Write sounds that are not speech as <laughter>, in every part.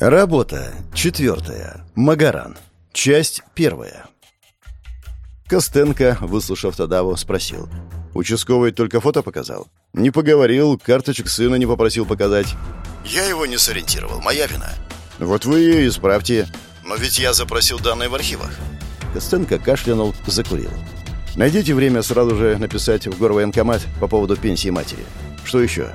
Работа четвертая. Магаран. Часть первая. Костенко, выслушав Тадаву, спросил. «Участковый только фото показал? Не поговорил, карточек сына не попросил показать». «Я его не сориентировал, моя вина». «Вот вы и исправьте. Но ведь я запросил данные в архивах». Костенко кашлянул, закурил. «Найдите время сразу же написать в горвоенкомат по поводу пенсии матери. Что еще?»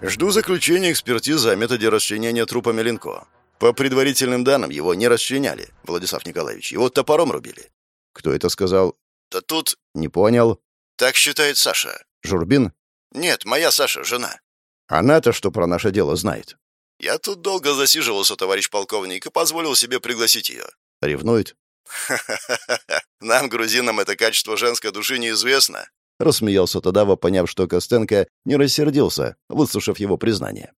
«Жду заключения экспертизы о методе расчленения трупа Меленко. По предварительным данным, его не расчленяли, Владислав Николаевич. Его топором рубили. Кто это сказал? Да тут... Не понял. Так считает Саша. Журбин? Нет, моя Саша, жена. Она-то что про наше дело знает? Я тут долго засиживался, товарищ полковник, и позволил себе пригласить ее. Ревнует? «Ха-ха-ха! <laughs> Нам, грузинам, это качество женской души неизвестно!» Рассмеялся Тадава, поняв, что Костенко не рассердился, выслушав его признание.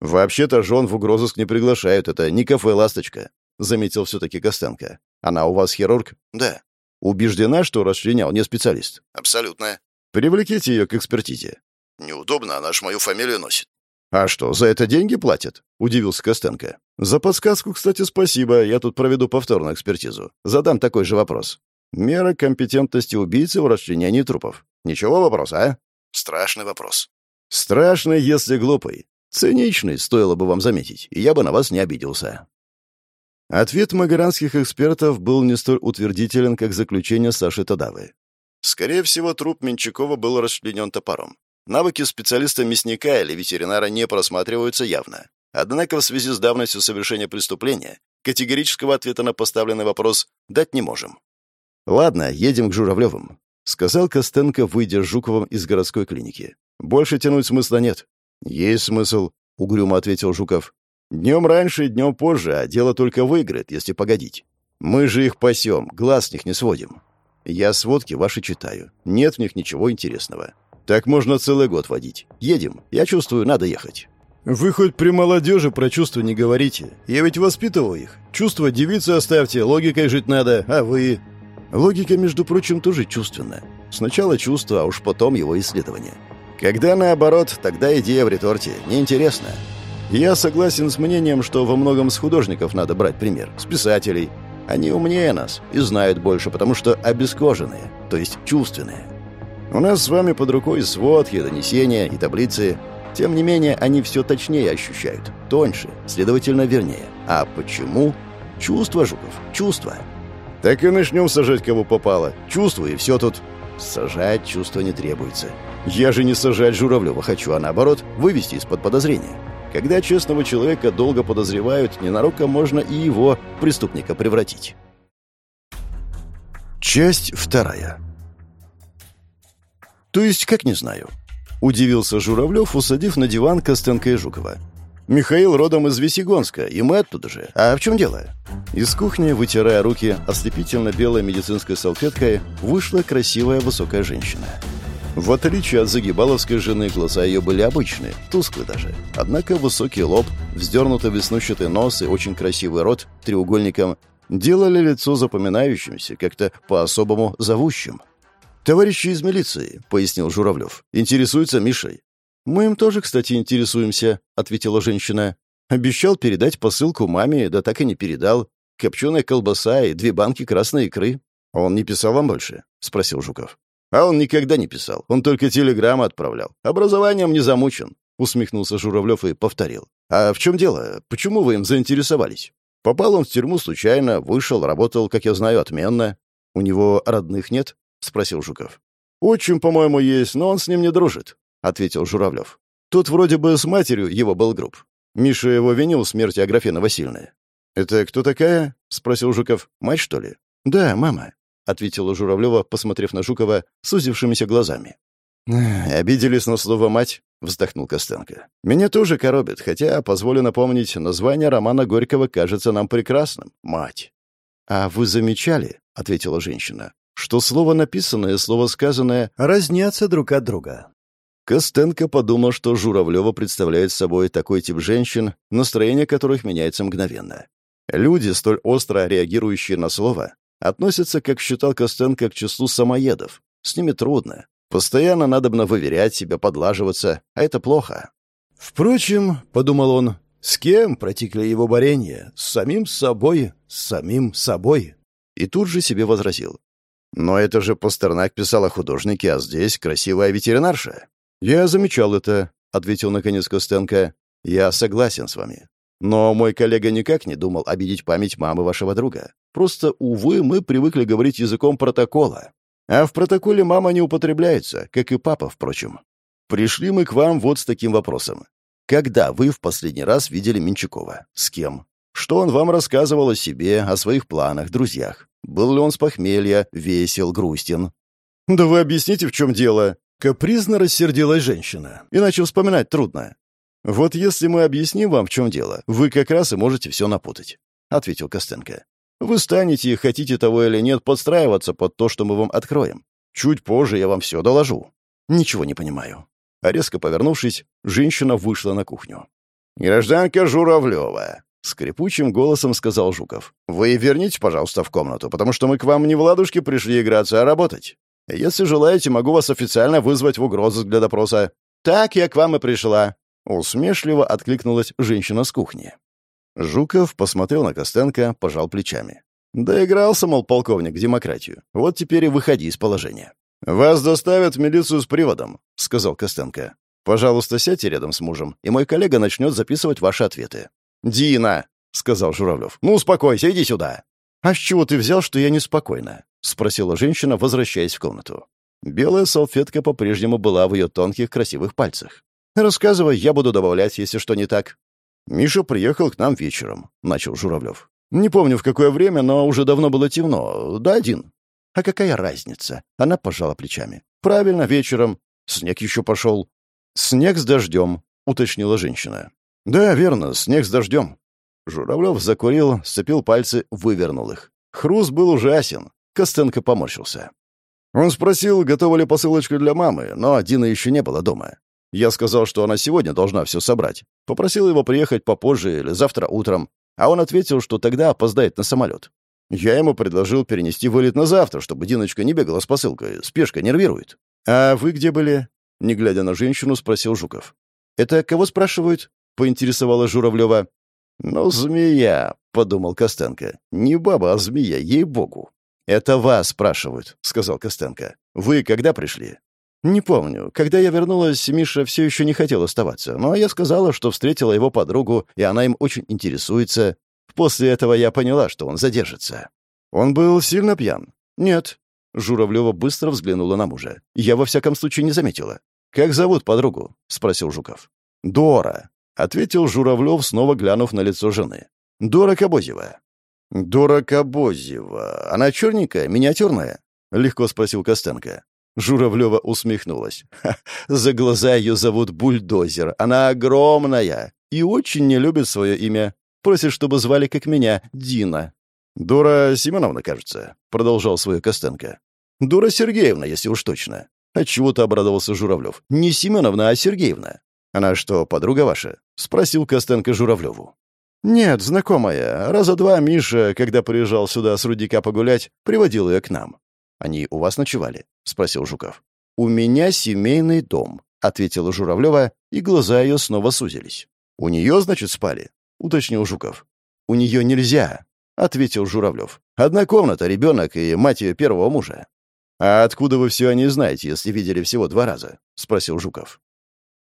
«Вообще-то жен в угрозыск не приглашают, это не кафе «Ласточка», — заметил все-таки Костенко. «Она у вас хирург?» «Да». «Убеждена, что расчленял не специалист?» «Абсолютно». «Привлеките ее к экспертизе». «Неудобно, она ж мою фамилию носит». «А что, за это деньги платят?» — удивился Костенко. «За подсказку, кстати, спасибо. Я тут проведу повторную экспертизу. Задам такой же вопрос. Мера компетентности убийцы в расчленении трупов. Ничего вопроса, а?» «Страшный вопрос». «Страшный, если глупый. Циничный, стоило бы вам заметить, и я бы на вас не обиделся. Ответ магаранских экспертов был не столь утвердителен, как заключение Саши Тадавы. Скорее всего, труп Менчакова был расчленен топором. Навыки специалиста-мясника или ветеринара не просматриваются явно. Однако в связи с давностью совершения преступления категорического ответа на поставленный вопрос дать не можем. «Ладно, едем к Журавлевым», — сказал Костенко, выйдя с Жуковым из городской клиники. «Больше тянуть смысла нет. «Есть смысл», — угрюмо ответил Жуков. «Днем раньше, днем позже, а дело только выиграет, если погодить. Мы же их пасем, глаз с них не сводим. Я сводки ваши читаю. Нет в них ничего интересного. Так можно целый год водить. Едем. Я чувствую, надо ехать». «Вы хоть при молодежи про чувства не говорите. Я ведь воспитывал их. Чувства девицы оставьте, логикой жить надо, а вы...» Логика, между прочим, тоже чувственная. Сначала чувство, а уж потом его исследование. Когда наоборот, тогда идея в реторте. Неинтересно. Я согласен с мнением, что во многом с художников надо брать пример, с писателей. Они умнее нас и знают больше, потому что обескоженные, то есть чувственные. У нас с вами под рукой сводки, донесения и таблицы. Тем не менее, они все точнее ощущают, тоньше, следовательно, вернее. А почему? Чувство, Жуков, чувство. Так и начнем сажать, кого попало. Чувство, и все тут. Сажать чувство не требуется. Я же не сажать Журавлева хочу, а наоборот, вывести из-под подозрения. Когда честного человека долго подозревают, ненароком можно и его, преступника, превратить. Часть вторая. То есть, как не знаю. Удивился Журавлев, усадив на диван Костенко и Жукова. Михаил родом из Весегонска, и мы оттуда же. А в чем дело?» Из кухни, вытирая руки ослепительно белой медицинской салфеткой, вышла красивая высокая женщина. В отличие от загибаловской жены, глаза ее были обычные, тусклые даже. Однако высокий лоб, вздернутый веснущатый нос и очень красивый рот треугольником делали лицо запоминающимся, как-то по-особому зовущим. «Товарищи из милиции», — пояснил Журавлев, — «интересуются Мишей. «Мы им тоже, кстати, интересуемся», — ответила женщина. «Обещал передать посылку маме, да так и не передал. Копченая колбаса и две банки красной икры». «Он не писал вам больше?» — спросил Жуков. «А он никогда не писал. Он только телеграммы отправлял. Образованием не замучен», — усмехнулся Журавлев и повторил. «А в чем дело? Почему вы им заинтересовались?» «Попал он в тюрьму случайно, вышел, работал, как я знаю, отменно. У него родных нет?» — спросил Жуков. «Отчим, по-моему, есть, но он с ним не дружит. — ответил Журавлев. «Тут вроде бы с матерью его был групп. Миша его винил в смерти Аграфены Васильевны». «Это кто такая?» — спросил Жуков. «Мать, что ли?» «Да, мама», — ответила Журавлева, посмотрев на Жукова сузившимися глазами. «Обиделись на слово «мать», — вздохнул Костенко. «Меня тоже коробит, хотя, позволю напомнить, название романа Горького кажется нам прекрасным — «Мать». «А вы замечали?» — ответила женщина что слово написанное и слово сказанное разнятся друг от друга. Костенко подумал, что Журавлева представляет собой такой тип женщин, настроение которых меняется мгновенно. Люди, столь остро реагирующие на слово, относятся, как считал Костенко, к числу самоедов. С ними трудно. Постоянно надобно выверять себя, подлаживаться, а это плохо. «Впрочем», — подумал он, — С кем протекли его борения? С самим собой, с самим собой. И тут же себе возразил. Но это же Пастернак писал о художнике, а здесь красивая ветеринарша. Я замечал это, ответил наконец Костенко. Я согласен с вами. Но мой коллега никак не думал обидеть память мамы вашего друга. Просто, увы, мы привыкли говорить языком протокола. А в протоколе мама не употребляется, как и папа, впрочем. Пришли мы к вам вот с таким вопросом. Когда вы в последний раз видели Менчакова? С кем? Что он вам рассказывал о себе, о своих планах, друзьях? Был ли он с похмелья, весел, грустен? Да вы объясните, в чем дело. Капризно рассердилась женщина. Иначе вспоминать трудно. «Вот если мы объясним вам, в чем дело, вы как раз и можете все напутать», — ответил Костенко. «Вы станете, хотите того или нет, подстраиваться под то, что мы вам откроем. Чуть позже я вам все доложу». «Ничего не понимаю». А резко повернувшись, женщина вышла на кухню. «Гражданка Журавлева», — скрипучим голосом сказал Жуков. «Вы вернитесь, пожалуйста, в комнату, потому что мы к вам не в ладушки пришли играться, а работать. Если желаете, могу вас официально вызвать в угрозу для допроса. Так я к вам и пришла. Усмешливо откликнулась женщина с кухни. Жуков посмотрел на Костенко, пожал плечами. «Доигрался, мол, полковник, демократию. Вот теперь и выходи из положения». «Вас доставят в милицию с приводом», — сказал Костенко. «Пожалуйста, сядьте рядом с мужем, и мой коллега начнет записывать ваши ответы». «Дина!» — сказал Журавлев. «Ну, успокойся, иди сюда!» «А с чего ты взял, что я неспокойна?» — спросила женщина, возвращаясь в комнату. Белая салфетка по-прежнему была в ее тонких красивых пальцах. Рассказывай, я буду добавлять, если что не так. Миша приехал к нам вечером, начал Журавлев. Не помню, в какое время, но уже давно было темно. Да, один. А какая разница? Она пожала плечами. Правильно, вечером. Снег еще пошел. Снег с дождем, уточнила женщина. Да, верно, снег с дождем. Журавлев закурил, сцепил пальцы, вывернул их. Хруст был ужасен. Костенко поморщился. Он спросил, готова ли посылочка для мамы, но Дина еще не было дома. Я сказал, что она сегодня должна все собрать. Попросил его приехать попозже или завтра утром, а он ответил, что тогда опоздает на самолет. Я ему предложил перенести вылет на завтра, чтобы Диночка не бегала с посылкой. Спешка нервирует. «А вы где были?» Не глядя на женщину, спросил Жуков. «Это кого спрашивают?» — поинтересовала Журавлева. «Ну, змея», — подумал Костенко. «Не баба, а змея, ей-богу». «Это вас спрашивают», — сказал Костенко. «Вы когда пришли?» «Не помню. Когда я вернулась, Миша все еще не хотел оставаться, но я сказала, что встретила его подругу, и она им очень интересуется. После этого я поняла, что он задержится». «Он был сильно пьян?» «Нет». Журавлева быстро взглянула на мужа. «Я во всяком случае не заметила». «Как зовут подругу?» — спросил Жуков. «Дора», — ответил Журавлев, снова глянув на лицо жены. «Дора Кобозева». «Дора Кобозева. Она черненькая, миниатюрная?» — легко спросил Костенко. Журавлева усмехнулась. за глаза ее зовут Бульдозер. Она огромная и очень не любит свое имя. Просит, чтобы звали, как меня, Дина. «Дура Семеновна, кажется», — продолжал свою Костенко. «Дура Сергеевна, если уж точно». Отчего-то обрадовался Журавлев. «Не Семеновна, а Сергеевна». «Она что, подруга ваша?» — спросил Костенко Журавлеву. «Нет, знакомая. Раза два Миша, когда приезжал сюда с Рудика погулять, приводил ее к нам. Они у вас ночевали?» — спросил Жуков. «У меня семейный дом», — ответила Журавлева, и глаза ее снова сузились. «У нее, значит, спали?» — уточнил Жуков. «У нее нельзя», — ответил Журавлев. «Одна комната, ребенок и мать ее первого мужа». «А откуда вы все о ней знаете, если видели всего два раза?» — спросил Жуков.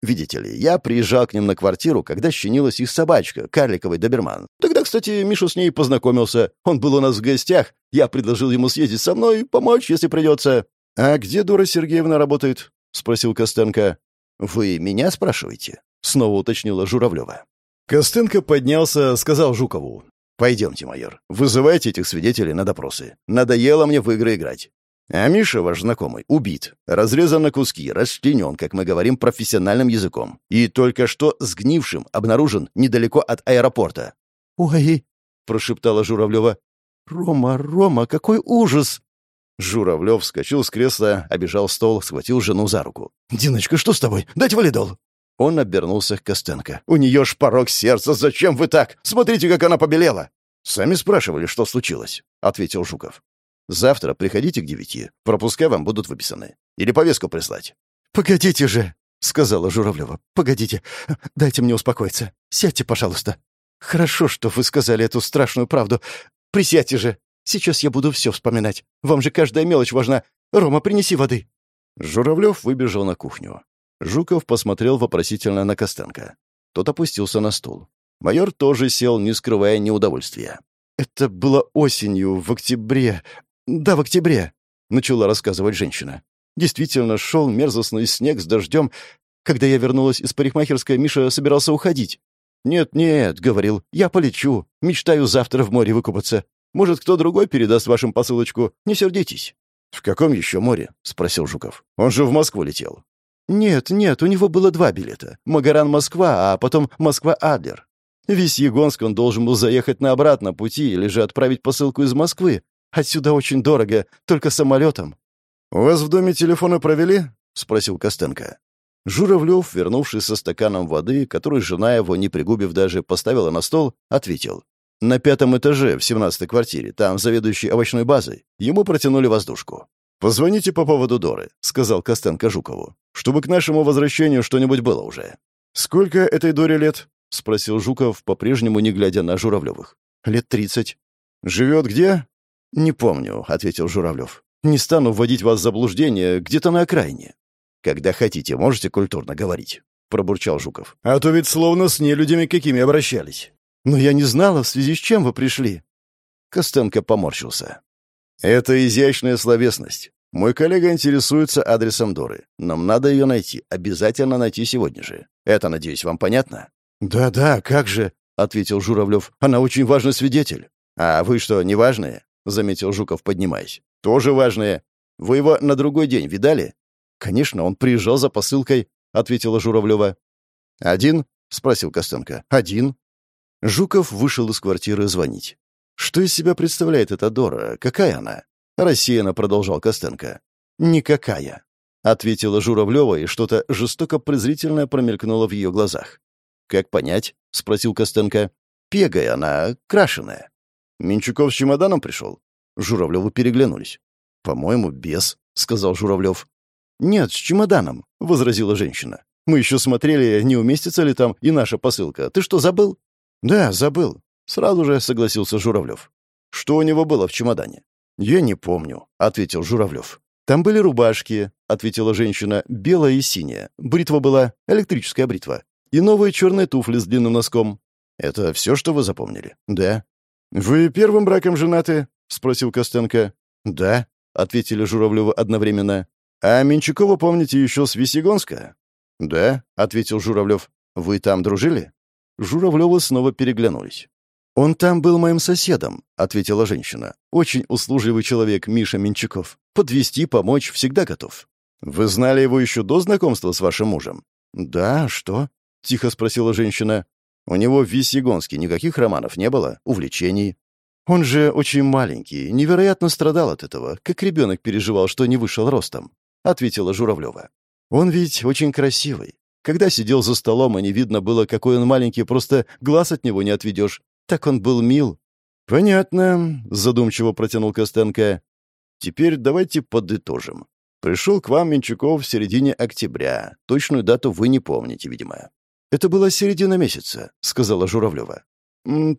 Видите ли, я приезжал к ним на квартиру, когда щенилась их собачка, карликовый доберман. Тогда, кстати, Миша с ней познакомился. Он был у нас в гостях. Я предложил ему съездить со мной, помочь, если придется. «А где Дора Сергеевна работает?» — спросил Костенко. «Вы меня спрашиваете?» — снова уточнила Журавлева. Костенко поднялся, сказал Жукову. «Пойдемте, майор. Вызывайте этих свидетелей на допросы. Надоело мне в игры играть. А Миша, ваш знакомый, убит, разрезан на куски, расчленен, как мы говорим, профессиональным языком. И только что сгнившим обнаружен недалеко от аэропорта. «Ой!» — прошептала Журавлева. «Рома, Рома, какой ужас!» Журавлев вскочил с кресла, обежал стол, схватил жену за руку. «Диночка, что с тобой? Дать валидол!» Он обернулся к Костенко. «У нее ж порог сердца, зачем вы так? Смотрите, как она побелела!» «Сами спрашивали, что случилось», — ответил Жуков. Завтра приходите к девяти. Пропуска вам будут выписаны. Или повестку прислать». «Погодите же!» — сказала Журавлева. «Погодите, дайте мне успокоиться. Сядьте, пожалуйста. Хорошо, что вы сказали эту страшную правду. Присядьте же. Сейчас я буду все вспоминать. Вам же каждая мелочь важна. Рома, принеси воды». Журавлев выбежал на кухню. Жуков посмотрел вопросительно на Костенко. Тот опустился на стул. Майор тоже сел, не скрывая неудовольствия. «Это было осенью, в октябре. Да, в октябре», — начала рассказывать женщина. «Действительно, шел мерзостный снег с дождем. Когда я вернулась из парикмахерской, Миша собирался уходить. «Нет-нет», — говорил, — «я полечу. Мечтаю завтра в море выкупаться. Может, кто другой передаст вашим посылочку. Не сердитесь». «В каком еще море?» — спросил Жуков. «Он же в Москву летел». «Нет, нет, у него было два билета. Магаран-Москва, а потом Москва-Адлер. Весь Егонск он должен был заехать на обратном пути или же отправить посылку из Москвы. Отсюда очень дорого, только самолетом». «У вас в доме телефоны провели?» — спросил Костенко. Журавлев, вернувшись со стаканом воды, который жена его, не пригубив даже, поставила на стол, ответил. На пятом этаже, в семнадцатой квартире, там заведующий овощной базой, ему протянули воздушку. «Позвоните по поводу Доры», — сказал Костенко Жукову, «чтобы к нашему возвращению что-нибудь было уже». «Сколько этой Доре лет?» — спросил Жуков, по-прежнему не глядя на Журавлевых. «Лет тридцать». «Живет где?» «Не помню», — ответил Журавлев. «Не стану вводить вас в заблуждение, где-то на окраине». «Когда хотите, можете культурно говорить», — пробурчал Жуков. «А то ведь словно с нелюдями какими обращались». «Но я не знала, в связи с чем вы пришли». Костенко поморщился. «Это изящная словесность. Мой коллега интересуется адресом Доры. Нам надо ее найти. Обязательно найти сегодня же. Это, надеюсь, вам понятно?» «Да-да, как же», — ответил Журавлев. «Она очень важный свидетель». «А вы что, не важные?» — заметил Жуков, поднимаясь. «Тоже важные. Вы его на другой день видали?» «Конечно, он приезжал за посылкой», — ответила Журавлева. «Один?» — спросил Костенко. «Один». Жуков вышел из квартиры звонить. «Что из себя представляет эта Дора? Какая она?» Рассеянно продолжал Костенко. «Никакая», — ответила Журавлева, и что-то жестоко-презрительное промелькнуло в ее глазах. «Как понять?» — спросил Костенко. «Пегая она, крашеная». «Менчуков с чемоданом пришел?» Журавлевы переглянулись. «По-моему, без», — сказал Журавлев. «Нет, с чемоданом», — возразила женщина. «Мы еще смотрели, не уместится ли там и наша посылка. Ты что, забыл?» «Да, забыл», — сразу же согласился Журавлев. «Что у него было в чемодане?» «Я не помню», — ответил Журавлев. «Там были рубашки», — ответила женщина, — «белая и синяя. Бритва была, электрическая бритва. И новые черные туфли с длинным носком». «Это все, что вы запомнили?» «Да». «Вы первым браком женаты?» — спросил Костенко. «Да», — ответили Журавлевы одновременно. «А Менчукова помните еще с Весегонска?» «Да», — ответил Журавлев. «Вы там дружили?» Журавлевы снова переглянулись. «Он там был моим соседом», — ответила женщина. «Очень услужливый человек Миша Менчуков. Подвести, помочь всегда готов». «Вы знали его еще до знакомства с вашим мужем?» «Да, что?» — тихо спросила женщина. «У него в Весегонске никаких романов не было, увлечений?» «Он же очень маленький, невероятно страдал от этого, как ребенок переживал, что не вышел ростом. — ответила Журавлева. «Он ведь очень красивый. Когда сидел за столом, и не видно было, какой он маленький, просто глаз от него не отведешь. Так он был мил». «Понятно», — задумчиво протянул Костенко. «Теперь давайте подытожим. Пришел к вам Менчуков в середине октября. Точную дату вы не помните, видимо». «Это была середина месяца», — сказала Журавлева.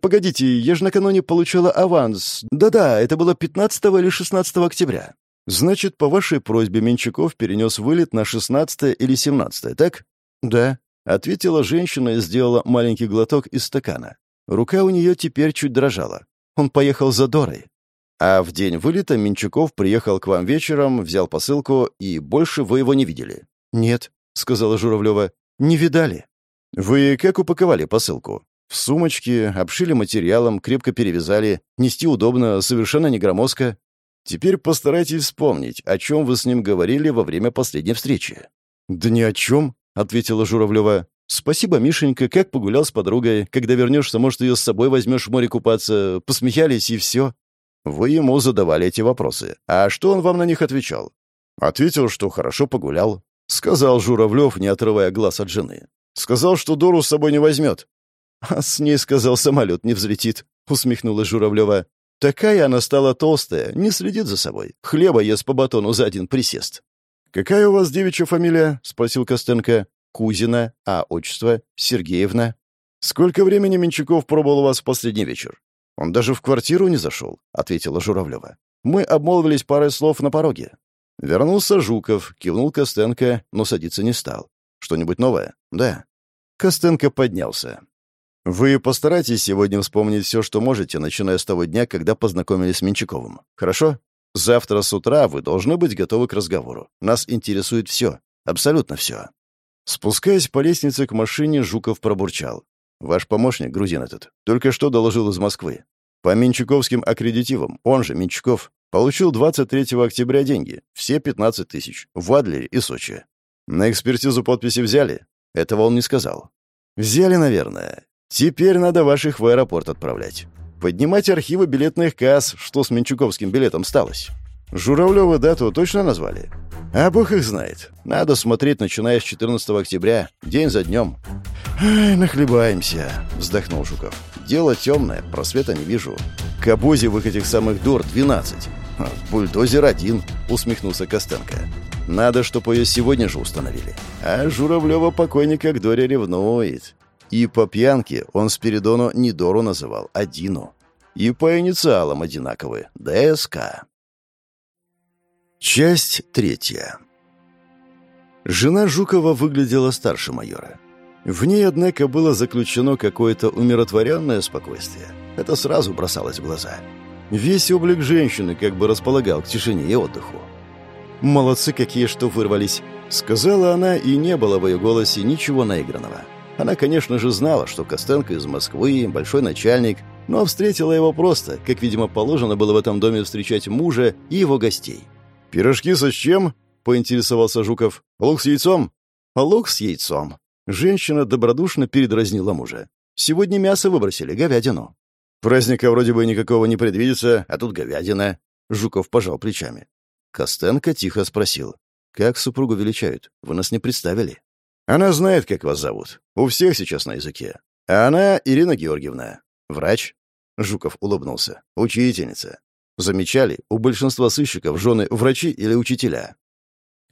«Погодите, я же накануне получила аванс. Да-да, это было 15 или 16 октября». Значит, по вашей просьбе Менчаков перенес вылет на 16 или 17 так? Да, ответила женщина и сделала маленький глоток из стакана. Рука у нее теперь чуть дрожала. Он поехал за Дорой. А в день вылета Менчаков приехал к вам вечером, взял посылку, и больше вы его не видели. Нет, сказала Журавлева. Не видали. Вы как упаковали посылку? В сумочке, обшили материалом, крепко перевязали. Нести удобно, совершенно не громоздко. Теперь постарайтесь вспомнить, о чем вы с ним говорили во время последней встречи». «Да ни о чем», — ответила Журавлева. «Спасибо, Мишенька, как погулял с подругой. Когда вернешься, может, ее с собой возьмешь в море купаться. Посмеялись, и все». Вы ему задавали эти вопросы. А что он вам на них отвечал? Ответил, что хорошо погулял. Сказал Журавлев, не отрывая глаз от жены. Сказал, что Дору с собой не возьмет. «А с ней, сказал, самолет не взлетит», — усмехнулась Журавлева. Такая она стала толстая, не следит за собой. Хлеба ест по батону за один присест. «Какая у вас девичья фамилия?» — спросил Костенко. «Кузина. А отчество? Сергеевна». «Сколько времени Менчаков пробовал у вас в последний вечер?» «Он даже в квартиру не зашел», — ответила Журавлева. «Мы обмолвились парой слов на пороге». Вернулся Жуков, кивнул Костенко, но садиться не стал. «Что-нибудь новое?» «Да». Костенко поднялся. «Вы постарайтесь сегодня вспомнить все, что можете, начиная с того дня, когда познакомились с Менчаковым. Хорошо? Завтра с утра вы должны быть готовы к разговору. Нас интересует все. Абсолютно все». Спускаясь по лестнице к машине, Жуков пробурчал. «Ваш помощник, грузин этот, только что доложил из Москвы. По Менчаковским аккредитивам, он же Менчаков, получил 23 октября деньги, все 15 тысяч, в Адлере и Сочи. На экспертизу подписи взяли? Этого он не сказал. Взяли, наверное. Теперь надо ваших в аэропорт отправлять. Поднимать архивы билетных касс, что с Менчуковским билетом сталось. Журавлёва дату точно назвали? А бог их знает. Надо смотреть, начиная с 14 октября, день за днем. «Ай, нахлебаемся», — вздохнул Жуков. «Дело темное, просвета не вижу. К обозе в этих самых дур 12. Бульдозер один», — усмехнулся Костенко. «Надо, чтобы ее сегодня же установили. А Журавлева покойника к Доре ревнует. И по пьянке он Спиридону не Дору называл, а Дину. И по инициалам одинаковые — ДСК». Часть третья. Жена Жукова выглядела старше майора. В ней, однако, было заключено какое-то умиротворенное спокойствие. Это сразу бросалось в глаза. Весь облик женщины как бы располагал к тишине и отдыху. «Молодцы какие, что вырвались!» — сказала она, и не было в ее голосе ничего наигранного. Она, конечно же, знала, что Костенко из Москвы, большой начальник, но встретила его просто, как, видимо, положено было в этом доме встречать мужа и его гостей. «Пирожки со чем?» — поинтересовался Жуков. «Лук с яйцом?» «Лук с яйцом», Женщина добродушно передразнила мужа. «Сегодня мясо выбросили, говядину». «Праздника вроде бы никакого не предвидится, а тут говядина». Жуков пожал плечами. Костенко тихо спросил. «Как супругу величают? Вы нас не представили?» «Она знает, как вас зовут. У всех сейчас на языке. А она Ирина Георгиевна. Врач?» Жуков улыбнулся. «Учительница. Замечали, у большинства сыщиков жены врачи или учителя.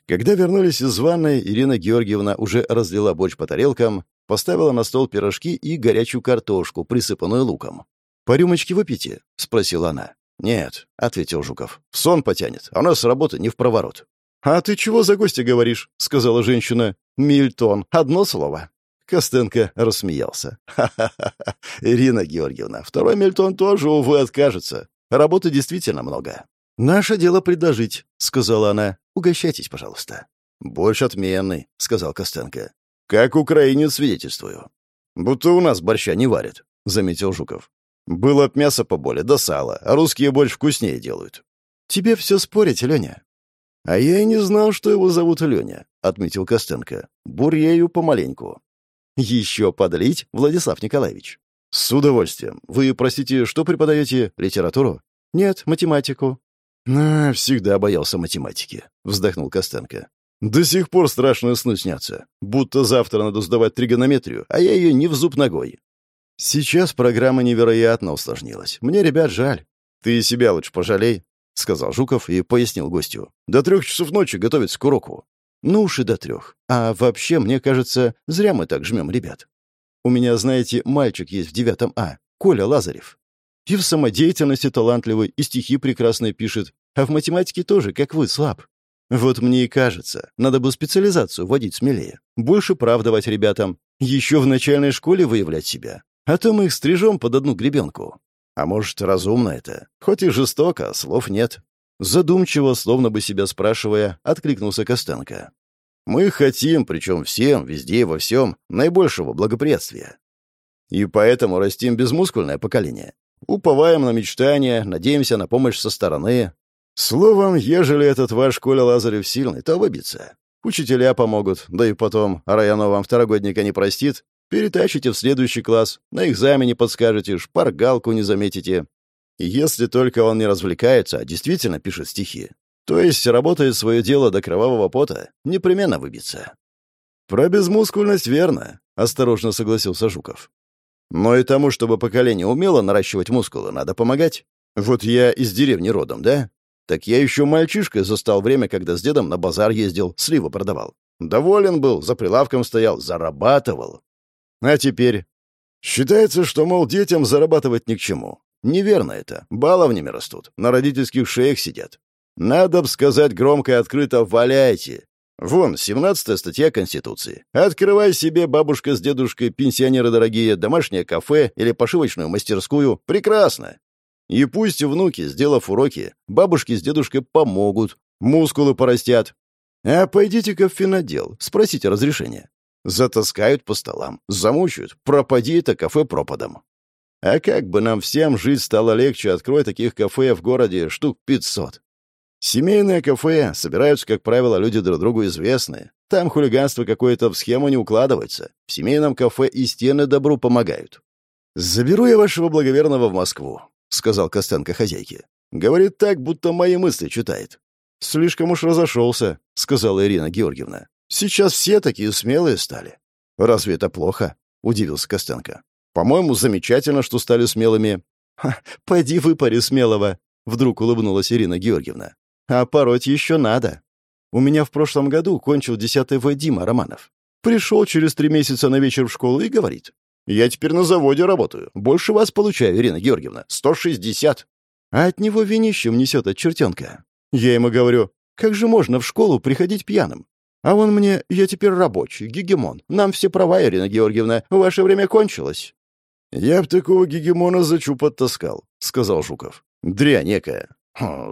Когда вернулись из ванной, Ирина Георгиевна уже разлила борщ по тарелкам, поставила на стол пирожки и горячую картошку, присыпанную луком. «По рюмочке выпейте?» — спросила она. «Нет», — ответил Жуков. «Сон потянет, а у нас работа не в проворот». «А ты чего за гостя говоришь?» — сказала женщина. «Мильтон. Одно слово». Костенко рассмеялся. «Ха-ха-ха! Ирина Георгиевна, второй Мильтон тоже, увы, откажется. Работы действительно много». «Наше дело предложить», — сказала она. Угощайтесь, пожалуйста». «Больше отменный», — сказал Костенко. «Как украинец свидетельствую». «Будто у нас борща не варят», — заметил Жуков. «Было б мясо поболее, да сало, а русские больше вкуснее делают». «Тебе все спорить, Леня». «А я и не знал, что его зовут Леня», — отметил Костенко. «Бурьею помаленьку». «Еще подлить, Владислав Николаевич?» «С удовольствием. Вы, простите, что преподаете? Литературу?» «Нет, математику». «На, всегда боялся математики», — вздохнул Костенко. «До сих пор страшные сны снятся. Будто завтра надо сдавать тригонометрию, а я ее не в зуб ногой». «Сейчас программа невероятно усложнилась. Мне ребят жаль. Ты себя лучше пожалей», — сказал Жуков и пояснил гостю. «До трех часов ночи готовиться к уроку». «Ну уж и до трех. А вообще, мне кажется, зря мы так жмем ребят. У меня, знаете, мальчик есть в девятом А, Коля Лазарев. И в самодеятельности талантливый, и стихи прекрасные пишет, а в математике тоже, как вы, слаб. Вот мне и кажется, надо бы специализацию вводить смелее. Больше прав давать ребятам. Еще в начальной школе выявлять себя. А то мы их стрижем под одну гребенку. А может, разумно это? Хоть и жестоко, слов нет. Задумчиво, словно бы себя спрашивая, откликнулся Костенко. Мы хотим, причем всем, везде и во всем, наибольшего благоприятствия. И поэтому растим безмускульное поколение. Уповаем на мечтания, надеемся на помощь со стороны. Словом, ежели этот ваш Коля Лазарев сильный, то выбиться. Учителя помогут, да и потом Райано вам второгодника не простит. Перетащите в следующий класс, на экзамене подскажете, шпаргалку не заметите. Если только он не развлекается, а действительно пишет стихи. То есть работает свое дело до кровавого пота, непременно выбиться. Про безмускульность верно, осторожно согласился Жуков. Но и тому, чтобы поколение умело наращивать мускулы, надо помогать. Вот я из деревни родом, да? Так я еще мальчишкой застал время, когда с дедом на базар ездил, сливы продавал. Доволен был, за прилавком стоял, зарабатывал. А теперь? Считается, что, мол, детям зарабатывать ни к чему. Неверно это. Баловнями растут, на родительских шеях сидят. Надо б сказать громко и открыто «валяйте». Вон, 17 статья Конституции. Открывай себе, бабушка с дедушкой, пенсионеры дорогие, домашнее кафе или пошивочную мастерскую. Прекрасно. И пусть внуки, сделав уроки, бабушки с дедушкой помогут, мускулы порастят. А пойдите-ка в финодел, спросите разрешения. Затаскают по столам, замучают, пропади это кафе пропадом. А как бы нам всем жить стало легче, открой таких кафе в городе штук 500. Семейное кафе собираются, как правило, люди друг другу известные. Там хулиганство какое-то в схему не укладывается. В семейном кафе и стены добру помогают. «Заберу я вашего благоверного в Москву», — сказал Костенко хозяйке. «Говорит так, будто мои мысли читает». «Слишком уж разошелся», — сказала Ирина Георгиевна. «Сейчас все такие смелые стали». «Разве это плохо?» — удивился Костенко. «По-моему, замечательно, что стали смелыми». «Ха, пойди выпари смелого», — вдруг улыбнулась Ирина Георгиевна. А пороть еще надо. У меня в прошлом году кончил десятый В. Романов. Пришел через три месяца на вечер в школу и говорит. «Я теперь на заводе работаю. Больше вас получаю, Ирина Георгиевна. Сто шестьдесят». А от него винищем несет от чертенка. Я ему говорю, как же можно в школу приходить пьяным? А он мне, я теперь рабочий, гегемон. Нам все права, Ирина Георгиевна, ваше время кончилось. «Я б такого гегемона за чуб оттаскал», — сказал Жуков. «Дрянь некая.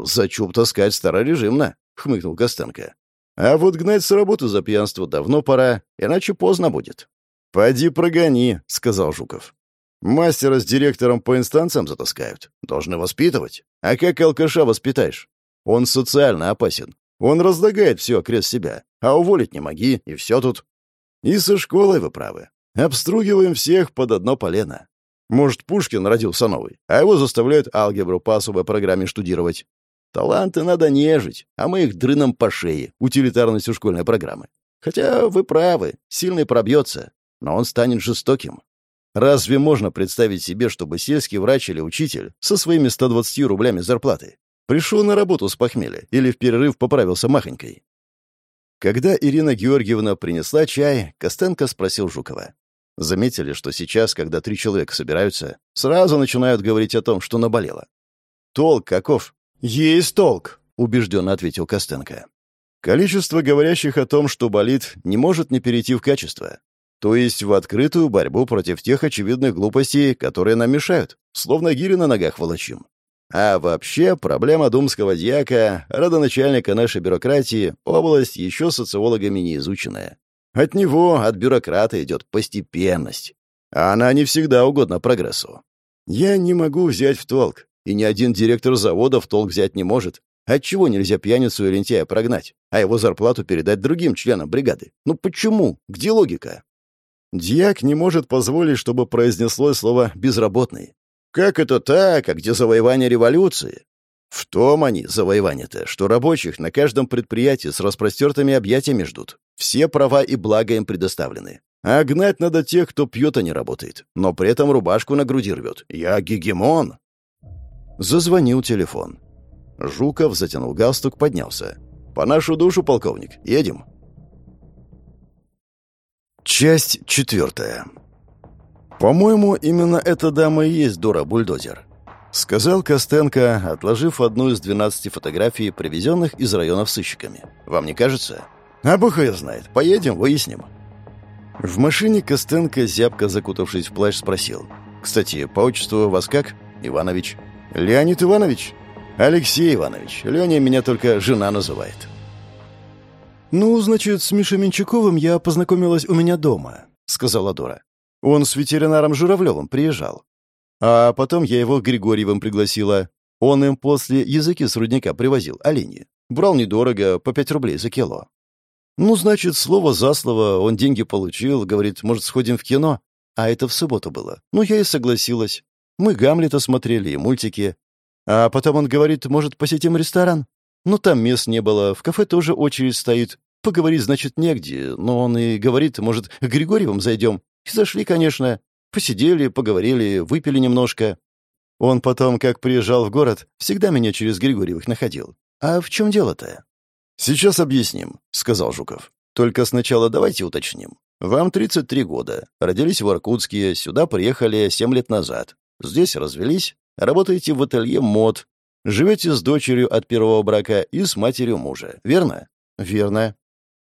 «За чуб таскать старорежимно», — хмыкнул Костенко. «А вот гнать с работы за пьянство давно пора, иначе поздно будет». «Поди прогони», — сказал Жуков. «Мастера с директором по инстанциям затаскают. Должны воспитывать. А как алкаша воспитаешь? Он социально опасен. Он разлагает все окрест себя. А уволить не моги, и все тут. И со школой вы правы. Обстругиваем всех под одно полено. Может, Пушкин родился новый, а его заставляют алгебру по особой программе штудировать. Таланты надо нежить, а мы их дрыном по шее, утилитарностью школьной программы. Хотя вы правы, сильный пробьется, но он станет жестоким. Разве можно представить себе, чтобы сельский врач или учитель со своими 120 рублями зарплаты пришел на работу с похмелья или в перерыв поправился махонькой? Когда Ирина Георгиевна принесла чай, Костенко спросил Жукова. Заметили, что сейчас, когда три человека собираются, сразу начинают говорить о том, что наболело. «Толк каков?» «Есть толк», — убежденно ответил Костенко. «Количество говорящих о том, что болит, не может не перейти в качество. То есть в открытую борьбу против тех очевидных глупостей, которые нам мешают, словно гири на ногах волочим. А вообще, проблема думского дьяка, родоначальника нашей бюрократии, область еще социологами не изученная. От него, от бюрократа идет постепенность. А она не всегда угодна прогрессу. Я не могу взять в толк, и ни один директор завода в толк взять не может. Отчего нельзя пьяницу и лентяя прогнать, а его зарплату передать другим членам бригады? Ну почему? Где логика? Дьяк не может позволить, чтобы произнесло слово «безработный». Как это так? А где завоевание революции? В том они, завоевание-то, что рабочих на каждом предприятии с распростертыми объятиями ждут. Все права и блага им предоставлены. А гнать надо тех, кто пьет, а не работает. Но при этом рубашку на груди рвет. Я гегемон. Зазвонил телефон. Жуков затянул галстук, поднялся. «По нашу душу, полковник. Едем». Часть четвертая. «По-моему, именно эта дама и есть Дора-бульдозер. — сказал Костенко, отложив одну из двенадцати фотографий, привезенных из районов сыщиками. «Вам не кажется?» «А бог ее знает. Поедем, выясним». В машине Костенко, зябко закутавшись в плащ, спросил. «Кстати, по отчеству вас как? Иванович?» «Леонид Иванович?» «Алексей Иванович. Леня меня только жена называет». «Ну, значит, с Мишей Менчаковым я познакомилась у меня дома», — сказала Дора. «Он с ветеринаром Журавлевым приезжал. А потом я его Григорьевым пригласила. Он им после языки с рудника привозил, олени. Брал недорого, по пять рублей за кило. Ну, значит, слово за слово, он деньги получил, говорит, может, сходим в кино? А это в субботу было. Ну, я и согласилась. Мы Гамлета смотрели и мультики. А потом он говорит, может, посетим ресторан? Ну, там мест не было, в кафе тоже очередь стоит. Поговорить, значит, негде. Но он и говорит, может, к Григорьевым зайдем. И зашли, конечно. Посидели, поговорили, выпили немножко. Он потом, как приезжал в город, всегда меня через Григорьевых находил. А в чем дело-то?» «Сейчас объясним», — сказал Жуков. «Только сначала давайте уточним. Вам 33 года. Родились в Иркутске, сюда приехали 7 лет назад. Здесь развелись, работаете в ателье мод. Живете с дочерью от первого брака и с матерью мужа. Верно? Верно.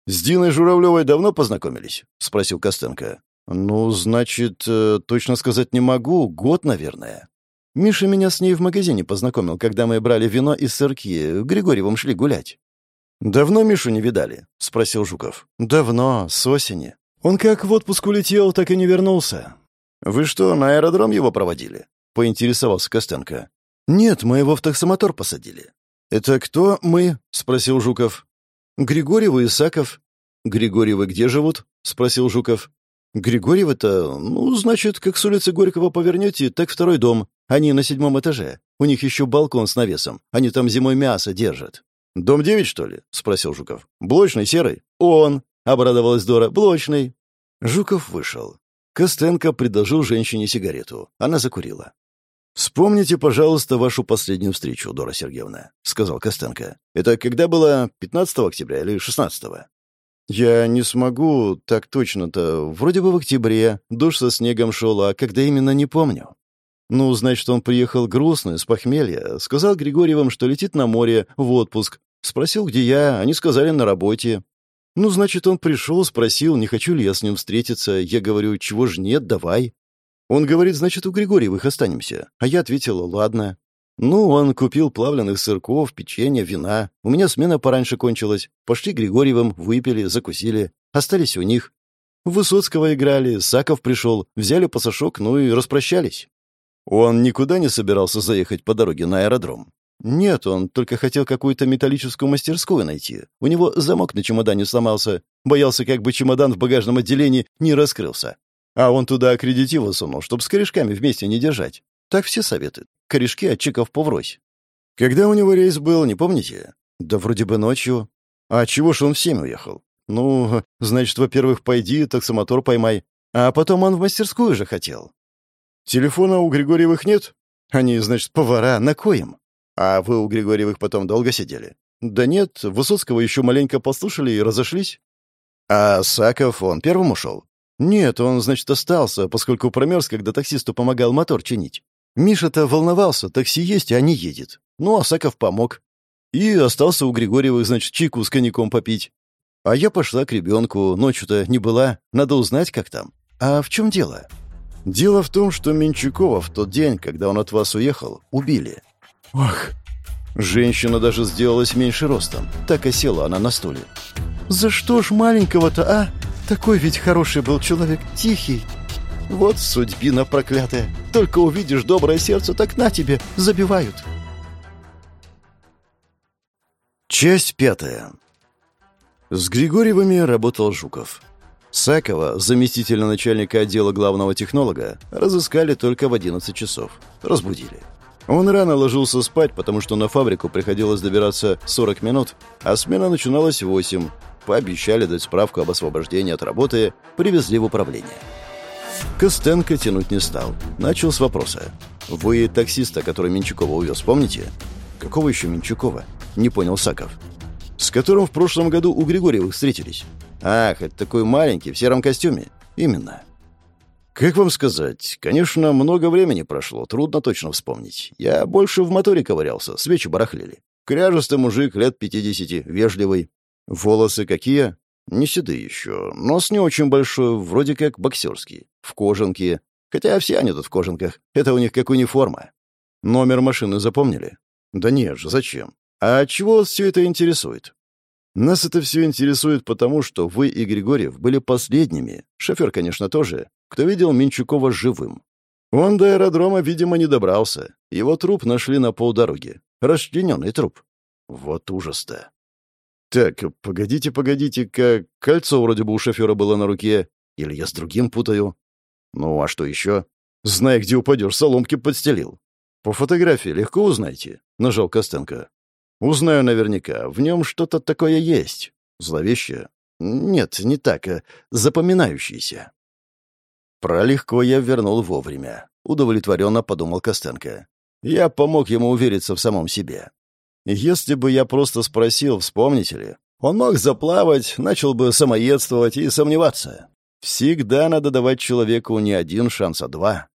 С Диной Журавлевой давно познакомились? Спросил Костенко. Ну, значит, э, точно сказать не могу. Год, наверное. Миша меня с ней в магазине познакомил, когда мы брали вино и сырки. Григорьевым шли гулять. «Давно Мишу не видали?» — спросил Жуков. «Давно, с осени. Он как в отпуск улетел, так и не вернулся. Вы что, на аэродром его проводили? Поинтересовался Костенко. Нет, мы его в таксомотор посадили. Это кто мы? Спросил Жуков. Григорьев и Исаков. Григорьевы где живут? Спросил Жуков. Григорьев-то, ну, значит, как с улицы Горького повернете, так второй дом. Они на седьмом этаже. У них еще балкон с навесом. Они там зимой мясо держат. «Дом девять, что ли?» — спросил Жуков. «Блочный, серый?» «Он!» обрадовалась Дора. «Блочный». Жуков вышел. Костенко предложил женщине сигарету. Она закурила. «Вспомните, пожалуйста, вашу последнюю встречу, Дора Сергеевна», — сказал Костенко. «Это когда было 15 октября или 16 -го? «Я не смогу так точно-то. Вроде бы в октябре. Дождь со снегом шел, а когда именно, не помню». «Ну, значит, он приехал грустный, с похмелья. Сказал Григорьевым, что летит на море, в отпуск. Спросил, где я. Они сказали, на работе. Ну, значит, он пришел, спросил, не хочу ли я с ним встретиться. Я говорю, чего ж нет, давай. Он говорит, значит, у Григорьевых останемся. А я ответила, ладно. Ну, он купил плавленых сырков, печенье, вина. У меня смена пораньше кончилась. Пошли Григорьевым, выпили, закусили. Остались у них. Высоцкого играли, Саков пришел, взяли пасашок, ну и распрощались. Он никуда не собирался заехать по дороге на аэродром. «Нет, он только хотел какую-то металлическую мастерскую найти. У него замок на чемодане сломался. Боялся, как бы чемодан в багажном отделении не раскрылся. А он туда аккредитивы сунул, чтоб с корешками вместе не держать. Так все советуют. Корешки от чеков поврось». «Когда у него рейс был, не помните?» «Да вроде бы ночью». «А чего ж он в семь уехал?» «Ну, значит, во-первых, пойди, таксомотор поймай. А потом он в мастерскую же хотел». «Телефона у Григорьевых нет?» «Они, значит, повара. На коем?» «А вы у Григорьевых потом долго сидели?» «Да нет, Высоцкого еще маленько послушали и разошлись». «А Саков, он первым ушел?» «Нет, он, значит, остался, поскольку промерз, когда таксисту помогал мотор чинить. Миша-то волновался, такси есть, а не едет. Ну, а Саков помог. И остался у Григорьевых, значит, чайку с коньяком попить. А я пошла к ребенку, ночью-то не была, надо узнать, как там. А в чем дело?» «Дело в том, что Менчукова в тот день, когда он от вас уехал, убили. Ох! Женщина даже сделалась меньше ростом. Так и села она на стуле. «За что ж маленького-то, а? Такой ведь хороший был человек, тихий. Вот судьбина проклятая. Только увидишь доброе сердце, так на тебе, забивают». Часть пятая. С Григорьевыми работал Жуков. Сакова, заместителя начальника отдела главного технолога, разыскали только в 11 часов. Разбудили. Он рано ложился спать, потому что на фабрику приходилось добираться 40 минут, а смена начиналась в 8. Пообещали дать справку об освобождении от работы, привезли в управление. Костенко тянуть не стал. Начал с вопроса. «Вы таксиста, который Менчукова увез, помните?» «Какого еще Менчукова?» Не понял Саков. «С которым в прошлом году у Григорьевых встретились». «Ах, это такой маленький, в сером костюме». «Именно». Как вам сказать? Конечно, много времени прошло, трудно точно вспомнить. Я больше в моторе ковырялся, свечи барахлили. Кряжестый мужик, лет пятидесяти, вежливый. Волосы какие? Не седые еще. Нос не очень большой, вроде как боксерский. В кожанке. Хотя все они тут в кожанках. Это у них как униформа. Номер машины запомнили? Да нет же, зачем? А чего все это интересует? Нас это все интересует потому, что вы и Григорьев были последними, шофер, конечно, тоже, кто видел Минчукова живым. Он до аэродрома, видимо, не добрался. Его труп нашли на полдороги. Расчлененный труп. Вот ужас-то. Так, погодите, погодите-ка. Кольцо вроде бы у шофера было на руке. Или я с другим путаю? Ну, а что еще? Знай, где упадешь, соломки подстелил. По фотографии легко узнаете, — нажал Костенко. Узнаю наверняка. В нем что-то такое есть. Зловещее? Нет, не так, а запоминающееся. Про легко я вернул вовремя. Удовлетворенно подумал Костенко. Я помог ему увериться в самом себе. Если бы я просто спросил, вспомните ли, он мог заплавать, начал бы самоедствовать и сомневаться. Всегда надо давать человеку не один шанс, а два.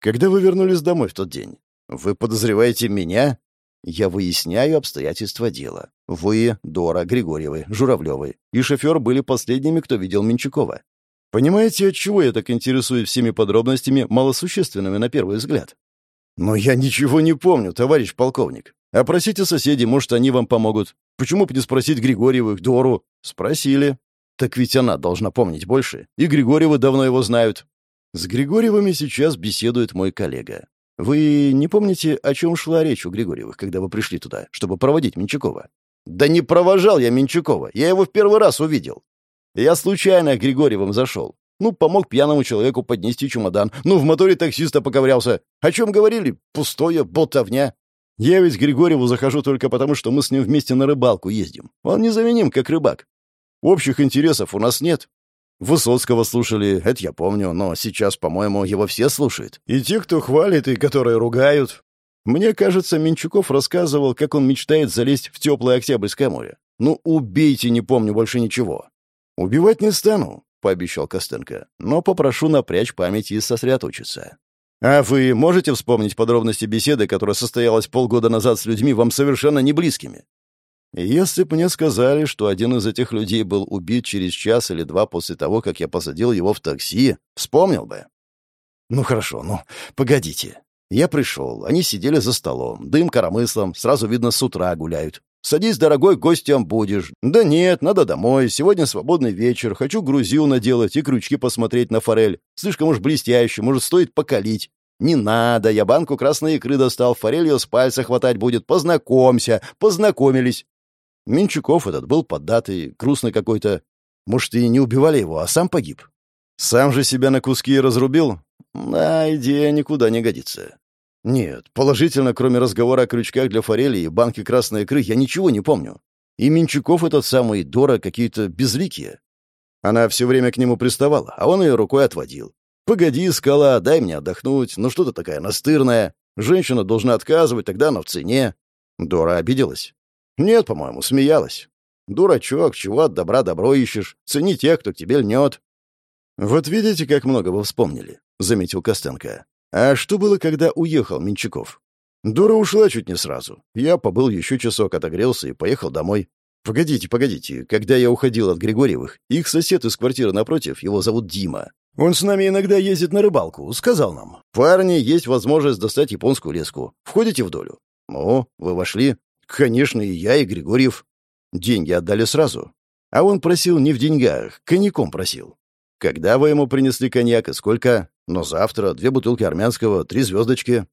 Когда вы вернулись домой в тот день? Вы подозреваете меня? Я выясняю обстоятельства дела. Вы, Дора, Григорьевы, Журавлевы и шофер были последними, кто видел Менчукова. Понимаете, от чего я так интересуюсь всеми подробностями, малосущественными на первый взгляд? Но я ничего не помню, товарищ полковник. Опросите соседей, может, они вам помогут. Почему бы не спросить Григорьевых, Дору? Спросили. Так ведь она должна помнить больше. И Григорьевы давно его знают. С Григорьевыми сейчас беседует мой коллега. Вы не помните, о чем шла речь у Григорьевых, когда вы пришли туда, чтобы проводить Менчукова? Да не провожал я Менчукова. Я его в первый раз увидел. Я случайно к Григорьевым зашел. Ну, помог пьяному человеку поднести чемодан. Ну, в моторе таксиста поковырялся. О чем говорили? Пустое, болтовня. Я ведь к Григорьеву захожу только потому, что мы с ним вместе на рыбалку ездим. Он незаменим, как рыбак. Общих интересов у нас нет. Высоцкого слушали, это я помню, но сейчас, по-моему, его все слушают. И те, кто хвалит, и которые ругают. Мне кажется, Менчуков рассказывал, как он мечтает залезть в теплое Октябрьское море. Ну, убейте, не помню больше ничего. Убивать не стану, — пообещал Костенко, но попрошу напрячь память и сосредоточиться. А вы можете вспомнить подробности беседы, которая состоялась полгода назад с людьми вам совершенно не близкими? Если бы мне сказали, что один из этих людей был убит через час или два после того, как я посадил его в такси, вспомнил бы. Ну хорошо, ну, погодите. Я пришел, они сидели за столом, дым коромыслом, сразу видно, с утра гуляют. «Садись, дорогой, гостем будешь». «Да нет, надо домой, сегодня свободный вечер, хочу грузил наделать и крючки посмотреть на форель. Слишком уж блестяще, может, стоит покалить». «Не надо, я банку красной икры достал, форель ее с пальца хватать будет. Познакомься». Познакомились. Минчуков этот был поддатый, грустный какой-то. Может, и не убивали его, а сам погиб. Сам же себя на куски разрубил? Да, идея никуда не годится. Нет, положительно, кроме разговора о крючках для форели и банке красной икры, я ничего не помню. И Минчуков этот самый Дора какие-то безликие. Она все время к нему приставала, а он ее рукой отводил. «Погоди, скала, дай мне отдохнуть. Ну что ты такая настырная? Женщина должна отказывать, тогда она в цене». Дора обиделась. «Нет, по-моему, смеялась. Дурачок, чего от добра добро ищешь? Цени тех, кто к тебе льнет». «Вот видите, как много вы вспомнили», — заметил Костенко. «А что было, когда уехал Менчаков?» «Дура ушла чуть не сразу. Я побыл еще часок, отогрелся и поехал домой. Погодите, погодите. Когда я уходил от Григорьевых, их сосед из квартиры напротив, его зовут Дима. Он с нами иногда ездит на рыбалку, сказал нам. Парни, есть возможность достать японскую леску. Входите в долю. Ну, вы вошли. Конечно, и я, и Григорьев. Деньги отдали сразу. А он просил не в деньгах, коньяком просил. Когда вы ему принесли коньяк и сколько? Но завтра две бутылки армянского, три звездочки.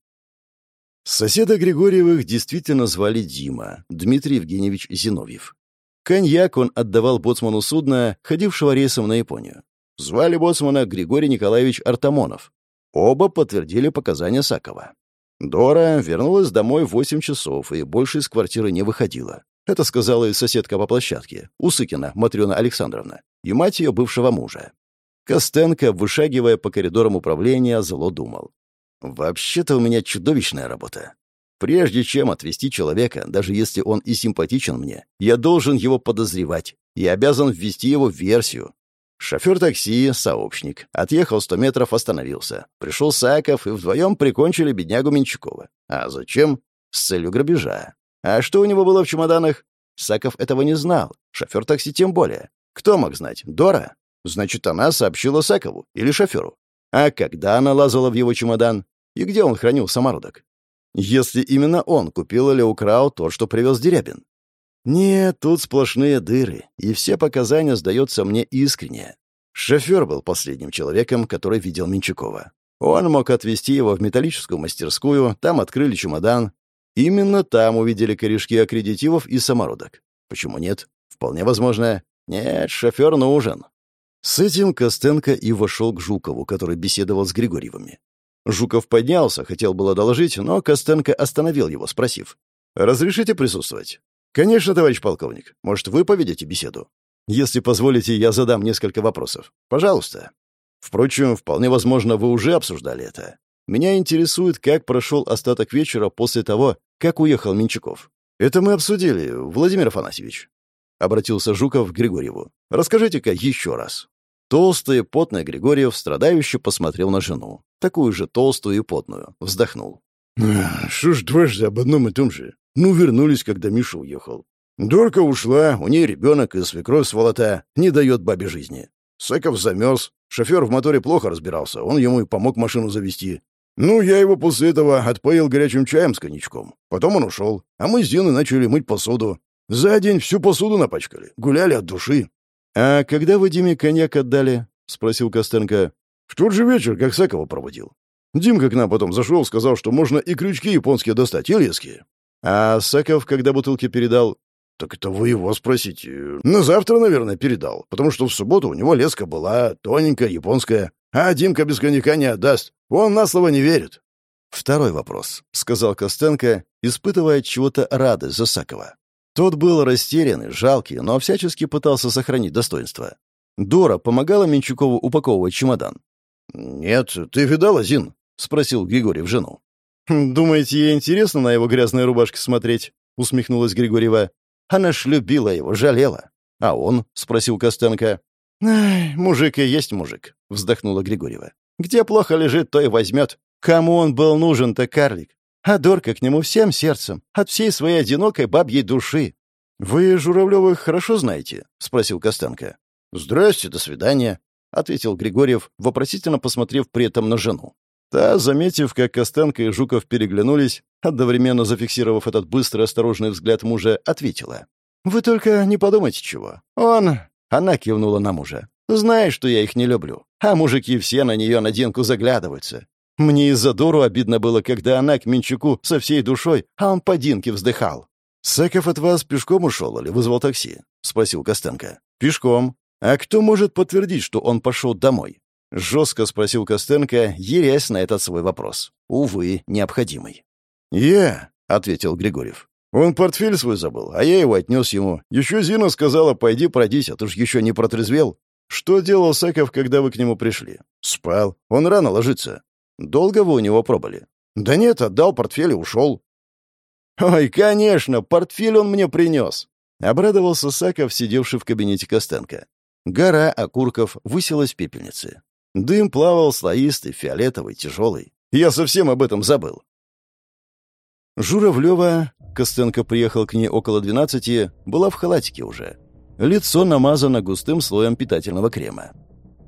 Соседа Григорьевых действительно звали Дима, Дмитрий Евгеньевич Зиновьев. Коньяк он отдавал боцману судна, ходившего рейсом на Японию. Звали боцмана Григорий Николаевич Артамонов. Оба подтвердили показания Сакова. Дора вернулась домой в 8 часов и больше из квартиры не выходила. Это сказала и соседка по площадке, Усыкина Матрена Александровна, и мать ее бывшего мужа. Костенко, вышагивая по коридорам управления, зло думал. «Вообще-то у меня чудовищная работа. Прежде чем отвести человека, даже если он и симпатичен мне, я должен его подозревать. Я обязан ввести его в версию, Шофер такси, сообщник. Отъехал сто метров, остановился. Пришел Саков, и вдвоем прикончили беднягу Менчукова. А зачем? С целью грабежа. А что у него было в чемоданах? Саков этого не знал. Шофер такси тем более. Кто мог знать? Дора? Значит, она сообщила Сакову или шоферу. А когда она лазала в его чемодан? И где он хранил самородок? Если именно он купил или украл то, что привез Дерябин. Нет, тут сплошные дыры, и все показания, сдается мне, искренне. Шофер был последним человеком, который видел Менчакова. Он мог отвезти его в металлическую мастерскую, там открыли чемодан. Именно там увидели корешки аккредитивов и самородок. Почему нет? Вполне возможно. Нет, шофер нужен. С этим Костенко и вошел к Жукову, который беседовал с Григорьевыми. Жуков поднялся, хотел было доложить, но Костенко остановил его, спросив. «Разрешите присутствовать?» «Конечно, товарищ полковник. Может, вы поведете беседу? Если позволите, я задам несколько вопросов. Пожалуйста. Впрочем, вполне возможно, вы уже обсуждали это. Меня интересует, как прошел остаток вечера после того, как уехал Менчаков. «Это мы обсудили, Владимир Афанасьевич», — обратился Жуков к Григорьеву. «Расскажите-ка еще раз». Толстый, потный Григорьев страдающий посмотрел на жену. Такую же толстую и потную. Вздохнул. «Что ж дважды об одном и том же? Ну, вернулись, когда Миша уехал. Дорка ушла, у нее ребенок и свекровь сволота, не дает бабе жизни. Саков замерз, шофер в моторе плохо разбирался, он ему и помог машину завести. Ну, я его после этого отпоил горячим чаем с коньячком. Потом он ушел, а мы с Диной начали мыть посуду. За день всю посуду напачкали, гуляли от души. «А когда вы Диме коньяк отдали?» — спросил Костенко. «В тот же вечер, как Сакова проводил. Димка к нам потом зашел, сказал, что можно и крючки японские достать, и лески. А Саков, когда бутылки передал, «Так это вы его спросите. На завтра, наверное, передал, потому что в субботу у него леска была, тоненькая, японская. А Димка без коньяка не отдаст. Он на слово не верит». «Второй вопрос», — сказал Костенко, испытывая чего-то радость за Сакова. Тот был растерянный, жалкий, но всячески пытался сохранить достоинство. Дора помогала Менчукову упаковывать чемодан. «Нет, ты видала, Зин?» — спросил Григорий в жену. «Думаете, ей интересно на его грязные рубашки смотреть?» — усмехнулась Григорьева. Она ж любила его, жалела. А он? — спросил Костенко. «Ай, мужик и есть мужик», — вздохнула Григорьева. «Где плохо лежит, то и возьмет. Кому он был нужен-то, карлик? А Дорка к нему всем сердцем, от всей своей одинокой бабьей души». «Вы Журавлевых хорошо знаете?» — спросил Костенко. «Здрасте, до свидания», — ответил Григорьев, вопросительно посмотрев при этом на жену. Та, заметив, как Костенко и Жуков переглянулись, одновременно зафиксировав этот быстрый осторожный взгляд мужа, ответила. «Вы только не подумайте чего. Он...» Она кивнула на мужа. «Знаешь, что я их не люблю. А мужики все на нее на Динку заглядываются. Мне из-за дуру обидно было, когда она к Минчуку со всей душой, а он по Динке вздыхал». «Саков от вас пешком ушел или вызвал такси?» — спросил Костенко. «Пешком. А кто может подтвердить, что он пошел домой?» — жестко спросил Костенко, ерясь на этот свой вопрос. Увы, необходимый. «Я», — ответил Григорьев. «Он портфель свой забыл, а я его отнес ему. Еще Зина сказала, пойди пройдись, а ты ж еще не протрезвел». «Что делал Саков, когда вы к нему пришли?» «Спал. Он рано ложится». «Долго вы у него пробыли?» «Да нет, отдал портфель и ушел». «Ой, конечно, портфель он мне принес!» — обрадовался Саков, сидевший в кабинете Костенко. Гора окурков высилась в пепельнице. Дым плавал слоистый, фиолетовый, тяжелый. Я совсем об этом забыл. Журавлева, Костенко приехал к ней около двенадцати, была в халатике уже. Лицо намазано густым слоем питательного крема.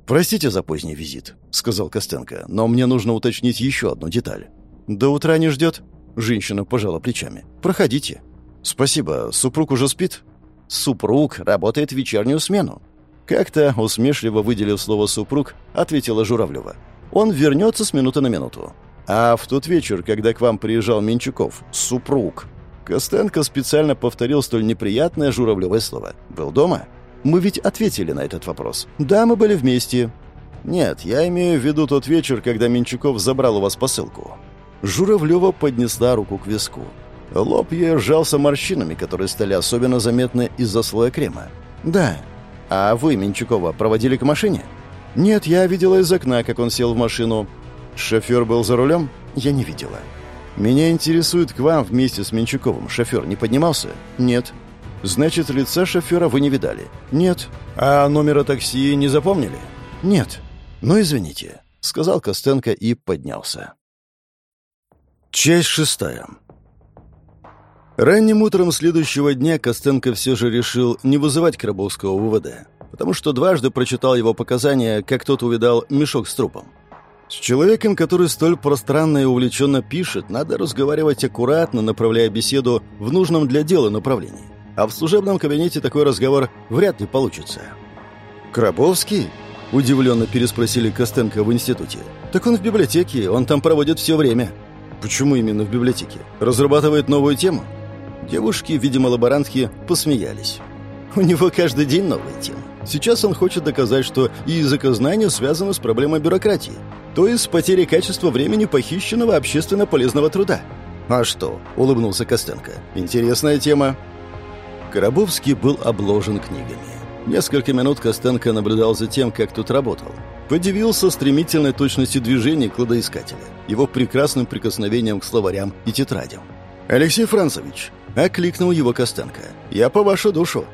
«Простите за поздний визит», — сказал Костенко, «но мне нужно уточнить еще одну деталь». «До утра не ждет?» Женщина пожала плечами. «Проходите». «Спасибо. Супруг уже спит?» «Супруг работает в вечернюю смену». Как-то, усмешливо выделив слово «супруг», ответила Журавлева. «Он вернется с минуты на минуту». А в тот вечер, когда к вам приезжал Менчуков, супруг, Костенко специально повторил столь неприятное журавлевое слово. «Был дома?» «Мы ведь ответили на этот вопрос. Да, мы были вместе». «Нет, я имею в виду тот вечер, когда Менчуков забрал у вас посылку». Журавлева поднесла руку к виску. Лоб ее сжался морщинами, которые стали особенно заметны из-за слоя крема. «Да. А вы Менчукова проводили к машине?» «Нет, я видела из окна, как он сел в машину». «Шофер был за рулем?» «Я не видела». «Меня интересует к вам вместе с Менчуковым. Шофер не поднимался?» «Нет». «Значит, лица шофера вы не видали?» «Нет». «А номера такси не запомнили?» «Нет». «Ну, извините», — сказал Костенко и поднялся. Часть шестая. Ранним утром следующего дня Костенко все же решил не вызывать Крабовского в УВД, потому что дважды прочитал его показания, как тот увидал мешок с трупом. С человеком, который столь пространно и увлеченно пишет, надо разговаривать аккуратно, направляя беседу в нужном для дела направлении. А в служебном кабинете такой разговор вряд ли получится. «Крабовский?» – удивленно переспросили Костенко в институте. «Так он в библиотеке, он там проводит все время». «Почему именно в библиотеке? Разрабатывает новую тему?» Девушки, видимо, лаборантки, посмеялись. У него каждый день новая тема. Сейчас он хочет доказать, что и языкознание связано с проблемой бюрократии то есть с потерей качества времени похищенного общественно полезного труда. «А что?» — улыбнулся Костенко. «Интересная тема». Коробовский был обложен книгами. Несколько минут Костенко наблюдал за тем, как тут работал. Подивился стремительной точностью движений кладоискателя, его прекрасным прикосновением к словарям и тетрадям. «Алексей Францевич», — Окликнул его Костенко. «Я по вашу душу».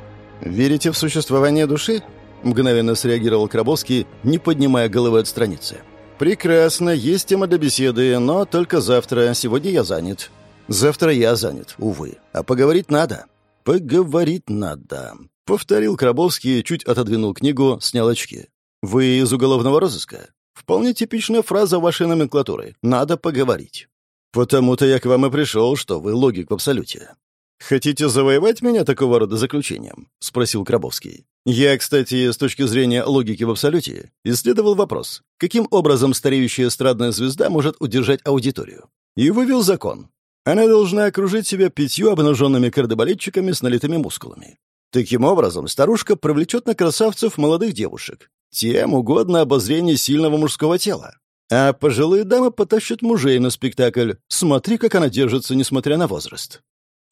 «Верите в существование души?» Мгновенно среагировал Крабовский, не поднимая головы от страницы. «Прекрасно, есть тема для беседы, но только завтра. Сегодня я занят». «Завтра я занят, увы. А поговорить надо». «Поговорить надо», — повторил Крабовский, чуть отодвинул книгу, снял очки. «Вы из уголовного розыска?» «Вполне типичная фраза вашей номенклатуры. Надо поговорить». «Потому-то я к вам и пришел, что вы логик в абсолюте». «Хотите завоевать меня такого рода заключением?» — спросил Крабовский. Я, кстати, с точки зрения логики в абсолюте, исследовал вопрос, каким образом стареющая эстрадная звезда может удержать аудиторию. И вывел закон. Она должна окружить себя пятью обнаженными кардебалетчиками с налитыми мускулами. Таким образом, старушка привлечет на красавцев молодых девушек. Тем угодно обозрение сильного мужского тела. А пожилые дамы потащат мужей на спектакль. Смотри, как она держится, несмотря на возраст.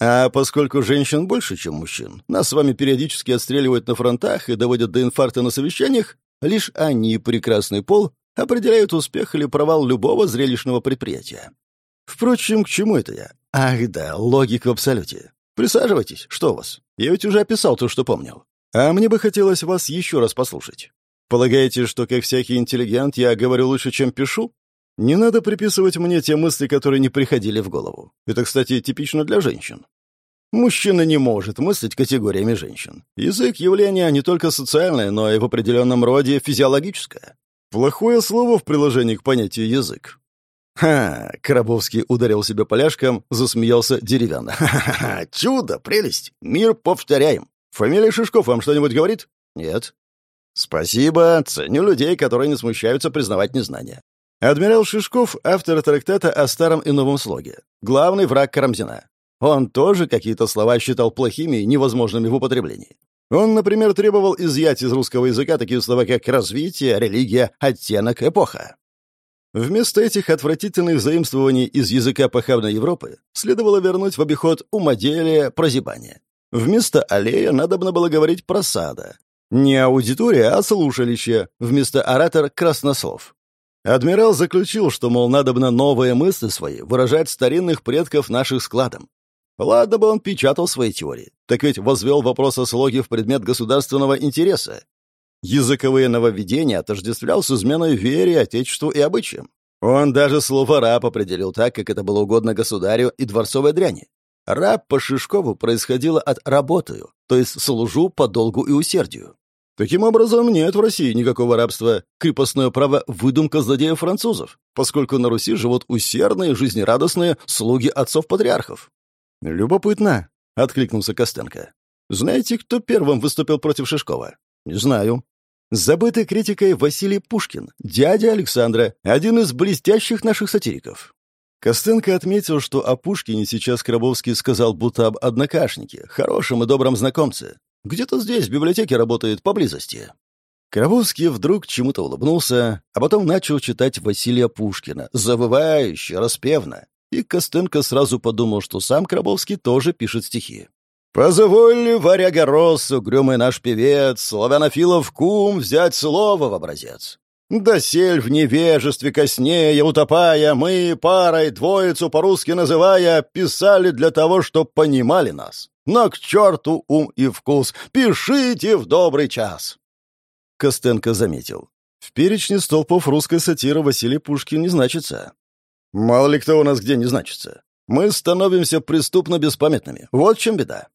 А поскольку женщин больше, чем мужчин, нас с вами периодически отстреливают на фронтах и доводят до инфаркта на совещаниях, лишь они, прекрасный пол, определяют успех или провал любого зрелищного предприятия. Впрочем, к чему это я? Ах да, логика в абсолюте. Присаживайтесь, что у вас? Я ведь уже описал то, что помнил. А мне бы хотелось вас еще раз послушать. Полагаете, что, как всякий интеллигент, я говорю лучше, чем пишу? Не надо приписывать мне те мысли, которые не приходили в голову. Это, кстати, типично для женщин. Мужчина не может мыслить категориями женщин. Язык — явление не только социальное, но и в определенном роде физиологическое. Плохое слово в приложении к понятию «язык». «Ха!» — Коробовский ударил себя поляшком, засмеялся деревянно. <laughs> «Ха-ха-ха! Чудо! Прелесть! Мир повторяем! Фамилия Шишков вам что-нибудь говорит?» «Нет». «Спасибо. Ценю людей, которые не смущаются признавать незнание. Адмирал Шишков — автор трактата о старом и новом слоге. Главный враг Карамзина. Он тоже какие-то слова считал плохими и невозможными в употреблении. Он, например, требовал изъять из русского языка такие слова, как «развитие», «религия», «оттенок», «эпоха». Вместо этих отвратительных заимствований из языка похабной Европы следовало вернуть в обиход умоделие, прозябание. Вместо аллея надобно было говорить просада. Не аудитория, а слушалище. Вместо оратор — краснослов. Адмирал заключил, что, мол, надобно новые мысли свои выражать старинных предков наших складом. Ладно бы он печатал свои теории, так ведь возвел вопрос о слоге в предмет государственного интереса. Языковые нововведения отождествлял с изменой вере, отечеству и обычаям. Он даже слово «раб» определил так, как это было угодно государю и дворцовой дряни. Раб по Шишкову происходило от «работаю», то есть «служу по долгу и усердию». Таким образом, нет в России никакого рабства. Крепостное право — выдумка злодеев французов, поскольку на Руси живут усердные, жизнерадостные слуги отцов-патриархов. «Любопытно», — откликнулся Костенко. «Знаете, кто первым выступил против Шишкова?» «Не знаю». Забытый критикой Василий Пушкин, дядя Александра, один из блестящих наших сатириков. Костенко отметил, что о Пушкине сейчас Крабовский сказал будто об однокашнике, хорошем и добром знакомце. Где-то здесь, в библиотеке, работает поблизости. Крабовский вдруг чему-то улыбнулся, а потом начал читать Василия Пушкина, завывающе, распевно и Костенко сразу подумал, что сам Крабовский тоже пишет стихи. «Позволь, варяга рос, угрюмый наш певец, славянофилов кум, взять слово в образец. Досель в невежестве коснея, утопая, мы парой двоицу по-русски называя, писали для того, чтоб понимали нас. Но к черту ум и вкус, пишите в добрый час!» Костенко заметил. В перечне столпов русской сатиры Василий Пушкин не значится. Мало ли кто у нас где не значится. Мы становимся преступно беспамятными. Вот чем беда.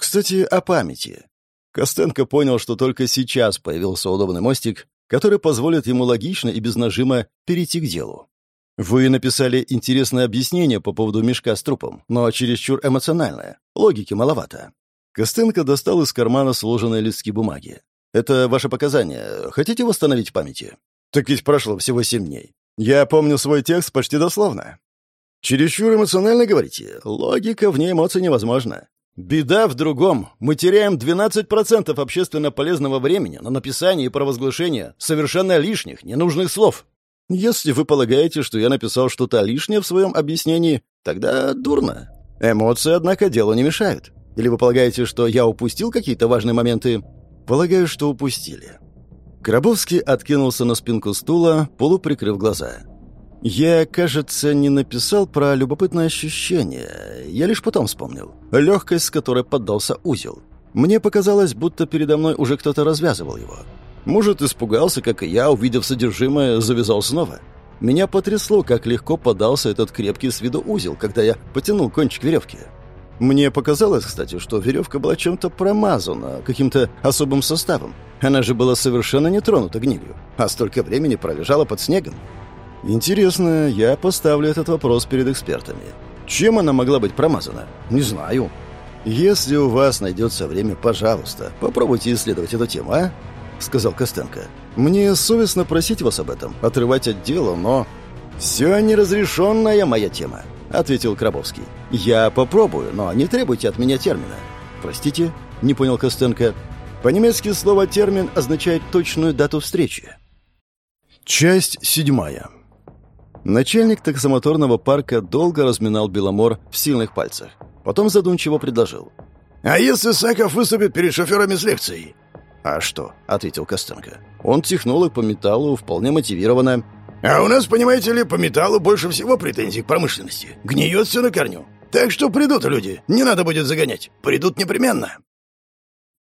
Кстати, о памяти. Костенко понял, что только сейчас появился удобный мостик, который позволит ему логично и без нажима перейти к делу. Вы написали интересное объяснение по поводу мешка с трупом, но чересчур эмоциональное. Логики маловато. Костенко достал из кармана сложенные листки бумаги. «Это ваше показание. Хотите восстановить в памяти?» «Так ведь прошло всего семь дней. Я помню свой текст почти дословно. Чересчур эмоционально говорите. Логика вне эмоций невозможна. Беда в другом. Мы теряем 12% общественно полезного времени на написание и провозглашение совершенно лишних, ненужных слов. Если вы полагаете, что я написал что-то лишнее в своем объяснении, тогда дурно. Эмоции, однако, делу не мешают. Или вы полагаете, что я упустил какие-то важные моменты? Полагаю, что упустили. Крабовский откинулся на спинку стула, полуприкрыв глаза. Я, кажется, не написал про любопытное ощущение. Я лишь потом вспомнил. Легкость, с которой поддался узел. Мне показалось, будто передо мной уже кто-то развязывал его. Может, испугался, как и я, увидев содержимое, завязал снова. Меня потрясло, как легко подался этот крепкий с виду узел, когда я потянул кончик веревки. Мне показалось, кстати, что веревка была чем-то промазана, каким-то особым составом. Она же была совершенно не тронута гнилью, а столько времени пролежала под снегом. Интересно, я поставлю этот вопрос перед экспертами. Чем она могла быть промазана? Не знаю. Если у вас найдется время, пожалуйста, попробуйте исследовать эту тему, а? Сказал Костенко. Мне совестно просить вас об этом, отрывать от дела, но... Все неразрешенная моя тема, ответил Крабовский. Я попробую, но не требуйте от меня термина. Простите, не понял Костенко. По-немецки слово «термин» означает точную дату встречи. Часть седьмая. Начальник таксомоторного парка долго разминал Беломор в сильных пальцах. Потом задумчиво предложил. «А если Саков выступит перед шоферами с лекцией?» «А что?» — ответил Костенко. «Он технолог по металлу, вполне мотивированно». «А у нас, понимаете ли, по металлу больше всего претензий к промышленности. Гниет все на корню. Так что придут люди, не надо будет загонять. Придут непременно».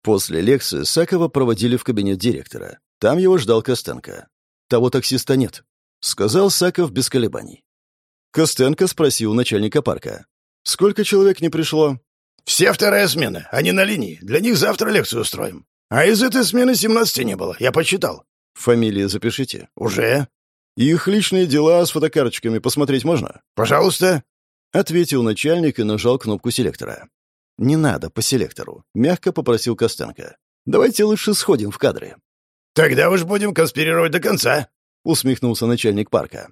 После лекции Сакова проводили в кабинет директора. Там его ждал Костенко. Того таксиста нет. — сказал Саков без колебаний. Костенко спросил начальника парка. «Сколько человек не пришло?» «Все вторая смена. Они на линии. Для них завтра лекцию устроим. А из этой смены 17 не было. Я почитал». «Фамилии запишите». «Уже?» «Их личные дела с фотокарточками посмотреть можно?» «Пожалуйста». Ответил начальник и нажал кнопку селектора. «Не надо по селектору», — мягко попросил Костенко. «Давайте лучше сходим в кадры». «Тогда уж будем конспирировать до конца», — усмехнулся начальник парка.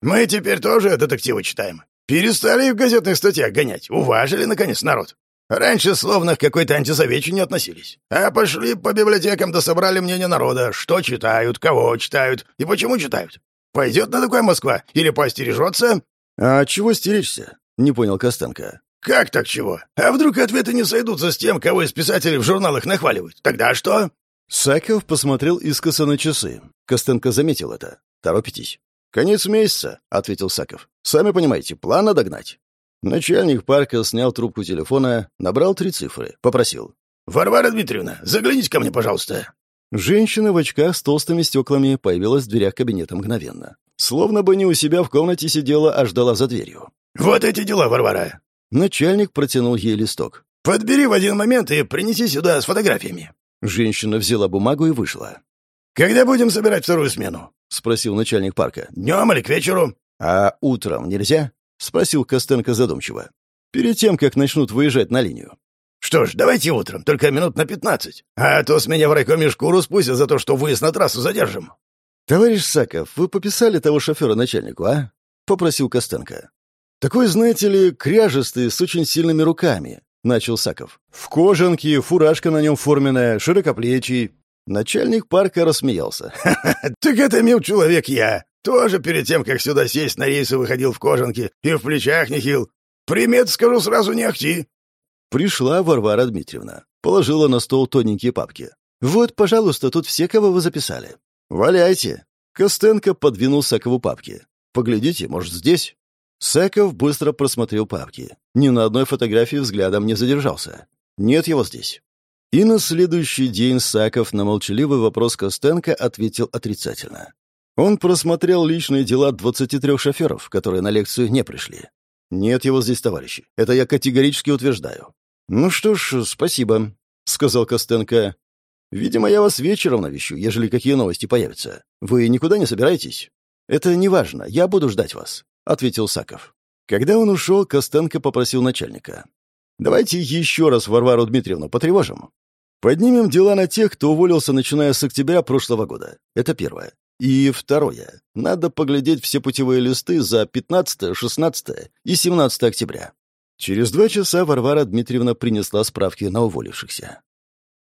«Мы теперь тоже детективы читаем. Перестали в газетных статьях гонять. Уважили, наконец, народ. Раньше словно к какой-то антисоветчине относились. А пошли по библиотекам да собрали мнение народа, что читают, кого читают и почему читают. Пойдет на такое Москва или поостережется?» «А чего стеречься?» — не понял Костенко. «Как так чего? А вдруг ответы не сойдутся с тем, кого из писателей в журналах нахваливают? Тогда что?» Саков посмотрел искоса на часы. Костенко заметил это. «Торопитесь». «Конец месяца», — ответил Саков. «Сами понимаете, план надо гнать». Начальник парка снял трубку телефона, набрал три цифры, попросил. «Варвара Дмитриевна, загляните ко мне, пожалуйста». Женщина в очках с толстыми стеклами появилась в дверях кабинета мгновенно. Словно бы не у себя в комнате сидела, а ждала за дверью. «Вот эти дела, Варвара». Начальник протянул ей листок. «Подбери в один момент и принеси сюда с фотографиями». Женщина взяла бумагу и вышла. «Когда будем собирать вторую смену?» — спросил начальник парка. «Днем или к вечеру?» «А утром нельзя?» — спросил Костенко задумчиво. «Перед тем, как начнут выезжать на линию». «Что ж, давайте утром, только минут на пятнадцать. А то с меня в райкоме шкуру спустят за то, что выезд на трассу задержим». «Товарищ Саков, вы пописали того шофера начальнику, а?» — попросил Костенко. «Такой, знаете ли, кряжестый, с очень сильными руками. — начал Саков. «В кожанке, фуражка на нем форменная, широкоплечий». Начальник парка рассмеялся. так это, мил человек, я. Тоже перед тем, как сюда сесть, на рейсы выходил в кожанке и в плечах не хил. Примет, скажу сразу, не ахти». Пришла Варвара Дмитриевна. Положила на стол тоненькие папки. «Вот, пожалуйста, тут все, кого вы записали». «Валяйте». Костенко подвинул Сакову папки. «Поглядите, может, здесь?» Саков быстро просмотрел папки. Ни на одной фотографии взглядом не задержался. Нет его здесь. И на следующий день Саков на молчаливый вопрос Костенко ответил отрицательно. Он просмотрел личные дела 23 шоферов, которые на лекцию не пришли. «Нет его здесь, товарищи. Это я категорически утверждаю». «Ну что ж, спасибо», — сказал Костенко. «Видимо, я вас вечером навещу, ежели какие новости появятся. Вы никуда не собираетесь?» «Это не важно. Я буду ждать вас ответил Саков. Когда он ушел, Костенко попросил начальника. «Давайте еще раз Варвару Дмитриевну потревожим. Поднимем дела на тех, кто уволился, начиная с октября прошлого года. Это первое. И второе. Надо поглядеть все путевые листы за 15, 16 и 17 октября. Через два часа Варвара Дмитриевна принесла справки на уволившихся.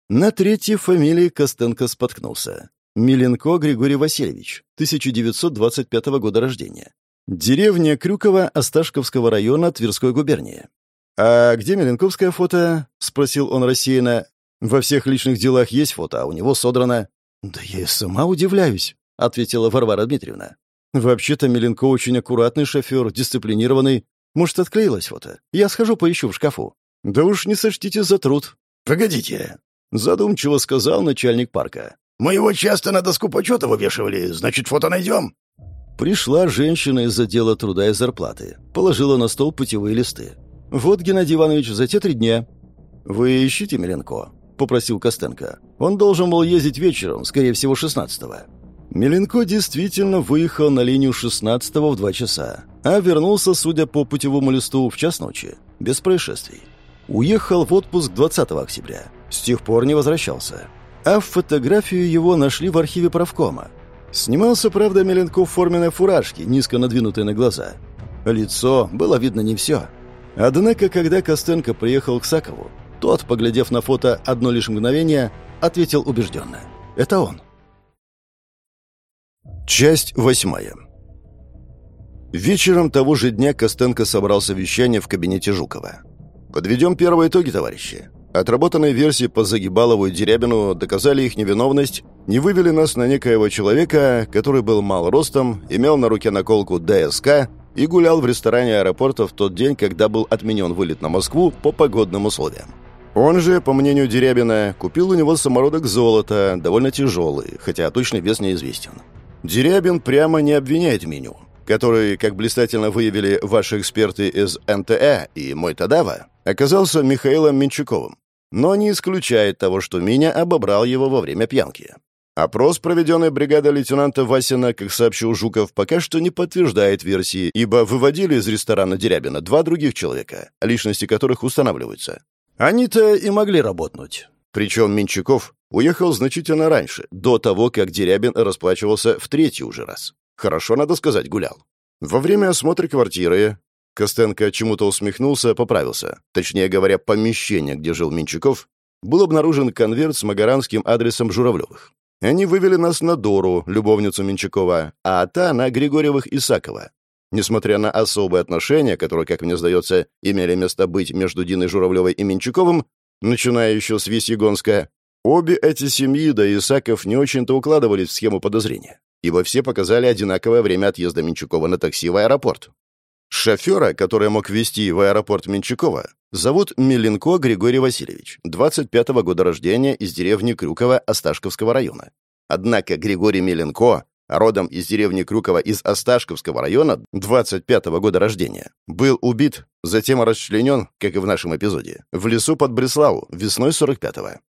На третьей фамилии Костенко споткнулся. Миленко Григорий Васильевич, 1925 года рождения. Деревня Крюково Осташковского района Тверской губернии. «А где Меленковское фото?» — спросил он рассеянно. «Во всех личных делах есть фото, а у него содрано». «Да я и сама удивляюсь», — ответила Варвара Дмитриевна. Вообще-то Миленко очень аккуратный шофер, дисциплинированный. Может, отклеилось фото? Я схожу, поищу в шкафу. Да уж не сочтите за труд. Погодите. Задумчиво сказал начальник парка. Мы его часто на доску почета вывешивали, значит, фото найдем. Пришла женщина из отдела труда и зарплаты. Положила на стол путевые листы. «Вот, Геннадий Иванович, за те три дня». «Вы ищите Миленко?» — попросил Костенко. «Он должен был ездить вечером, скорее всего, 16-го». Миленко действительно выехал на линию 16-го в два часа, а вернулся, судя по путевому листу, в час ночи, без происшествий. Уехал в отпуск 20 октября. С тех пор не возвращался. А фотографию его нашли в архиве правкома. Снимался, правда, Миленко в форменной фуражке, низко надвинутой на глаза. Лицо было видно не все. Однако, когда Костенко приехал к Сакову, тот, поглядев на фото одно лишь мгновение, ответил убежденно. «Это он». Часть восьмая. Вечером того же дня Костенко собрал совещание в кабинете Жукова. «Подведем первые итоги, товарищи. Отработанные версии по Загибалову и Дерябину доказали их невиновность, не вывели нас на некоего человека, который был мал ростом, имел на руке наколку ДСК и гулял в ресторане аэропорта в тот день, когда был отменен вылет на Москву по погодным условиям. Он же, по мнению Дерябина, купил у него самородок золота, довольно тяжелый, хотя точный вес неизвестен. Дерябин прямо не обвиняет меню, который, как блистательно выявили ваши эксперты из НТЭ и мой Тадава, оказался Михаилом Менчуковым, но не исключает того, что Миня обобрал его во время пьянки. Опрос, проведенный бригадой лейтенанта Васина, как сообщил Жуков, пока что не подтверждает версии, ибо выводили из ресторана Дерябина два других человека, личности которых устанавливаются. Они-то и могли работнуть. Причем Менчаков уехал значительно раньше, до того, как Дерябин расплачивался в третий уже раз. Хорошо, надо сказать, гулял. Во время осмотра квартиры Костенко чему-то усмехнулся, поправился. Точнее говоря, помещение, где жил Минчаков, был обнаружен конверт с магаранским адресом Журавлевых. Они вывели нас на Дору, любовницу Минчакова, а та на Григорьевых Исакова. Несмотря на особые отношения, которые, как мне сдается, имели место быть между Диной Журавлевой и Минчаковым, начиная еще с Весьегонска, обе эти семьи, да и Исаков, не очень-то укладывались в схему подозрения, ибо все показали одинаковое время отъезда Минчакова на такси в аэропорт. Шофера, который мог везти в аэропорт Менчакова, зовут Миленко Григорий Васильевич, 25-го года рождения из деревни Крюково Осташковского района. Однако Григорий Миленко, родом из деревни Крюково из Осташковского района, 25-го года рождения, был убит, затем расчленен, как и в нашем эпизоде, в лесу под Бреславу весной 45-го.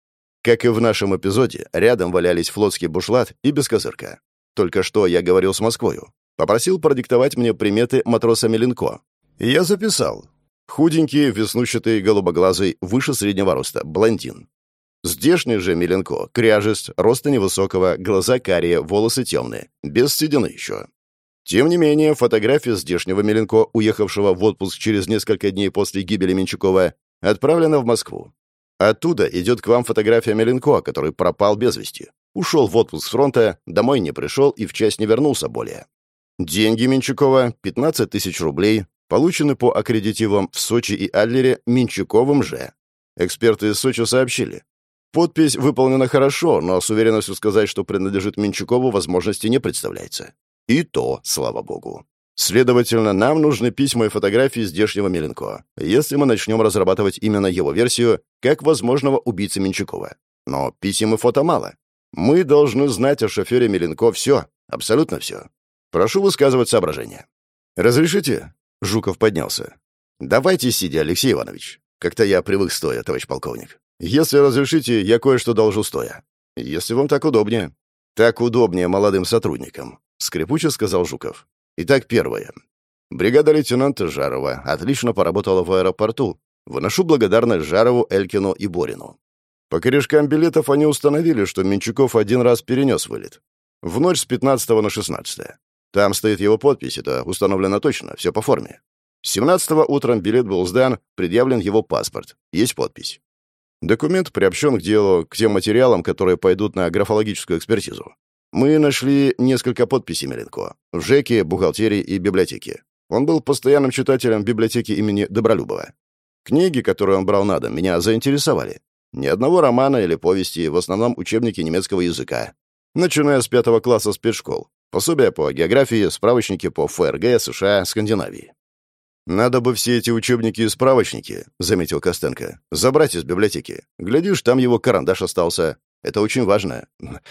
Как и в нашем эпизоде, рядом валялись флотский бушлат и бескозырка. Только что я говорил с Москвою. Попросил продиктовать мне приметы матроса Меленко. я записал. Худенький, веснущатый, голубоглазый, выше среднего роста, блондин. Здешний же Меленко, кряжест, роста невысокого, глаза карие, волосы темные, без седины еще. Тем не менее, фотография здешнего Меленко, уехавшего в отпуск через несколько дней после гибели Менчукова, отправлена в Москву. Оттуда идет к вам фотография Меленко, который пропал без вести. Ушел в отпуск с фронта, домой не пришел и в часть не вернулся более. Деньги Менчукова, 15 тысяч рублей, получены по аккредитивам в Сочи и Адлере Менчуковым же. Эксперты из Сочи сообщили. Подпись выполнена хорошо, но с уверенностью сказать, что принадлежит Менчукову, возможности не представляется. И то, слава богу. Следовательно, нам нужны письма и фотографии здешнего Меленко, если мы начнем разрабатывать именно его версию как возможного убийцы Менчукова. Но писем и фото мало. Мы должны знать о шофере Меленко все, абсолютно все. Прошу высказывать соображения». «Разрешите?» — Жуков поднялся. «Давайте сидя, Алексей Иванович. Как-то я привык стоя, товарищ полковник. Если разрешите, я кое-что должу стоя. Если вам так удобнее». «Так удобнее молодым сотрудникам», — скрипуче сказал Жуков. «Итак, первое. Бригада лейтенанта Жарова отлично поработала в аэропорту. Выношу благодарность Жарову, Элькину и Борину. По корешкам билетов они установили, что Менчуков один раз перенес вылет. В ночь с 15 на 16. Там стоит его подпись, это установлено точно, все по форме. 17-го утром билет был сдан, предъявлен его паспорт. Есть подпись. Документ приобщен к делу, к тем материалам, которые пойдут на графологическую экспертизу. Мы нашли несколько подписей Меленко в ЖЭКе, бухгалтерии и библиотеке. Он был постоянным читателем библиотеки имени Добролюбова. Книги, которые он брал на дом, меня заинтересовали. Ни одного романа или повести, в основном учебники немецкого языка. Начиная с пятого класса спецшкол, Пособия по географии, справочники по ФРГ, США, Скандинавии. «Надо бы все эти учебники и справочники», — заметил Костенко, — «забрать из библиотеки. Глядишь, там его карандаш остался. Это очень важно.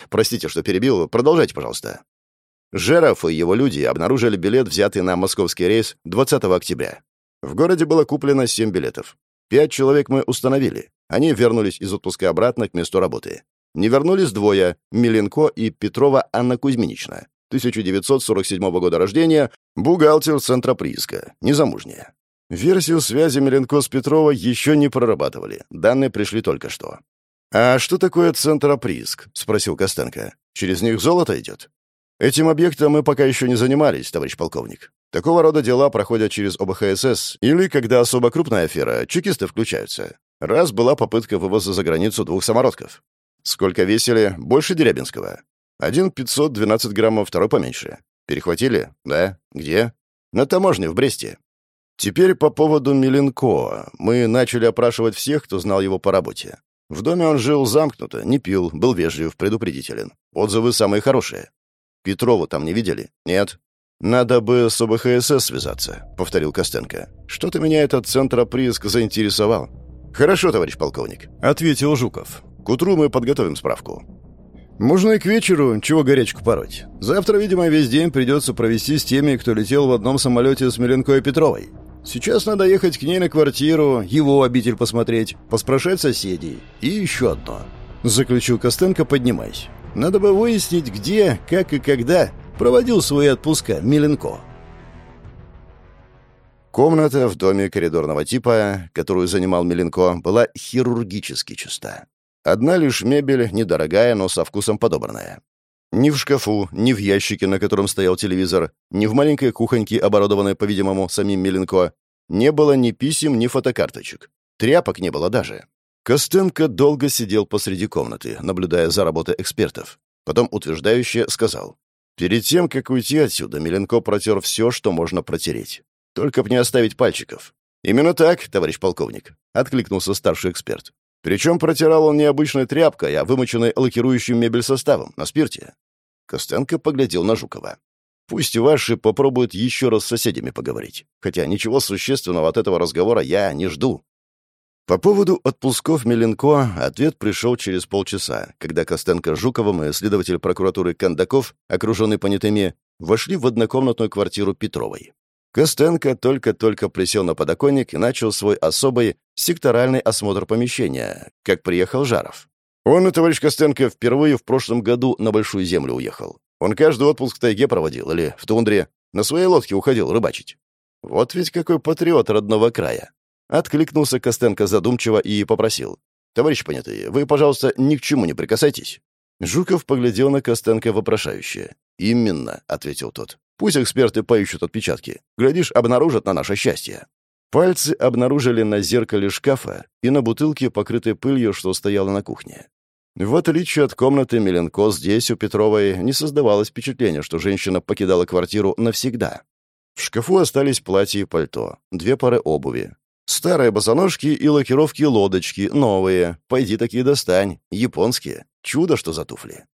Простите, что перебил. Продолжайте, пожалуйста». Жеров и его люди обнаружили билет, взятый на московский рейс 20 октября. В городе было куплено 7 билетов. Пять человек мы установили. Они вернулись из отпуска обратно к месту работы. Не вернулись двое — Миленко и Петрова Анна Кузьминична. 1947 года рождения, бухгалтер центра прииска, незамужняя. Версию связи Миленко с Петровой еще не прорабатывали. Данные пришли только что. «А что такое центроприиск?» — спросил Костенко. «Через них золото идет?» «Этим объектом мы пока еще не занимались, товарищ полковник. Такого рода дела проходят через ОБХСС или, когда особо крупная афера, чекисты включаются. Раз была попытка вывоза за границу двух самородков. Сколько весили? Больше Дерябинского. Один 512 граммов, второй поменьше. Перехватили? Да. Где? На таможне в Бресте. Теперь по поводу Миленко. Мы начали опрашивать всех, кто знал его по работе. В доме он жил замкнуто, не пил, был вежлив, предупредителен. Отзывы самые хорошие. Петрову там не видели? Нет. Надо бы с ОБХСС связаться, повторил Костенко. Что-то меня этот центроприиск заинтересовал. Хорошо, товарищ полковник, ответил Жуков. К утру мы подготовим справку. Можно и к вечеру, чего горячку пороть. Завтра, видимо, весь день придется провести с теми, кто летел в одном самолете с Миленко и Петровой. Сейчас надо ехать к ней на квартиру, его обитель посмотреть, поспрашать соседей. И еще одно. Заключил Костенко, поднимаясь. Надо бы выяснить, где, как и когда проводил свои отпуска Миленко. Комната в доме коридорного типа, которую занимал Миленко, была хирургически чиста. Одна лишь мебель, недорогая, но со вкусом подобранная. Ни в шкафу, ни в ящике, на котором стоял телевизор, ни в маленькой кухоньке, оборудованной, по-видимому, самим Миленко, не было ни писем, ни фотокарточек. Тряпок не было даже. Костенко долго сидел посреди комнаты, наблюдая за работой экспертов. Потом утверждающе сказал. Перед тем, как уйти отсюда, Миленко протер все, что можно протереть. Только б не оставить пальчиков. «Именно так, товарищ полковник», — откликнулся старший эксперт. Причем протирал он не обычной тряпкой, а вымоченной лакирующим мебель составом, на спирте. Костенко поглядел на Жукова. Пусть ваши попробуют еще раз с соседями поговорить. Хотя ничего существенного от этого разговора я не жду. По поводу отпусков Миленко ответ пришел через полчаса, когда Костенко Жуковым и следователь прокуратуры Кондаков, окруженный понятыми, вошли в однокомнатную квартиру Петровой. Костенко только-только присел на подоконник и начал свой особый секторальный осмотр помещения, как приехал Жаров. Он, товарищ Костенко, впервые в прошлом году на Большую Землю уехал. Он каждый отпуск в тайге проводил или в тундре. На своей лодке уходил рыбачить. Вот ведь какой патриот родного края. Откликнулся Костенко задумчиво и попросил. «Товарищ понятые, вы, пожалуйста, ни к чему не прикасайтесь». Жуков поглядел на Костенко вопрошающе. «Именно», — ответил тот. «Пусть эксперты поищут отпечатки. Глядишь, обнаружат на наше счастье». Пальцы обнаружили на зеркале шкафа и на бутылке, покрытой пылью, что стояла на кухне. В отличие от комнаты Миленко, здесь у Петровой не создавалось впечатления, что женщина покидала квартиру навсегда. В шкафу остались платье и пальто, две пары обуви. Старые босоножки и лакировки лодочки, новые. Пойди такие достань, японские. Чудо, что за туфли.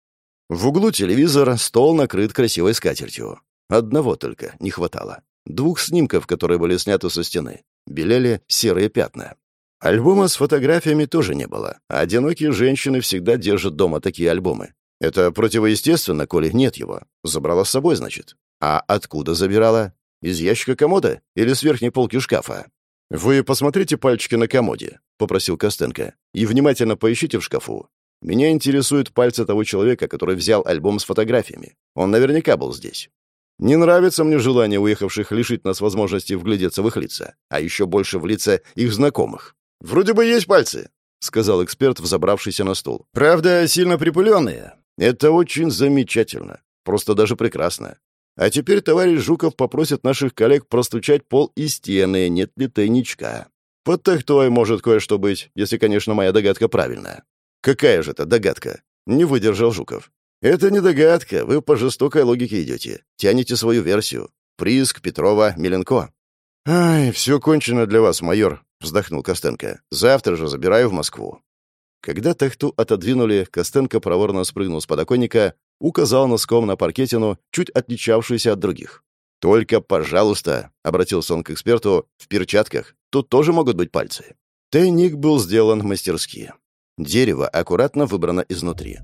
В углу телевизор, стол накрыт красивой скатертью. Одного только не хватало. Двух снимков, которые были сняты со стены. Белели серые пятна. Альбома с фотографиями тоже не было. Одинокие женщины всегда держат дома такие альбомы. Это противоестественно, коли нет его. Забрала с собой, значит. А откуда забирала? Из ящика комода или с верхней полки шкафа? «Вы посмотрите пальчики на комоде», — попросил Костенко, «и внимательно поищите в шкафу. Меня интересуют пальцы того человека, который взял альбом с фотографиями. Он наверняка был здесь. Не нравится мне желание уехавших лишить нас возможности вглядеться в их лица, а еще больше в лица их знакомых. «Вроде бы есть пальцы», — сказал эксперт, взобравшийся на стул. «Правда, сильно припыленные. Это очень замечательно. Просто даже прекрасно. А теперь товарищ Жуков попросит наших коллег простучать пол и стены, нет ли тайничка. Под тахтой может кое-что быть, если, конечно, моя догадка правильная». «Какая же это догадка?» — не выдержал Жуков. «Это не догадка, вы по жестокой логике идете. Тянете свою версию. Прииск Петрова, Миленко». «Ай, все кончено для вас, майор», — вздохнул Костенко. «Завтра же забираю в Москву». Когда тахту отодвинули, Костенко проворно спрыгнул с подоконника, указал носком на паркетину, чуть отличавшуюся от других. «Только, пожалуйста», — обратился он к эксперту, — «в перчатках. Тут тоже могут быть пальцы». Тайник был сделан мастерски. Дерево аккуратно выбрано изнутри.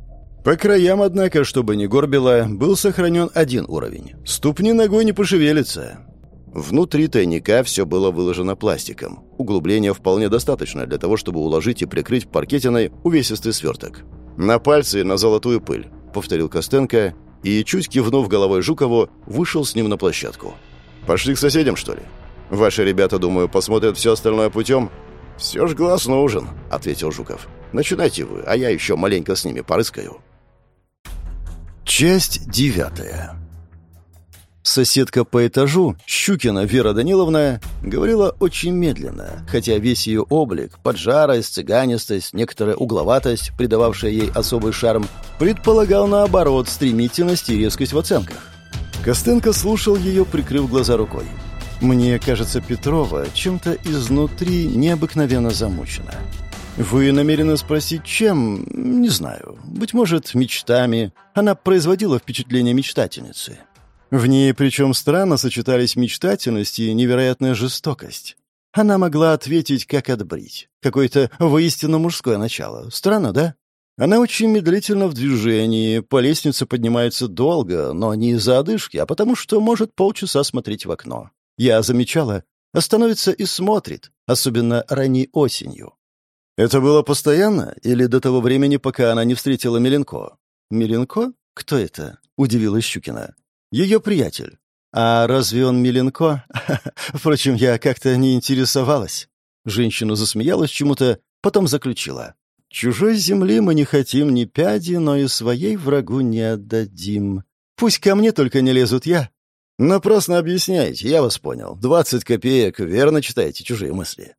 По краям, однако, чтобы не горбило, был сохранен один уровень. Ступни ногой не пошевелятся. Внутри тайника все было выложено пластиком. Углубления вполне достаточно для того, чтобы уложить и прикрыть паркетиной увесистый сверток. «На пальцы, на золотую пыль», — повторил Костенко, и, чуть кивнув головой Жукову, вышел с ним на площадку. «Пошли к соседям, что ли? Ваши ребята, думаю, посмотрят все остальное путем?» «Все ж глаз нужен», — ответил Жуков. «Начинайте вы, а я еще маленько с ними порыскаю». Часть девятая. Соседка по этажу, Щукина Вера Даниловна, говорила очень медленно, хотя весь ее облик, поджарость, цыганистость, некоторая угловатость, придававшая ей особый шарм, предполагал, наоборот, стремительность и резкость в оценках. Костенко слушал ее, прикрыв глаза рукой. «Мне кажется, Петрова чем-то изнутри необыкновенно замучена. «Вы намерены спросить, чем? Не знаю. Быть может, мечтами. Она производила впечатление мечтательницы. В ней, причем странно, сочетались мечтательность и невероятная жестокость. Она могла ответить, как отбрить. Какое-то воистину мужское начало. Странно, да? Она очень медлительно в движении, по лестнице поднимается долго, но не из-за одышки, а потому что может полчаса смотреть в окно. Я замечала, остановится и смотрит, особенно ранней осенью. Это было постоянно или до того времени, пока она не встретила Меленко? Меленко? Кто это? Удивилась Щукина. Ее приятель. А разве он Меленко? <laughs> Впрочем, я как-то не интересовалась. Женщина засмеялась чему-то, потом заключила. Чужой земли мы не хотим ни пяди, но и своей врагу не отдадим. Пусть ко мне только не лезут я. Напрасно объясняете, я вас понял. Двадцать копеек, верно читаете чужие мысли.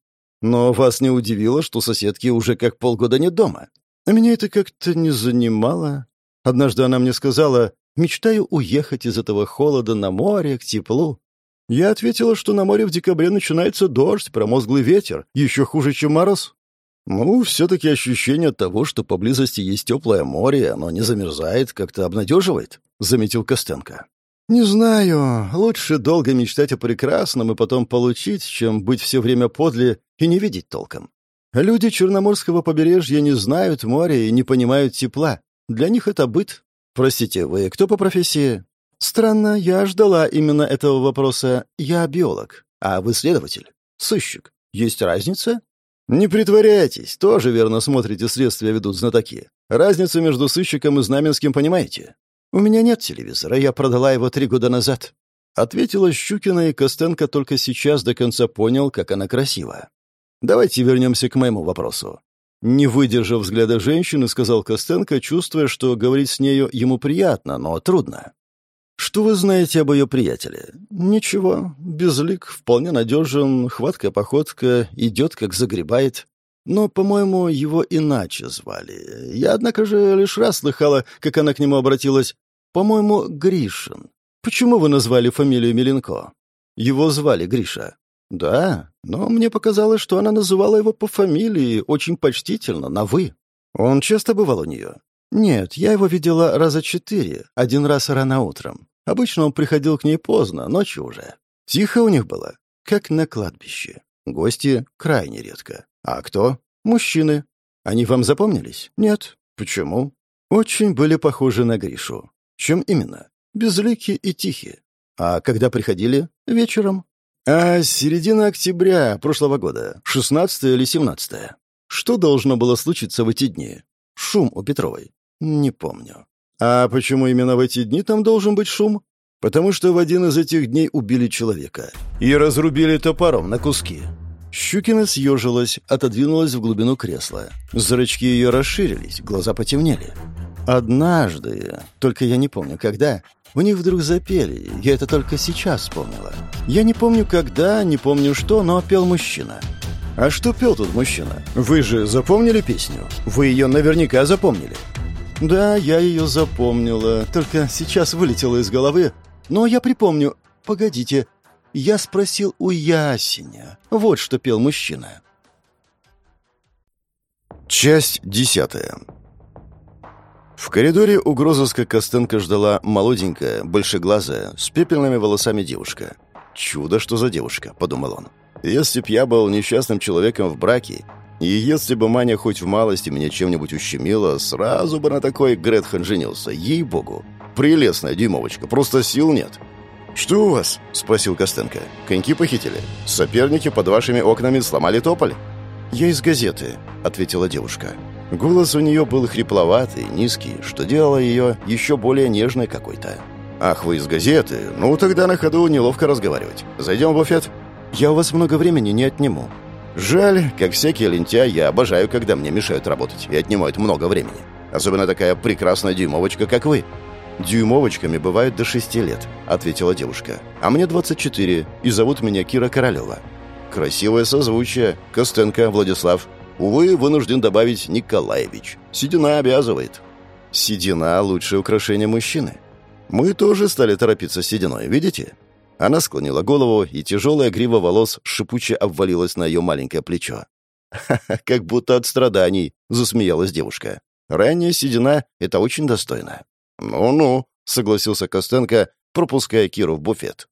Но вас не удивило, что соседки уже как полгода нет дома? А меня это как-то не занимало. Однажды она мне сказала, мечтаю уехать из этого холода на море, к теплу. Я ответила, что на море в декабре начинается дождь, промозглый ветер, еще хуже, чем мороз. Ну, все-таки ощущение того, что поблизости есть теплое море, оно не замерзает, как-то обнадеживает, — заметил Костенко. «Не знаю. Лучше долго мечтать о прекрасном и потом получить, чем быть все время подле и не видеть толком. Люди Черноморского побережья не знают моря и не понимают тепла. Для них это быт. Простите, вы кто по профессии?» «Странно, я ждала именно этого вопроса. Я биолог, а вы следователь, сыщик. Есть разница?» «Не притворяйтесь, тоже верно смотрите следствие ведут знатоки. Разницу между сыщиком и знаменским понимаете?» «У меня нет телевизора, я продала его три года назад», — ответила Щукина, и Костенко только сейчас до конца понял, как она красива. «Давайте вернемся к моему вопросу». Не выдержав взгляда женщины, сказал Костенко, чувствуя, что говорить с нею ему приятно, но трудно. «Что вы знаете об ее приятеле?» «Ничего. Безлик, вполне надежен, хваткая походка, идет, как загребает. Но, по-моему, его иначе звали. Я, однако же, лишь раз слыхала, как она к нему обратилась. По-моему, Гришин. Почему вы назвали фамилию Миленко? Его звали Гриша. Да, но мне показалось, что она называла его по фамилии, очень почтительно, на «вы». Он часто бывал у нее? Нет, я его видела раза четыре, один раз рано утром. Обычно он приходил к ней поздно, ночью уже. Тихо у них было, как на кладбище. Гости крайне редко. А кто? Мужчины. Они вам запомнились? Нет. Почему? Очень были похожи на Гришу. Чем именно? Безликие и тихие. А когда приходили? Вечером. А середина октября прошлого года, 16 или 17 Что должно было случиться в эти дни? Шум у Петровой. Не помню. А почему именно в эти дни там должен быть шум? Потому что в один из этих дней убили человека и разрубили топором на куски. Щукина съежилась, отодвинулась в глубину кресла. Зрачки ее расширились, глаза потемнели. Однажды, только я не помню когда, у них вдруг запели, я это только сейчас вспомнила. Я не помню когда, не помню что, но пел мужчина. А что пел тут мужчина? Вы же запомнили песню? Вы ее наверняка запомнили. Да, я ее запомнила, только сейчас вылетела из головы. Но я припомню. Погодите, я спросил у Ясеня. Вот что пел мужчина. Часть десятая. В коридоре у грозовска Костенко ждала молоденькая, большеглазая, с пепельными волосами девушка. «Чудо, что за девушка», — подумал он. «Если б я был несчастным человеком в браке, и если бы Маня хоть в малости меня чем-нибудь ущемила, сразу бы на такой Гретхен женился, ей-богу. Прелестная дюймовочка, просто сил нет». «Что у вас?» — спросил Костенко. «Коньки похитили. Соперники под вашими окнами сломали тополь». «Я из газеты», — ответила девушка. Голос у нее был хрипловатый, низкий, что делало ее еще более нежной какой-то. «Ах, вы из газеты? Ну, тогда на ходу неловко разговаривать. Зайдем в буфет?» «Я у вас много времени не отниму». «Жаль, как всякий лентяй, я обожаю, когда мне мешают работать и отнимают много времени. Особенно такая прекрасная дюймовочка, как вы». «Дюймовочками бывают до шести лет», — ответила девушка. «А мне 24, и зовут меня Кира Королева». «Красивое созвучие. Костенко, Владислав. Увы, вынужден добавить Николаевич. Седина обязывает. Седина — лучшее украшение мужчины. Мы тоже стали торопиться с сединой, видите? Она склонила голову, и тяжелая грива волос шипуче обвалилась на ее маленькое плечо. «Ха-ха, как будто от страданий», — засмеялась девушка. «Ранняя седина — это очень достойно». «Ну-ну», — согласился Костенко, пропуская Киру в буфет.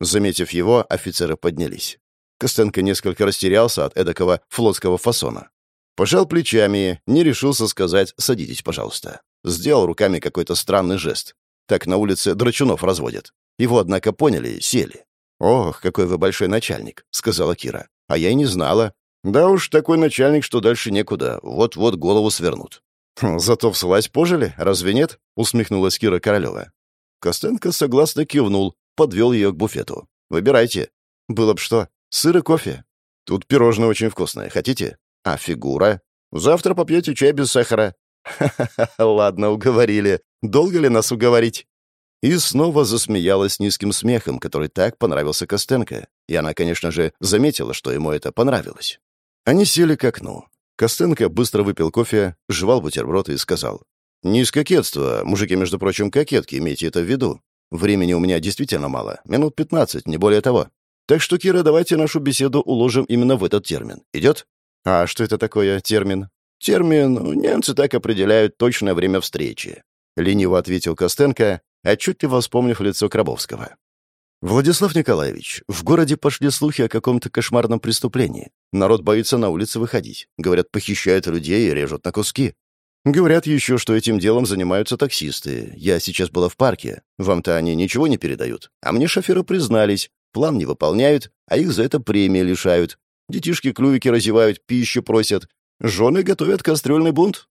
Заметив его, офицеры поднялись. Костенко несколько растерялся от эдакого флотского фасона. Пожал плечами, не решился сказать «садитесь, пожалуйста». Сделал руками какой-то странный жест. Так на улице драчунов разводят. Его, однако, поняли, сели. «Ох, какой вы большой начальник», — сказала Кира. «А я и не знала». «Да уж, такой начальник, что дальше некуда. Вот-вот голову свернут». «Хм, «Зато вслась пожили, разве нет?» — усмехнулась Кира Королева. Костенко согласно кивнул, подвел ее к буфету. «Выбирайте». «Было б что?» Сыр и кофе. Тут пирожное очень вкусное. Хотите? А фигура? Завтра попьете чай без сахара. Ха-ха-ха, ладно, уговорили. Долго ли нас уговорить? И снова засмеялась низким смехом, который так понравился Костенко. И она, конечно же, заметила, что ему это понравилось. Они сели к окну. Костенко быстро выпил кофе, жевал бутерброд и сказал. «Не из кокетства. Мужики, между прочим, кокетки, имейте это в виду. Времени у меня действительно мало. Минут пятнадцать, не более того. Так что, Кира, давайте нашу беседу уложим именно в этот термин. Идет? А что это такое термин? Термин немцы так определяют точное время встречи. Лениво ответил Костенко, отчетливо вспомнив лицо Крабовского. «Владислав Николаевич, в городе пошли слухи о каком-то кошмарном преступлении. Народ боится на улицы выходить. Говорят, похищают людей и режут на куски. Говорят еще, что этим делом занимаются таксисты. Я сейчас была в парке. Вам-то они ничего не передают. А мне шоферы признались, План не выполняют, а их за это премии лишают. Детишки клювики разевают, пищу просят. Жены готовят кастрюльный бунт.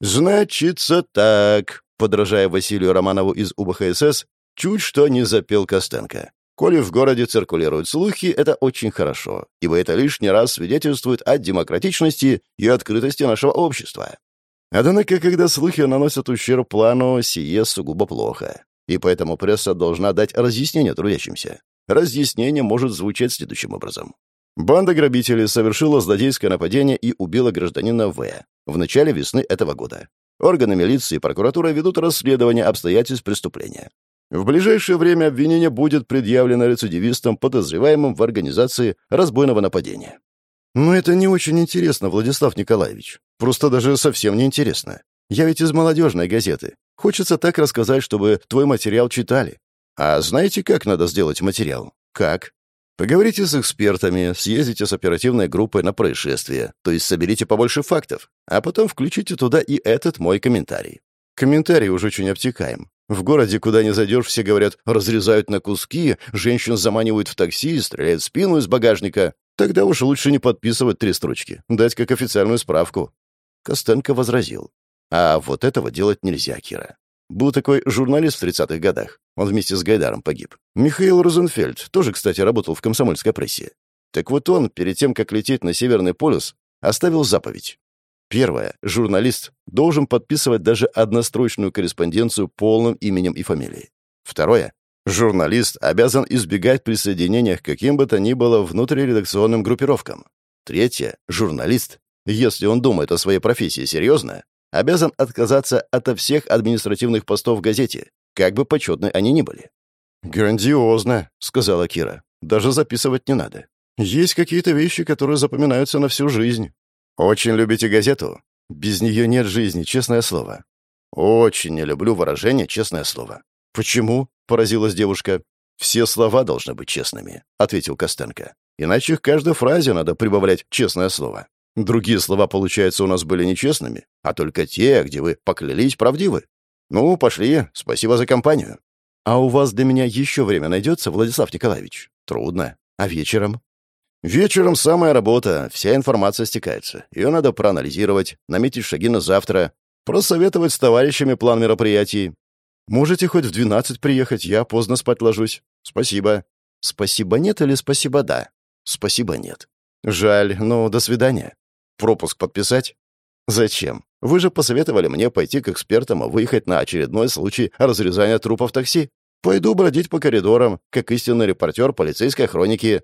«Значится так», — подражая Василию Романову из УБХСС, чуть что не запел Костенко. «Коли в городе циркулируют слухи, это очень хорошо, ибо это лишний раз свидетельствует о демократичности и открытости нашего общества. Однако, когда слухи наносят ущерб плану, сие сугубо плохо, и поэтому пресса должна дать разъяснение трудящимся. Разъяснение может звучать следующим образом. Банда грабителей совершила злодейское нападение и убила гражданина В. в начале весны этого года. Органы милиции и прокуратура ведут расследование обстоятельств преступления. В ближайшее время обвинение будет предъявлено рецидивистам, подозреваемым в организации разбойного нападения. Но это не очень интересно, Владислав Николаевич. Просто даже совсем не интересно. Я ведь из молодежной газеты. Хочется так рассказать, чтобы твой материал читали. А знаете, как надо сделать материал? Как? Поговорите с экспертами, съездите с оперативной группой на происшествие, то есть соберите побольше фактов, а потом включите туда и этот мой комментарий. Комментарий уже очень обтекаем. В городе, куда не зайдешь, все говорят, разрезают на куски, женщин заманивают в такси, стреляют в спину из багажника. Тогда уж лучше не подписывать три строчки, дать как официальную справку. Костенко возразил. А вот этого делать нельзя, Кира. Был такой журналист в 30-х годах. Он вместе с Гайдаром погиб. Михаил Розенфельд, тоже, кстати, работал в комсомольской прессе. Так вот он, перед тем, как лететь на Северный полюс, оставил заповедь. Первое. Журналист должен подписывать даже однострочную корреспонденцию полным именем и фамилией. Второе. Журналист обязан избегать присоединения к каким бы то ни было внутриредакционным группировкам. Третье. Журналист, если он думает о своей профессии серьезно, обязан отказаться от всех административных постов в газете, как бы почетны они ни были. «Грандиозно», — сказала Кира. «Даже записывать не надо. Есть какие-то вещи, которые запоминаются на всю жизнь. Очень любите газету? Без нее нет жизни, честное слово. Очень не люблю выражение «честное слово». «Почему?» — поразилась девушка. «Все слова должны быть честными», — ответил Костенко. «Иначе к каждой фразе надо прибавлять честное слово. Другие слова, получается, у нас были нечестными, а только те, где вы поклялись, правдивы. Ну, пошли, спасибо за компанию». «А у вас для меня еще время найдется, Владислав Николаевич?» «Трудно. А вечером?» «Вечером самая работа, вся информация стекается. Ее надо проанализировать, наметить шаги на завтра, просоветовать с товарищами план мероприятий. Можете хоть в двенадцать приехать, я поздно спать ложусь. Спасибо. Спасибо нет или спасибо да? Спасибо нет. Жаль, но до свидания. Пропуск подписать? Зачем? Вы же посоветовали мне пойти к экспертам, а выехать на очередной случай разрезания трупов такси. Пойду бродить по коридорам, как истинный репортер полицейской хроники.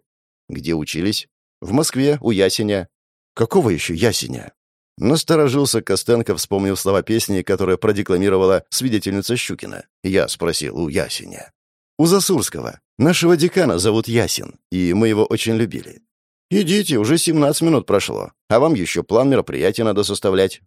Где учились? В Москве, у Ясеня. Какого еще Ясеня? Насторожился Костенко, вспомнив слова песни, которые продекламировала свидетельница Щукина. Я спросил у Ясеня. «У Засурского. Нашего декана зовут Ясин, и мы его очень любили». «Идите, уже 17 минут прошло, а вам еще план мероприятия надо составлять».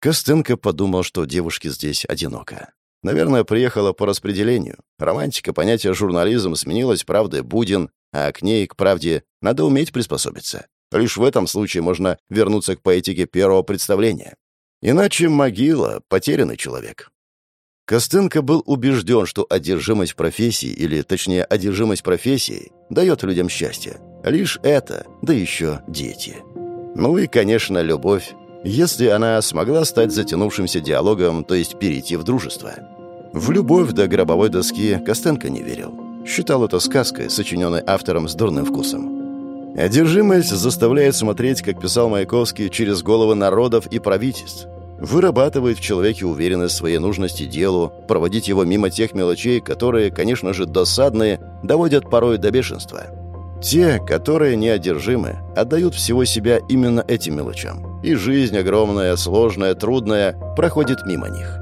Костенко подумал, что девушке здесь одиноко. Наверное, приехала по распределению. Романтика понятия журнализм сменилась правдой буден, а к ней, к правде, надо уметь приспособиться. Лишь в этом случае можно вернуться к поэтике первого представления. Иначе могила — потерянный человек. Костенко был убежден, что одержимость профессии, или, точнее, одержимость профессией, дает людям счастье. Лишь это, да еще дети. Ну и, конечно, любовь, если она смогла стать затянувшимся диалогом, то есть перейти в дружество. В любовь до гробовой доски Костенко не верил. Считал это сказкой, сочиненной автором с дурным вкусом. Одержимость заставляет смотреть, как писал Маяковский, через головы народов и правительств. Вырабатывает в человеке уверенность в своей нужности делу, проводить его мимо тех мелочей, которые, конечно же, досадные, доводят порой до бешенства. Те, которые неодержимы, отдают всего себя именно этим мелочам. И жизнь огромная, сложная, трудная проходит мимо них.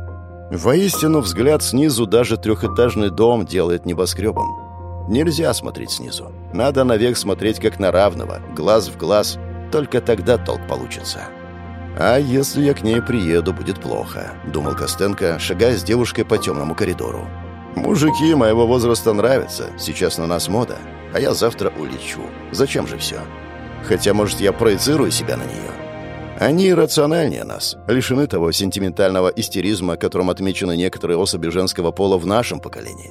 Воистину, взгляд снизу даже трехэтажный дом делает небоскребом. Нельзя смотреть снизу. Надо навек смотреть как на равного, глаз в глаз. Только тогда толк получится. «А если я к ней приеду, будет плохо», — думал Костенко, шагая с девушкой по темному коридору. «Мужики моего возраста нравятся, сейчас на нас мода, а я завтра улечу. Зачем же все? Хотя, может, я проецирую себя на нее». Они рациональнее нас, лишены того сентиментального истеризма, которым отмечены некоторые особи женского пола в нашем поколении.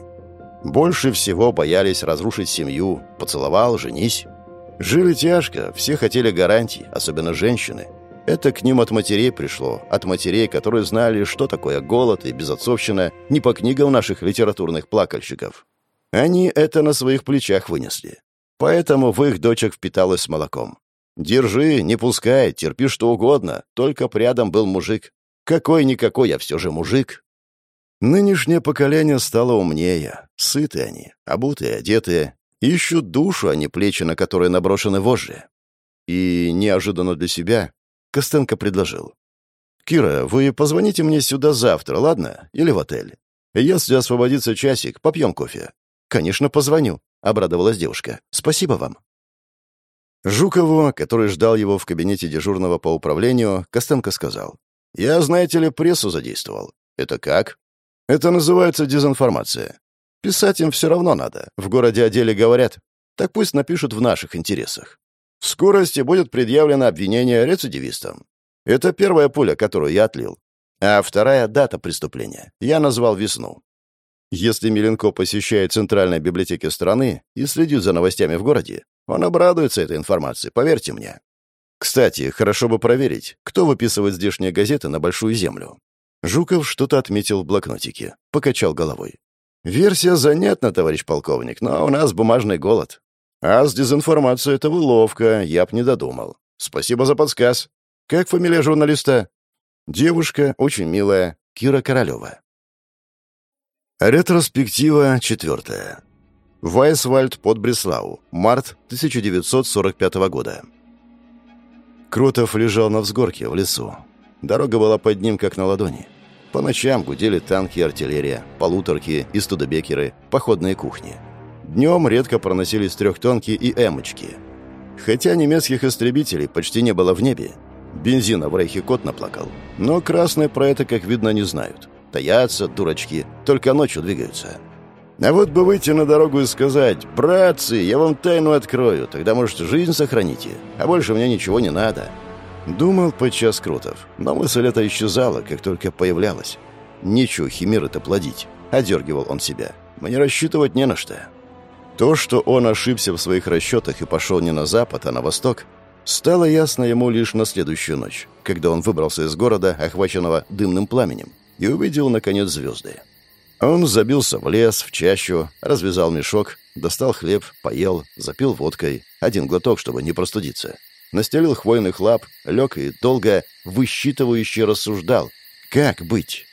Больше всего боялись разрушить семью. Поцеловал, женись. Жили тяжко, все хотели гарантий, особенно женщины. Это к ним от матерей пришло, от матерей, которые знали, что такое голод и безотцовщина, не по книгам наших литературных плакальщиков. Они это на своих плечах вынесли. Поэтому в их дочек впиталось молоком. «Держи, не пускай, терпи что угодно, только рядом был мужик. Какой-никакой, я все же мужик». Нынешнее поколение стало умнее. Сыты они, обутые, одетые. Ищут душу, а не плечи, на которые наброшены вожжи. И неожиданно для себя Костенко предложил. «Кира, вы позвоните мне сюда завтра, ладно? Или в отель? Если освободится часик, попьем кофе». «Конечно, позвоню», — обрадовалась девушка. «Спасибо вам». Жукову, который ждал его в кабинете дежурного по управлению, Костенко сказал. «Я, знаете ли, прессу задействовал». «Это как?» Это называется дезинформация. Писать им все равно надо. В городе о деле говорят. Так пусть напишут в наших интересах. В скорости будет предъявлено обвинение рецидивистам. Это первая пуля, которую я отлил. А вторая — дата преступления. Я назвал весну. Если Миленко посещает центральные библиотеки страны и следит за новостями в городе, он обрадуется этой информации, поверьте мне. Кстати, хорошо бы проверить, кто выписывает здешние газеты на Большую Землю. Жуков что-то отметил в блокнотике, покачал головой. «Версия занятна, товарищ полковник, но у нас бумажный голод. А с дезинформацией это вы ловко, я б не додумал. Спасибо за подсказ. Как фамилия журналиста?» «Девушка, очень милая, Кира Королева». Ретроспектива четвертая. Вайсвальд под Бреслау. Март 1945 года. Крутов лежал на взгорке в лесу. Дорога была под ним как на ладони. По ночам гудели танки и артиллерия, полуторки и студебекеры, походные кухни. Днем редко проносились трехтонки и эмочки. Хотя немецких истребителей почти не было в небе. Бензина в рейхе кот наплакал. Но красные про это, как видно, не знают. Таятся, дурачки, только ночью двигаются. А вот бы выйти на дорогу и сказать, «Братцы, я вам тайну открою, тогда, может, жизнь сохраните, а больше мне ничего не надо». Думал подчас Крутов, но мысль эта исчезала, как только появлялась. «Нечего химеры-то плодить», — одергивал он себя. «Мне рассчитывать не на что». То, что он ошибся в своих расчетах и пошел не на запад, а на восток, стало ясно ему лишь на следующую ночь, когда он выбрался из города, охваченного дымным пламенем, и увидел, наконец, звезды. Он забился в лес, в чащу, развязал мешок, достал хлеб, поел, запил водкой, один глоток, чтобы не простудиться. Настелил хвойных лап, лег и долго, высчитывающе рассуждал. Как быть?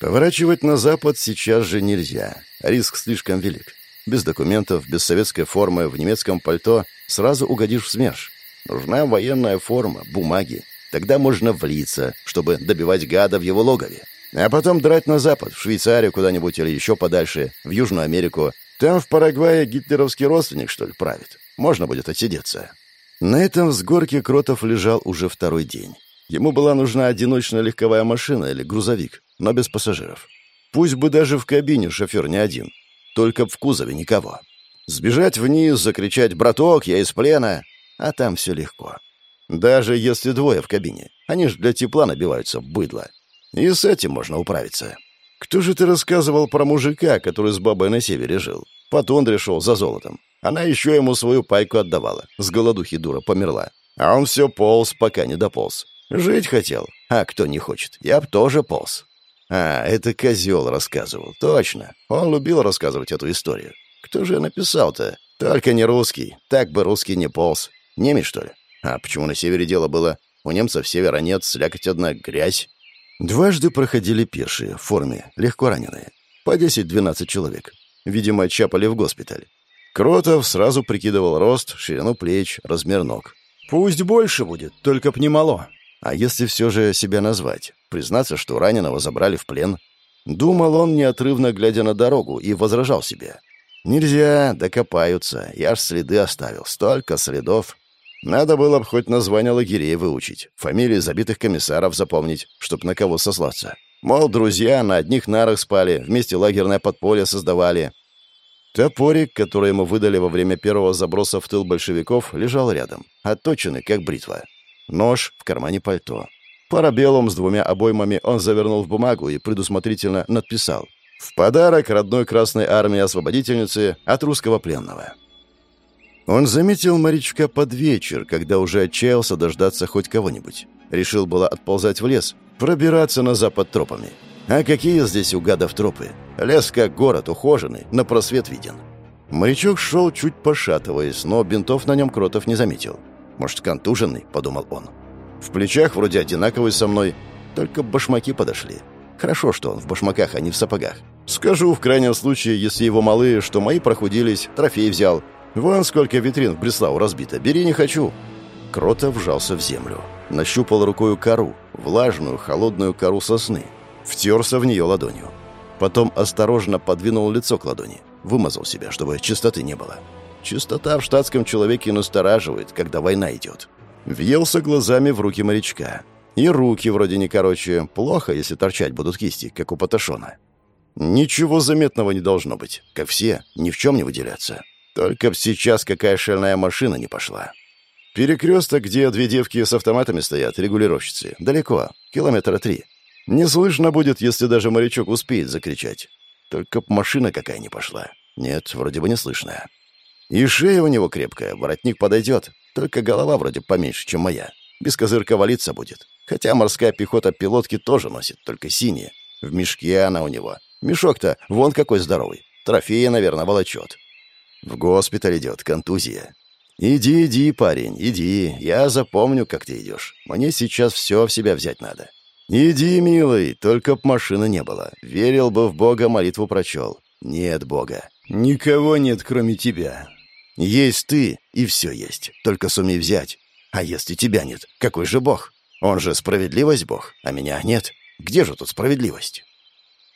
Поворачивать на запад сейчас же нельзя. Риск слишком велик. Без документов, без советской формы, в немецком пальто сразу угодишь в СМЕРШ. Нужна военная форма, бумаги. Тогда можно влиться, чтобы добивать гада в его логове. А потом драть на запад, в Швейцарию куда-нибудь или еще подальше, в Южную Америку. Там в Парагвае гитлеровский родственник, что ли, правит. Можно будет отсидеться. На этом взгорке Кротов лежал уже второй день. Ему была нужна одиночная легковая машина или грузовик, но без пассажиров. Пусть бы даже в кабине шофер не один, только в кузове никого. Сбежать вниз, закричать «Браток, я из плена!» А там все легко. Даже если двое в кабине. Они же для тепла набиваются, быдло. И с этим можно управиться. Кто же ты рассказывал про мужика, который с бабой на севере жил? По тундре шел за золотом. Она еще ему свою пайку отдавала. С голодухи дура померла. А он все полз, пока не дополз. Жить хотел. А кто не хочет? Я б тоже полз. А, это козел рассказывал. Точно. Он любил рассказывать эту историю. Кто же написал-то? Только не русский. Так бы русский не полз. Немец, что ли? А почему на севере дело было? У немцев севера нет, слякоть одна, грязь. Дважды проходили пешие, в форме, легко раненые. По 10-12 человек. Видимо, чапали в госпиталь. Кротов сразу прикидывал рост, ширину плеч, размер ног. «Пусть больше будет, только б не мало». А если все же себя назвать? Признаться, что раненого забрали в плен? Думал он, неотрывно глядя на дорогу, и возражал себе. «Нельзя, докопаются. Я ж следы оставил. Столько следов. Надо было бы хоть название лагерей выучить, фамилии забитых комиссаров запомнить, чтоб на кого сослаться. Мол, друзья на одних нарах спали, вместе лагерное подполье создавали. Топорик, который ему выдали во время первого заброса в тыл большевиков, лежал рядом, отточенный, как бритва. Нож в кармане пальто. Парабеллум с двумя обоймами он завернул в бумагу и предусмотрительно надписал «В подарок родной Красной Армии Освободительницы от русского пленного». Он заметил морячка под вечер, когда уже отчаялся дождаться хоть кого-нибудь. Решил было отползать в лес, пробираться на запад тропами. А какие здесь у гадов тропы? Лес как город, ухоженный, на просвет виден. Морячок шел чуть пошатываясь, но бинтов на нем Кротов не заметил. «Может, контуженный?» — подумал он. «В плечах вроде одинаковый со мной, только башмаки подошли. Хорошо, что он в башмаках, а не в сапогах. Скажу в крайнем случае, если его малые, что мои прохудились, трофей взял, Вон сколько витрин в Бреславу разбито. Бери не хочу». Крота вжался в землю. Нащупал рукою кору, влажную, холодную кору сосны. Втерся в нее ладонью. Потом осторожно подвинул лицо к ладони. Вымазал себя, чтобы чистоты не было. Чистота в штатском человеке настораживает, когда война идет. Въелся глазами в руки морячка. И руки вроде не короче. Плохо, если торчать будут кисти, как у Паташона. Ничего заметного не должно быть. Как все, ни в чем не выделяться. Только б сейчас какая шальная машина не пошла. Перекресток, где две девки с автоматами стоят, регулировщицы. Далеко, километра три. Не слышно будет, если даже морячок успеет закричать. Только б машина какая не пошла. Нет, вроде бы не слышно. И шея у него крепкая, воротник подойдет. Только голова вроде поменьше, чем моя. Без козырка валиться будет. Хотя морская пехота пилотки тоже носит, только синие. В мешке она у него. Мешок-то вон какой здоровый. Трофея, наверное, волочет. В госпиталь идет, контузия. Иди, иди, парень, иди. Я запомню, как ты идешь. Мне сейчас все в себя взять надо. Иди, милый, только б машины не было. Верил бы в Бога, молитву прочел. Нет Бога. Никого нет, кроме тебя. Есть ты, и все есть. Только сумей взять. А если тебя нет, какой же Бог? Он же справедливость Бог, а меня нет. Где же тут справедливость?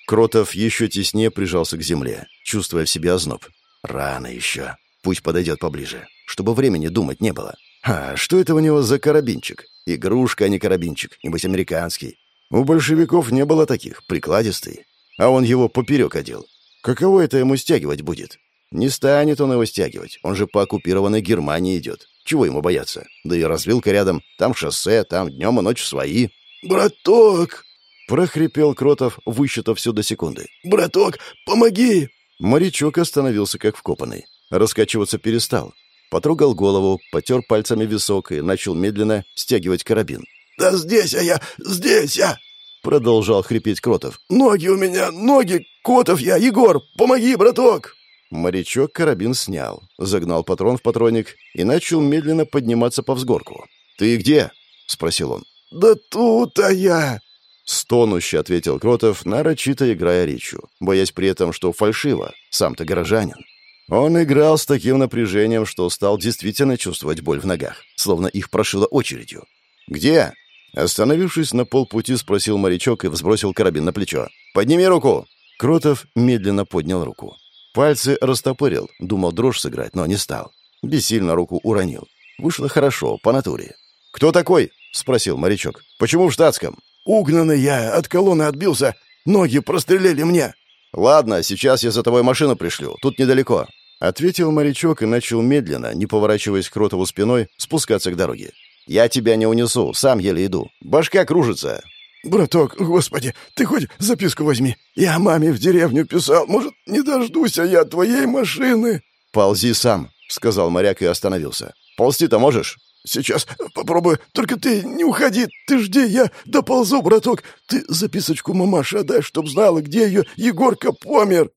Кротов еще теснее прижался к земле, чувствуя в себе озноб. Рано еще. Пусть подойдет поближе, чтобы времени думать не было. А что это у него за карабинчик? Игрушка, а не карабинчик, небось американский. У большевиков не было таких, прикладистый. А он его поперек одел. Каково это ему стягивать будет? Не станет он его стягивать, он же по оккупированной Германии идет. Чего ему бояться? Да и развилка рядом, там шоссе, там днем и ночью свои. «Браток!» — прохрипел Кротов, высчитав все до секунды. «Браток, помоги!» Морячок остановился как вкопанный. Раскачиваться перестал. Потрогал голову, потер пальцами висок и начал медленно стягивать карабин. «Да здесь а я, здесь я!» Продолжал хрипеть Кротов. «Ноги у меня, ноги! Котов я, Егор! Помоги, браток!» Морячок карабин снял, загнал патрон в патронник и начал медленно подниматься по взгорку. «Ты где?» — спросил он. «Да тут-то я!» Стонуще ответил Кротов, нарочито играя речью, боясь при этом, что фальшиво, сам-то горожанин. Он играл с таким напряжением, что стал действительно чувствовать боль в ногах, словно их прошило очередью. «Где?» Остановившись на полпути, спросил морячок и взбросил карабин на плечо. «Подними руку!» Кротов медленно поднял руку. Пальцы растопырил, думал дрожь сыграть, но не стал. Бессильно руку уронил. Вышло хорошо, по натуре. «Кто такой?» — спросил морячок. «Почему в штатском?» «Угнанный я, от колонны отбился. Ноги прострелили мне». «Ладно, сейчас я за тобой машину пришлю. Тут недалеко». Ответил морячок и начал медленно, не поворачиваясь к Кротову спиной, спускаться к дороге. «Я тебя не унесу, сам еле иду. Башка кружится. «Браток, господи, ты хоть записку возьми. Я маме в деревню писал. Может, не дождусь я твоей машины?» «Ползи сам», — сказал моряк и остановился. «Ползти-то можешь?» «Сейчас попробую. Только ты не уходи. Ты жди, я доползу, браток. Ты записочку мамаше отдай, чтоб знала, где ее Егорка помер».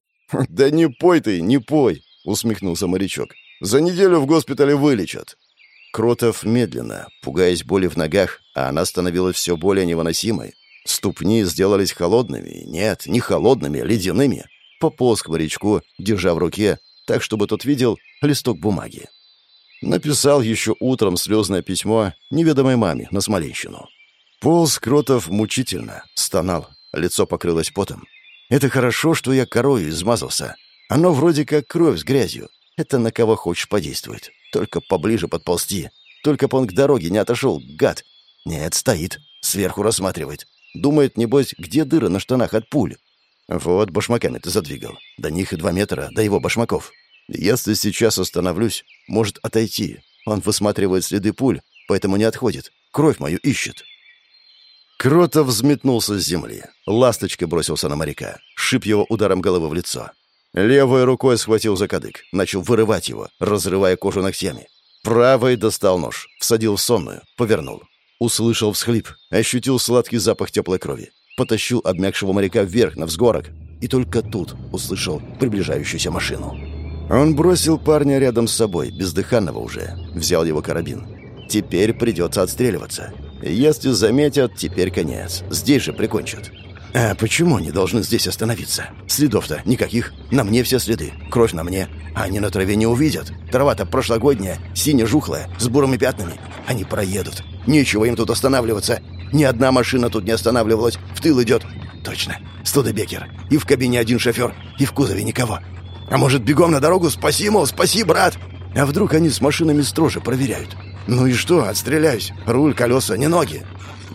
«Да не пой ты, не пой», — усмехнулся морячок. «За неделю в госпитале вылечат». Кротов медленно, пугаясь боли в ногах, а она становилась все более невыносимой. Ступни сделались холодными, нет, не холодными, а ледяными. Пополз к морячку, держа в руке, так, чтобы тот видел листок бумаги. Написал еще утром слезное письмо неведомой маме на Смоленщину. Полз Кротов мучительно, стонал, лицо покрылось потом. «Это хорошо, что я корою измазался. Оно вроде как кровь с грязью. Это на кого хочешь подействует. Только поближе подползти. Только он к дороге не отошел, гад. Нет, стоит. Сверху рассматривает. Думает, небось, где дыры на штанах от пуль. Вот башмаками ты задвигал. До них и два метра, до его башмаков. Если сейчас остановлюсь, может отойти. Он высматривает следы пуль, поэтому не отходит. Кровь мою ищет. Кротов взметнулся с земли. Ласточкой бросился на моряка. Шип его ударом головы в лицо. Левой рукой схватил за кадык, начал вырывать его, разрывая кожу ногтями. Правой достал нож, всадил в сонную, повернул. Услышал всхлип, ощутил сладкий запах теплой крови. Потащил обмякшего моряка вверх, на взгорок. И только тут услышал приближающуюся машину. Он бросил парня рядом с собой, бездыханного уже. Взял его карабин. Теперь придется отстреливаться. Если заметят, теперь конец. Здесь же прикончат. «А почему они должны здесь остановиться? Следов-то никаких. На мне все следы. Кровь на мне. Они на траве не увидят. Трава-то прошлогодняя, сине-жухлая, с бурыми пятнами. Они проедут. Нечего им тут останавливаться. Ни одна машина тут не останавливалась. В тыл идет. Точно. Студебекер. И в кабине один шофер, и в кузове никого. А может, бегом на дорогу? Спаси, мол, спаси, брат! А вдруг они с машинами строже проверяют? Ну и что, отстреляюсь. Руль, колеса, не ноги.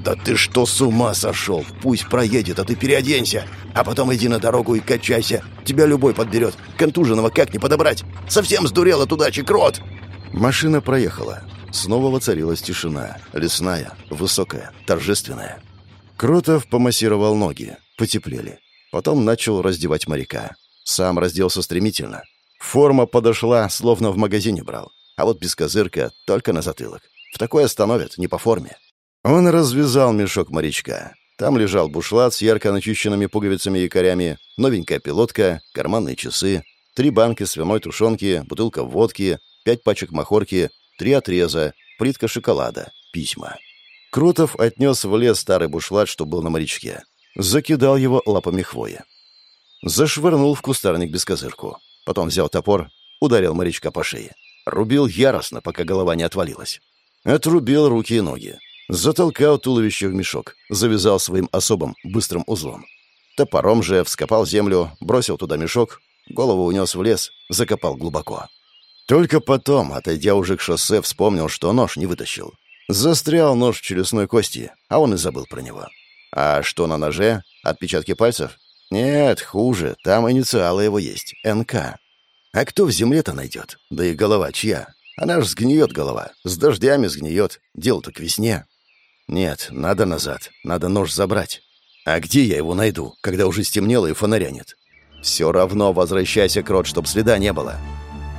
«Да ты что, с ума сошел? Пусть проедет, а ты переоденься. А потом иди на дорогу и качайся. Тебя любой подберет. Контуженного как не подобрать? Совсем сдурела туда, чекрот!» Машина проехала. Снова воцарилась тишина. Лесная, высокая, торжественная. Кротов помассировал ноги. Потеплели. Потом начал раздевать моряка. Сам разделся стремительно. Форма подошла, словно в магазине брал. А вот без козырка только на затылок. В такое остановят, не по форме. Он развязал мешок морячка. Там лежал бушлат с ярко начищенными пуговицами и якорями, новенькая пилотка, карманные часы, три банки свиной тушенки, бутылка водки, пять пачек махорки, три отреза, плитка шоколада, письма. Крутов отнес в лес старый бушлат, что был на морячке. Закидал его лапами хвои. Зашвырнул в кустарник без козырку. Потом взял топор, ударил морячка по шее. Рубил яростно, пока голова не отвалилась. Отрубил руки и ноги. Затолкал туловище в мешок, завязал своим особым быстрым узлом. Топором же вскопал землю, бросил туда мешок, голову унес в лес, закопал глубоко. Только потом, отойдя уже к шоссе, вспомнил, что нож не вытащил. Застрял нож в челюстной кости, а он и забыл про него. А что на ноже? Отпечатки пальцев? Нет, хуже. Там инициалы его есть. НК. А кто в земле-то найдет? Да и голова чья? Она ж сгниет голова. С дождями сгниет. Дело-то к весне. Нет, надо назад. Надо нож забрать. А где я его найду, когда уже стемнело и фонаря нет? Все равно возвращайся, Крот, чтоб следа не было.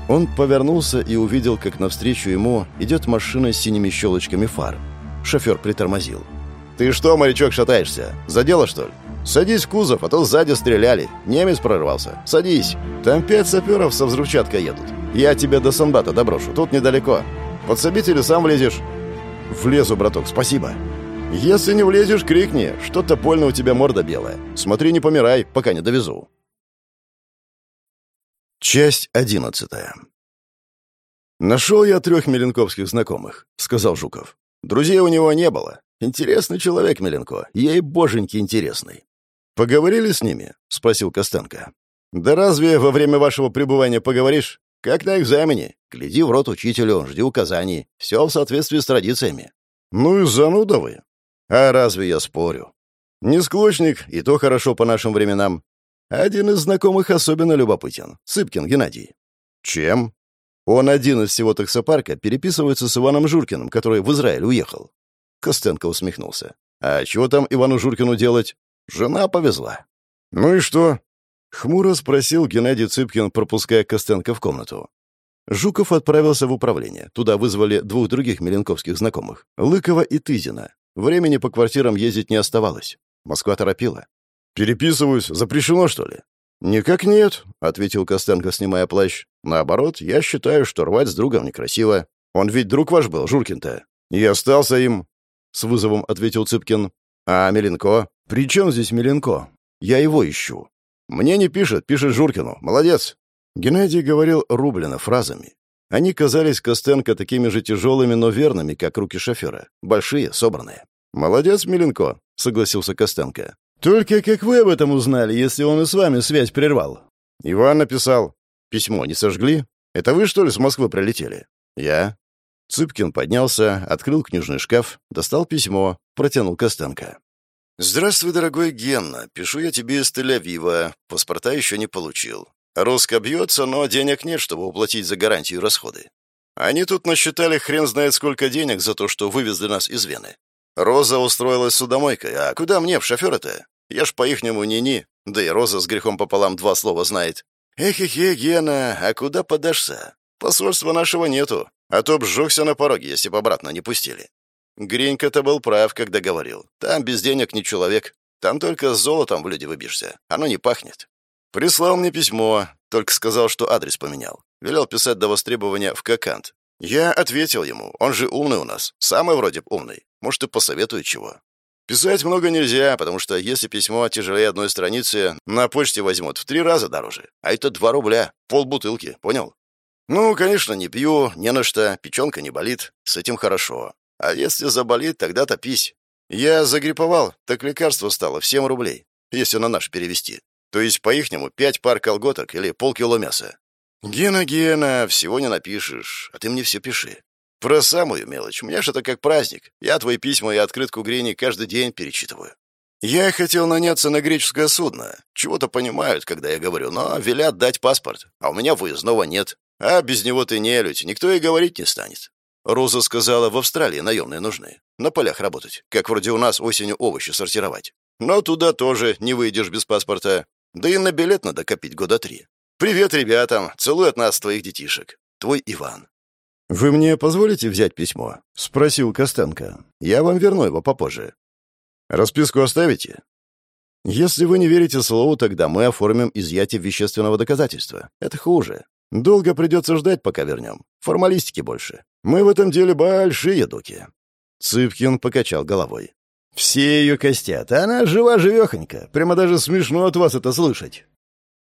Он повернулся и увидел, как навстречу ему идет машина с синими щелочками фар. Шофер притормозил. «Ты что, морячок, шатаешься? За дело, что ли? Садись в кузов, а то сзади стреляли. Немец прорвался. Садись. Там пять саперов со взрывчаткой едут. Я тебя до Санбата доброшу. Тут недалеко. Подсобить или сам влезешь?» «Влезу, браток, спасибо». «Если не влезешь, крикни. Что-то больно у тебя морда белая. Смотри, не помирай, пока не довезу». Часть одиннадцатая. «Нашел я трех меленковских знакомых», — сказал Жуков. «Друзей у него не было. Интересный человек, Меленко. Ей боженьки интересный». «Поговорили с ними?» — спросил Костенко. «Да разве во время вашего пребывания поговоришь? Как на экзамене. Гляди в рот учителю, жди указаний. Все в соответствии с традициями». «Ну и зануда вы». «А разве я спорю?» «Не склочник, и то хорошо по нашим временам. Один из знакомых особенно любопытен. Цыпкин Геннадий. Чем? Он один из всего таксопарка переписывается с Иваном Журкиным, который в Израиль уехал. Костенко усмехнулся. А чего там Ивану Журкину делать? Жена повезла. Ну и что? Хмуро спросил Геннадий Цыпкин, пропуская Костенко в комнату. Жуков отправился в управление. Туда вызвали двух других меленковских знакомых — Лыкова и Тызина. Времени по квартирам ездить не оставалось. Москва торопила. «Переписываюсь. Запрещено, что ли?» «Никак нет», — ответил Костенко, снимая плащ. «Наоборот, я считаю, что рвать с другом некрасиво. Он ведь друг ваш был, Журкин-то. И остался им», — с вызовом ответил Цыпкин. «А Меленко? При чем здесь Меленко? Я его ищу». «Мне не пишет, пишет Журкину. Молодец». Геннадий говорил рублено фразами. Они казались Костенко такими же тяжелыми, но верными, как руки шофера. Большие, собранные. «Молодец, Меленко», — согласился Костенко. «Только как вы об этом узнали, если он и с вами связь прервал?» «Иван написал. Письмо не сожгли? Это вы, что ли, с Москвы прилетели?» «Я». Цыпкин поднялся, открыл книжный шкаф, достал письмо, протянул Костенко. «Здравствуй, дорогой Генна. Пишу я тебе из Тель-Авива. Паспорта еще не получил. Руска бьется, но денег нет, чтобы уплатить за гарантию расходы. Они тут насчитали хрен знает сколько денег за то, что вывезли нас из Вены. Роза устроилась судомойкой. А куда мне, в шофера-то? Я ж по-ихнему ни-ни. Да и Роза с грехом пополам два слова знает. Эх-эхе, Гена, а куда подашься? Посольства нашего нету. А то б сжегся на пороге, если бы обратно не пустили. Гринька-то был прав, когда говорил. Там без денег не человек. Там только с золотом в люди выбьешься. Оно не пахнет. Прислал мне письмо, только сказал, что адрес поменял. Велел писать до востребования в Кокант. Я ответил ему, он же умный у нас, самый вроде умный. Может, и посоветует чего. Писать много нельзя, потому что если письмо тяжелее одной страницы, на почте возьмут в три раза дороже. А это два рубля, полбутылки, понял? Ну, конечно, не пью, не на что, печенка не болит, с этим хорошо. А если заболит, тогда топись. Я загриповал, так лекарство стало в 7 рублей, если на наш перевести. То есть по-ихнему пять пар колготок или полкило мяса. Гена, Гена, всего не напишешь, а ты мне все пиши. Про самую мелочь. У меня же это как праздник. Я твои письма и открытку Грини каждый день перечитываю. Я хотел наняться на греческое судно. Чего-то понимают, когда я говорю, но велят дать паспорт, а у меня выездного нет. А без него ты не людь, никто и говорить не станет. Роза сказала, в Австралии наемные нужны. На полях работать, как вроде у нас осенью овощи сортировать. Но туда тоже не выйдешь без паспорта. Да и на билет надо копить года три. Привет ребятам, целуй от нас твоих детишек. Твой Иван. «Вы мне позволите взять письмо?» — спросил Костенко. «Я вам верну его попозже». «Расписку оставите?» «Если вы не верите слову, тогда мы оформим изъятие вещественного доказательства. Это хуже. Долго придется ждать, пока вернем. Формалистики больше. Мы в этом деле большие дуки». Цыпкин покачал головой. «Все ее костят. Она жива-живехонька. Прямо даже смешно от вас это слышать».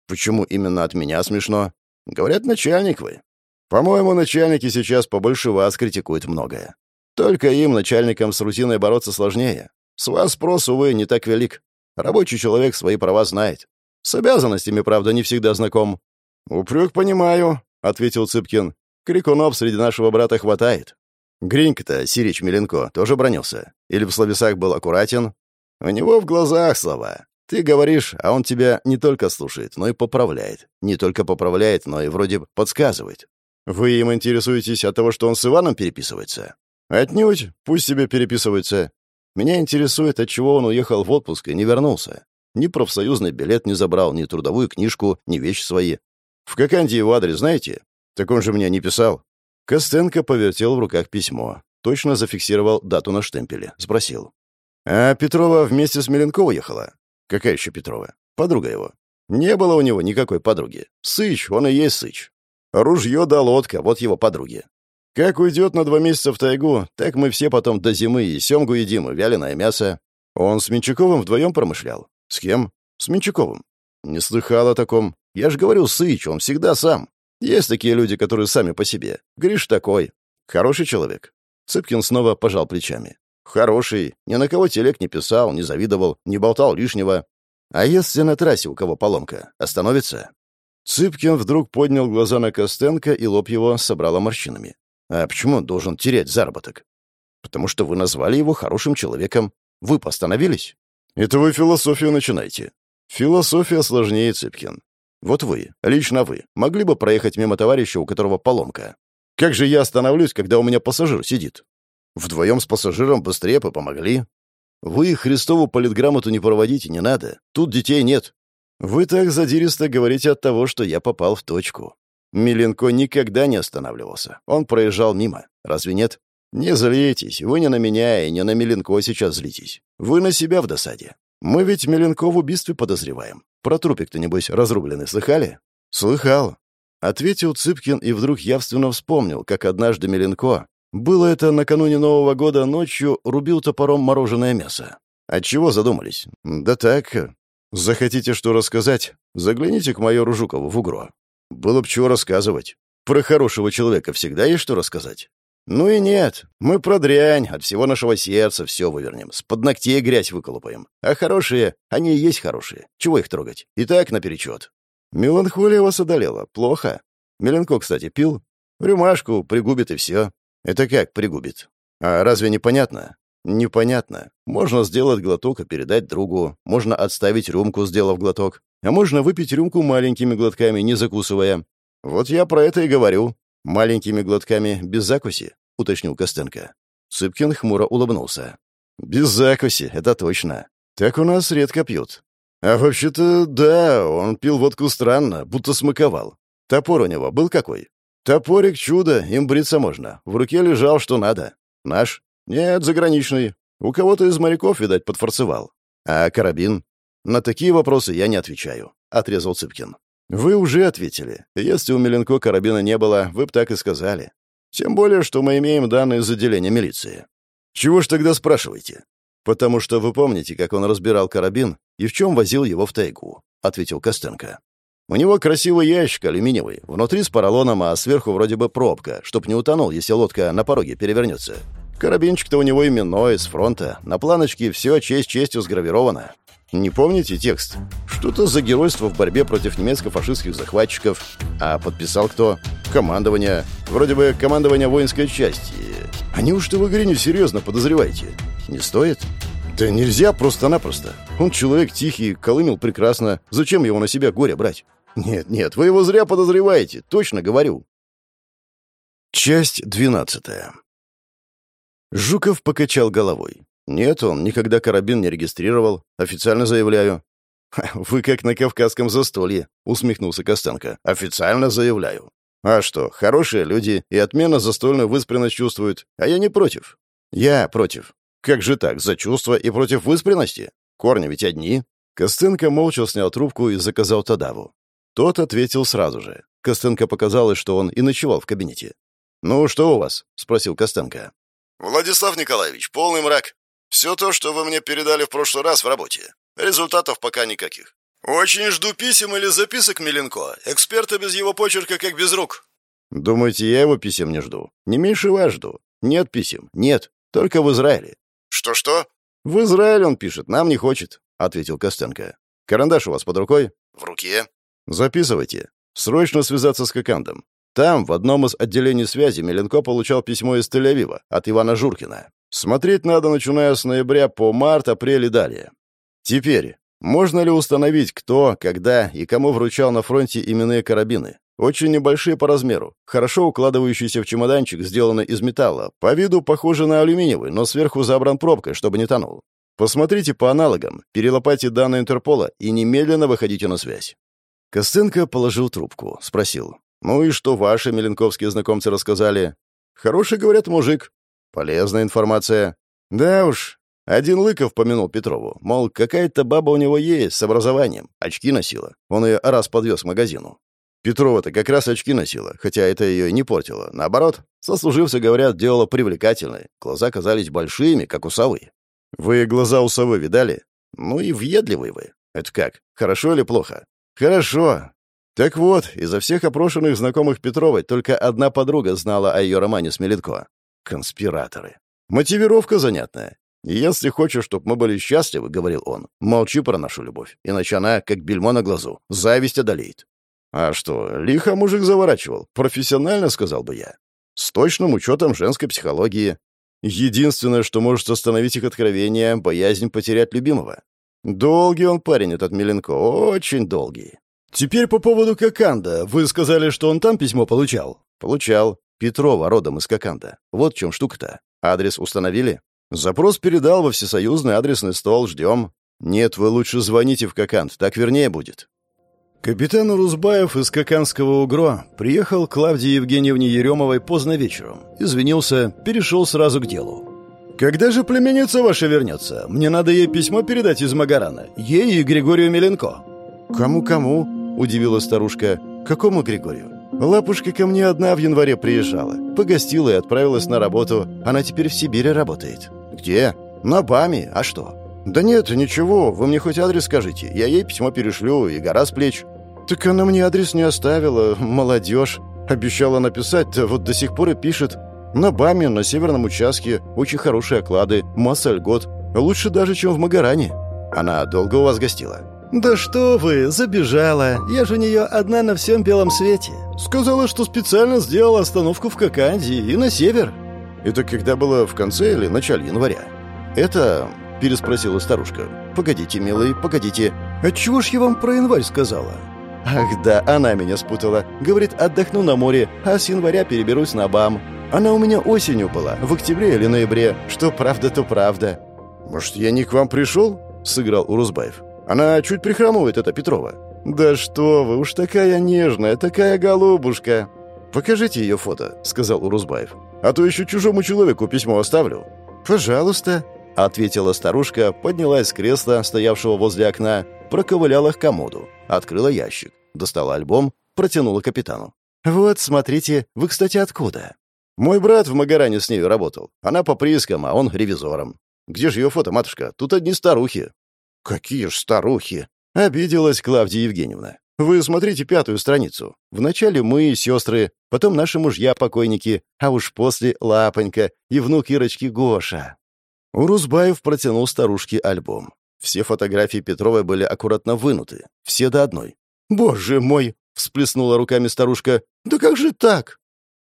«Почему именно от меня смешно?» «Говорят, начальник вы. По-моему, начальники сейчас побольше вас критикуют многое. Только им, начальникам, с рутиной бороться сложнее. С вас спрос, увы, не так велик. Рабочий человек свои права знает. С обязанностями, правда, не всегда знаком. «Упрек понимаю», — ответил Цыпкин. «Крикунов среди нашего брата хватает». Гринька-то, Сирич Миленко, тоже бронился. Или в словесах был аккуратен? У него в глазах слова. Ты говоришь, а он тебя не только слушает, но и поправляет. Не только поправляет, но и вроде подсказывает. Вы им интересуетесь от того, что он с Иваном переписывается? Отнюдь, пусть себе переписывается. Меня интересует, от чего он уехал в отпуск и не вернулся. Ни профсоюзный билет не забрал, ни трудовую книжку, ни вещи свои. В Коканде его адрес знаете? Так он же мне не писал. Костенко повертел в руках письмо. Точно зафиксировал дату на штемпеле. Спросил. «А Петрова вместе с Меленко уехала?» «Какая еще Петрова?» «Подруга его». «Не было у него никакой подруги. Сыч, он и есть Сыч. Ружье да лодка, вот его подруги. Как уйдет на два месяца в тайгу, так мы все потом до зимы и семгу едим, и вяленое мясо. Он с Менчаковым вдвоем промышлял. С кем? С Менчаковым. Не слыхал о таком. Я же говорю, Сыч, он всегда сам. Есть такие люди, которые сами по себе. Гриш такой. Хороший человек. Цыпкин снова пожал плечами. Хороший. Ни на кого телег не писал, не завидовал, не болтал лишнего. А если на трассе у кого поломка, остановится? Цыпкин вдруг поднял глаза на Костенко, и лоб его собрало морщинами. «А почему он должен терять заработок?» «Потому что вы назвали его хорошим человеком. Вы постановились?» «Это вы философию начинаете». «Философия сложнее, Цыпкин. Вот вы, лично вы, могли бы проехать мимо товарища, у которого поломка. Как же я остановлюсь, когда у меня пассажир сидит? Вдвоем с пассажиром быстрее бы помогли. Вы Христову политграмоту не проводите, не надо. Тут детей нет. «Вы так задиристо говорите от того, что я попал в точку. Миленко никогда не останавливался. Он проезжал мимо. Разве нет? Не злитесь. Вы не на меня и не на Миленко сейчас злитесь. Вы на себя в досаде. Мы ведь Миленко в убийстве подозреваем. Про трупик-то, небось, разрубленный слыхали? Слыхал. Ответил Цыпкин и вдруг явственно вспомнил, как однажды Миленко, было это накануне Нового года ночью, рубил топором мороженое мясо. Отчего задумались? Да так, Захотите что рассказать? Загляните к майору Жукову в УГРО. Было бы чего рассказывать. Про хорошего человека всегда есть что рассказать. Ну и нет, мы про дрянь, от всего нашего сердца все вывернем, с под ногтей грязь выколупаем. А хорошие, они и есть хорошие. Чего их трогать? И так наперечет. Меланхолия вас одолела. Плохо. Меленко, кстати, пил. Рюмашку пригубит и все. Это как пригубит? А разве непонятно? Непонятно. Можно сделать глоток и передать другу. Можно отставить рюмку, сделав глоток. А можно выпить рюмку маленькими глотками, не закусывая. Вот я про это и говорю. Маленькими глотками без закуси, уточнил Костенко. Цыпкин хмуро улыбнулся. Без закуси, это точно. Так у нас редко пьют. А вообще-то, да, он пил водку странно, будто смаковал. Топор у него был какой? Топорик чудо, им бриться можно. В руке лежал, что надо. Наш? «Нет, заграничный. У кого-то из моряков, видать, подфорцевал. А карабин?» «На такие вопросы я не отвечаю», — отрезал Цыпкин. «Вы уже ответили. Если у Меленко карабина не было, вы бы так и сказали. Тем более, что мы имеем данные из отделения милиции. Чего ж тогда спрашиваете?» «Потому что вы помните, как он разбирал карабин и в чем возил его в тайгу», — ответил Костенко. «У него красивый ящик алюминиевый, внутри с поролоном, а сверху вроде бы пробка, чтоб не утонул, если лодка на пороге перевернется. Карабинчик-то у него именной, с фронта. На планочке все честь честью сгравировано. Не помните текст? Что-то за геройство в борьбе против немецко-фашистских захватчиков. А подписал кто? Командование. Вроде бы командование воинской части. А неужто вы Гриню серьезно подозреваете? Не стоит? Да нельзя просто-напросто. Он человек тихий, колымел прекрасно. Зачем его на себя горе брать? Нет, нет, вы его зря подозреваете, точно говорю. Часть двенадцатая. Жуков покачал головой. «Нет, он никогда карабин не регистрировал. Официально заявляю». «Вы как на кавказском застолье», — усмехнулся Костенко. «Официально заявляю». «А что, хорошие люди и отменно застольную выспренность чувствуют, а я не против». «Я против». «Как же так, за чувства и против выспренности? Корни ведь одни». Костенко молча снял трубку и заказал Тадаву. Тот ответил сразу же. Костенко показалось, что он и ночевал в кабинете. «Ну, что у вас?» — спросил Костенко. «Владислав Николаевич, полный мрак. Все то, что вы мне передали в прошлый раз в работе. Результатов пока никаких. Очень жду писем или записок Миленко. Эксперта без его почерка как без рук». «Думаете, я его писем не жду? Не меньше вас жду. Нет писем. Нет. Только в Израиле». «Что-что?» «В Израиле он пишет. Нам не хочет», — ответил Костенко. «Карандаш у вас под рукой?» «В руке». «Записывайте. Срочно связаться с Кокандом. Там, в одном из отделений связи, Меленко получал письмо из Тель-Авива от Ивана Журкина. Смотреть надо, начиная с ноября по март, апрель и далее. Теперь, можно ли установить, кто, когда и кому вручал на фронте именные карабины? Очень небольшие по размеру, хорошо укладывающиеся в чемоданчик, сделанный из металла, по виду похожи на алюминиевый, но сверху забран пробкой, чтобы не тонул. Посмотрите по аналогам, перелопайте данные Интерпола и немедленно выходите на связь. Костенко положил трубку, спросил. «Ну и что ваши меленковские знакомцы рассказали?» «Хороший, говорят, мужик. Полезная информация. Да уж. Один Лыков помянул Петрову. Мол, какая-то баба у него есть, с образованием. Очки носила. Он ее раз подвез к магазину. Петрова-то как раз очки носила, хотя это ее и не портило. Наоборот, сослуживцы, говорят, делала привлекательной. Глаза казались большими, как у совы. Вы глаза у совы видали? Ну и въедливый вы. Это как, хорошо или плохо? Хорошо. Так вот, изо всех опрошенных знакомых Петровой только одна подруга знала о ее романе с Мелитко. Конспираторы. Мотивировка занятная. «Если хочешь, чтобы мы были счастливы, — говорил он, — молчи про нашу любовь, иначе она, как бельмо на глазу, зависть одолеет». «А что, лихо мужик заворачивал? Профессионально, — сказал бы я. С точным учетом женской психологии. Единственное, что может остановить их откровение — боязнь потерять любимого. Долгий он парень, этот Миленко, очень долгий. Теперь по поводу Коканда. Вы сказали, что он там письмо получал? Получал. Петрова, родом из Коканда. Вот в чем штука-то. Адрес установили? Запрос передал во всесоюзный адресный стол, ждем. Нет, вы лучше звоните в Коканд, так вернее будет. Капитан Урузбаев из Коканского УГРО приехал к Клавдии Евгеньевне Еремовой поздно вечером. Извинился, перешел сразу к делу. «Когда же племенница ваша вернется? Мне надо ей письмо передать из Магарана. Ей и Григорию Меленко». «Кому-кому?» – удивила старушка. «Какому Григорию?» Лапушка ко мне одна в январе приезжала. Погостила и отправилась на работу. Она теперь в Сибири работает. Где? На БАМе. А что? Да нет, ничего. Вы мне хоть адрес скажите. Я ей письмо перешлю, и гора с плеч. Так она мне адрес не оставила. Молодежь. Обещала написать, да вот до сих пор и пишет. На БАМе, на северном участке. Очень хорошие оклады. Масса льгот. Лучше даже, чем в Магаране. Она долго у вас гостила? «Да что вы, забежала. Я же у нее одна на всем белом свете. Сказала, что специально сделала остановку в Коканде и на север». «Это когда было в конце или начале января?» «Это...» — переспросила старушка. «Погодите, милый, погодите. Отчего ж я вам про январь сказала?» «Ах да, она меня спутала. Говорит, отдохну на море, а с января переберусь на БАМ. Она у меня осенью была, в октябре или ноябре. Что правда, то правда». «Может, я не к вам пришел?» — сыграл Урузбаев. Она чуть прихрамывает, эта Петрова. Да что вы, уж такая нежная, такая голубушка. Покажите ее фото, сказал Урузбаев. А то еще чужому человеку письмо оставлю. Пожалуйста, ответила старушка, поднялась с кресла, стоявшего возле окна, проковыляла к комоду, открыла ящик, достала альбом, протянула капитану. «Вот, смотрите, вы, кстати, откуда?» «Мой брат в Магаране с нею работал. Она по приискам, а он ревизором. Где же ее фото, матушка? Тут одни старухи». «Какие ж старухи!» — обиделась Клавдия Евгеньевна. «Вы смотрите пятую страницу. Вначале мы, сестры, потом наши мужья-покойники, а уж после Лапонька и внук Ирочки Гоша». Урузбаев протянул старушке альбом. Все фотографии Петровой были аккуратно вынуты. Все до одной. «Боже мой!» — всплеснула руками старушка. «Да как же так?»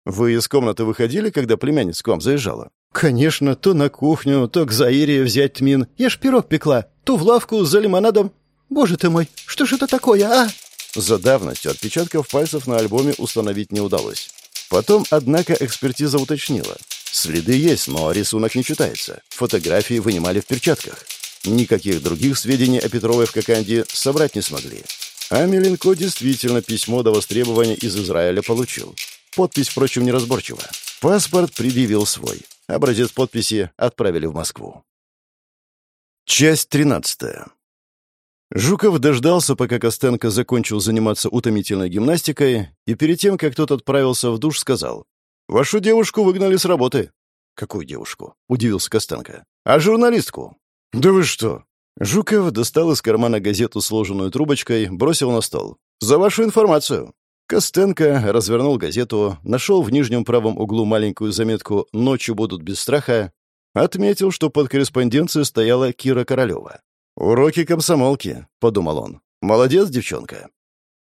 «Вы из комнаты выходили, когда племянница к вам заезжала?» «Конечно, то на кухню, то к Заире взять тмин. Я ж пирог пекла ту в лавку за лимонадом. Боже ты мой, что ж это такое, а?» За давностью отпечатков пальцев на альбоме установить не удалось. Потом, однако, экспертиза уточнила. Следы есть, но рисунок не читается. Фотографии вынимали в перчатках. Никаких других сведений о Петровой в Коканде собрать не смогли. А Меленко действительно письмо до востребования из Израиля получил. Подпись, впрочем, неразборчива. Паспорт предъявил свой. Образец подписи отправили в Москву. Часть тринадцатая. Жуков дождался, пока Костенко закончил заниматься утомительной гимнастикой, и перед тем, как тот отправился в душ, сказал, «Вашу девушку выгнали с работы». «Какую девушку?» — удивился Костенко. «А журналистку». «Да вы что?» Жуков достал из кармана газету, сложенную трубочкой, бросил на стол. «За вашу информацию». Костенко развернул газету, нашел в нижнем правом углу маленькую заметку «Ночью будут без страха» Отметил, что под корреспонденцией стояла Кира Королева. «Уроки комсомолки», — подумал он. «Молодец, девчонка».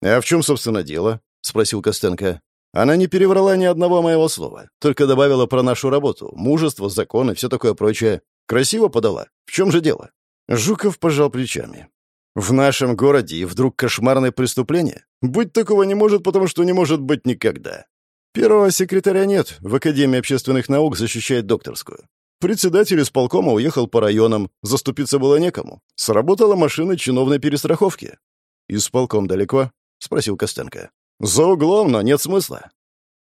«А в чем, собственно, дело?» — спросил Костенко. Она не переврала ни одного моего слова, только добавила про нашу работу, мужество, закон и все такое прочее. Красиво подала. В чем же дело? Жуков пожал плечами. В нашем городе и вдруг кошмарное преступление? Быть такого не может, потому что не может быть никогда. Первого секретаря нет, в Академии общественных наук защищает докторскую. Председатель исполкома уехал по районам, заступиться было некому. Сработала машина чиновной перестраховки. «Исполком далеко?» — спросил Костенко. «За углом, но нет смысла».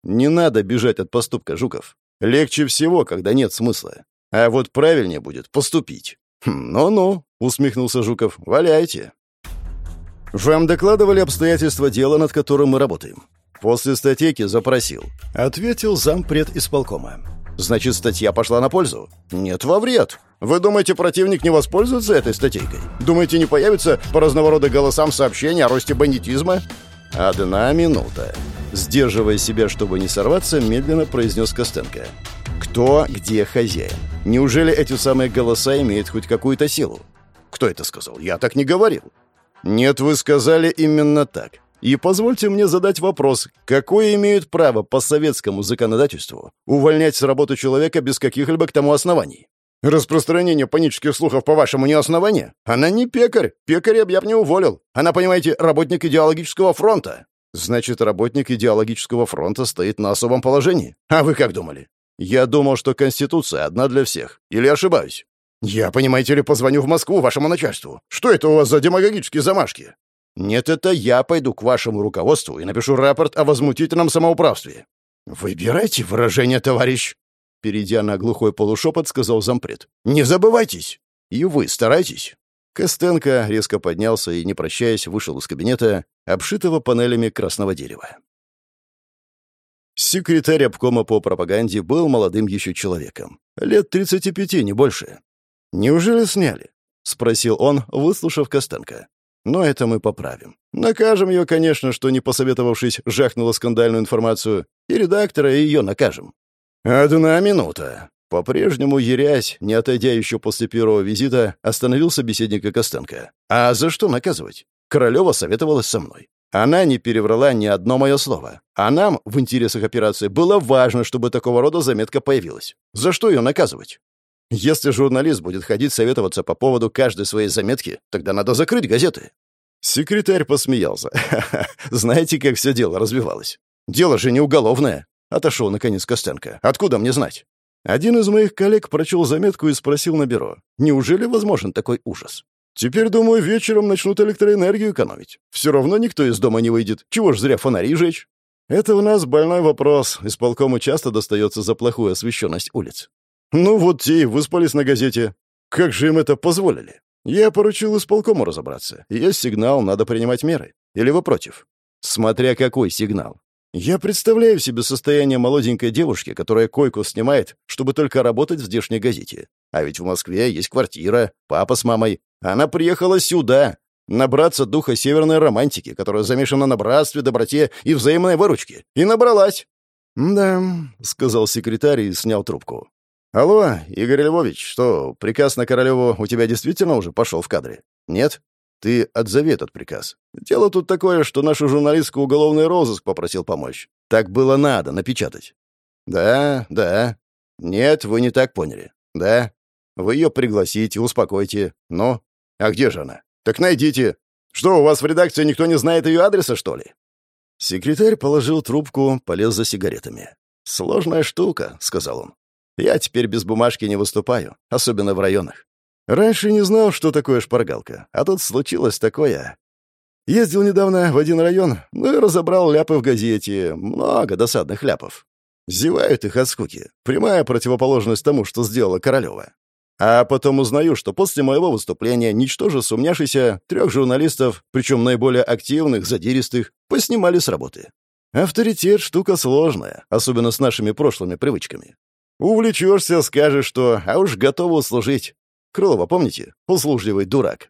«Не надо бежать от поступка, Жуков. Легче всего, когда нет смысла. А вот правильнее будет поступить». «Хм, «Ну-ну», — усмехнулся Жуков, — «валяйте». «Вам докладывали обстоятельства дела, над которым мы работаем?» «После статейки запросил», — ответил зампред исполкома. «Значит, статья пошла на пользу?» «Нет, во вред. Вы думаете, противник не воспользуется этой статейкой? Думаете, не появится по разного голосам сообщения о росте бандитизма?» «Одна минута». Сдерживая себя, чтобы не сорваться, медленно произнес Костенко. «Кто где хозяин? Неужели эти самые голоса имеют хоть какую-то силу?» «Кто это сказал? Я так не говорил». «Нет, вы сказали именно так. И позвольте мне задать вопрос, какое имеют право по советскому законодательству увольнять с работы человека без каких-либо к тому оснований? Распространение панических слухов, по-вашему, не основание? Она не пекарь. Пекаря я бы не уволил. Она, понимаете, работник идеологического фронта. Значит, работник идеологического фронта стоит на особом положении. А вы как думали? Я думал, что Конституция одна для всех. Или ошибаюсь? Я, понимаете ли, позвоню в Москву вашему начальству. Что это у вас за демагогические замашки? Нет, это я пойду к вашему руководству и напишу рапорт о возмутительном самоуправстве. Выбирайте выражение, товарищ. Перейдя на глухой полушепот, сказал зампред. «Не забывайтесь! И вы старайтесь!» Костенко резко поднялся и, не прощаясь, вышел из кабинета, обшитого панелями красного дерева. Секретарь обкома по пропаганде был молодым еще человеком. Лет 35, не больше. «Неужели сняли?» — спросил он, выслушав Костенко. «Но это мы поправим. Накажем ее, конечно, что, не посоветовавшись, жахнула скандальную информацию, и редактора, и ее накажем. «Одна минута». По-прежнему, ерясь, не отойдя еще после первого визита, остановил собеседника Костенко. «А за что наказывать? Королева советовалась со мной. Она не переврала ни одно мое слово. А нам, в интересах операции, было важно, чтобы такого рода заметка появилась. За что ее наказывать? Если журналист будет ходить советоваться по поводу каждой своей заметки, тогда надо закрыть газеты». Секретарь посмеялся. <laughs> «Знаете, как все дело развивалось? Дело же не уголовное. Отошел, наконец, Костенко. «Откуда мне знать?» Один из моих коллег прочел заметку и спросил на бюро. «Неужели возможен такой ужас?» «Теперь, думаю, вечером начнут электроэнергию экономить. Все равно никто из дома не выйдет. Чего ж зря фонари жечь?» «Это у нас больной вопрос. Исполкому часто достается за плохую освещенность улиц». «Ну вот те и выспались на газете. Как же им это позволили?» «Я поручил исполкому разобраться. Есть сигнал, надо принимать меры. Или вы против?» «Смотря какой сигнал. Я представляю себе состояние молоденькой девушки, которая койку снимает, чтобы только работать в здешней газете. А ведь в Москве есть квартира, папа с мамой. Она приехала сюда, набраться духа северной романтики, которая замешана на братстве, доброте и взаимной выручке. И набралась. «Да», — сказал секретарь и снял трубку. «Алло, Игорь Львович, что, приказ на Королеву у тебя действительно уже пошел в кадре? Нет? Ты отзови этот приказ. Дело тут такое, что нашу журналистку уголовный розыск попросил помочь. Так было надо напечатать. Да, да. Нет, вы не так поняли. Да. Вы ее пригласите, успокойте. Ну, а где же она? Так найдите. Что, у вас в редакции никто не знает ее адреса, что ли? Секретарь положил трубку, полез за сигаретами. «Сложная штука», — сказал он. «Я теперь без бумажки не выступаю, особенно в районах. Раньше не знал, что такое шпаргалка, а тут случилось такое. Ездил недавно в один район, ну и разобрал ляпы в газете. Много досадных ляпов. Зевают их от скуки. Прямая противоположность тому, что сделала Королева. А потом узнаю, что после моего выступления, ничтоже сумняшися, трех журналистов, причем наиболее активных, задиристых, поснимали с работы. Авторитет — штука сложная, особенно с нашими прошлыми привычками. Увлечешься, скажешь, что «а уж готова услужить». Крылова, помните? Услужливый дурак.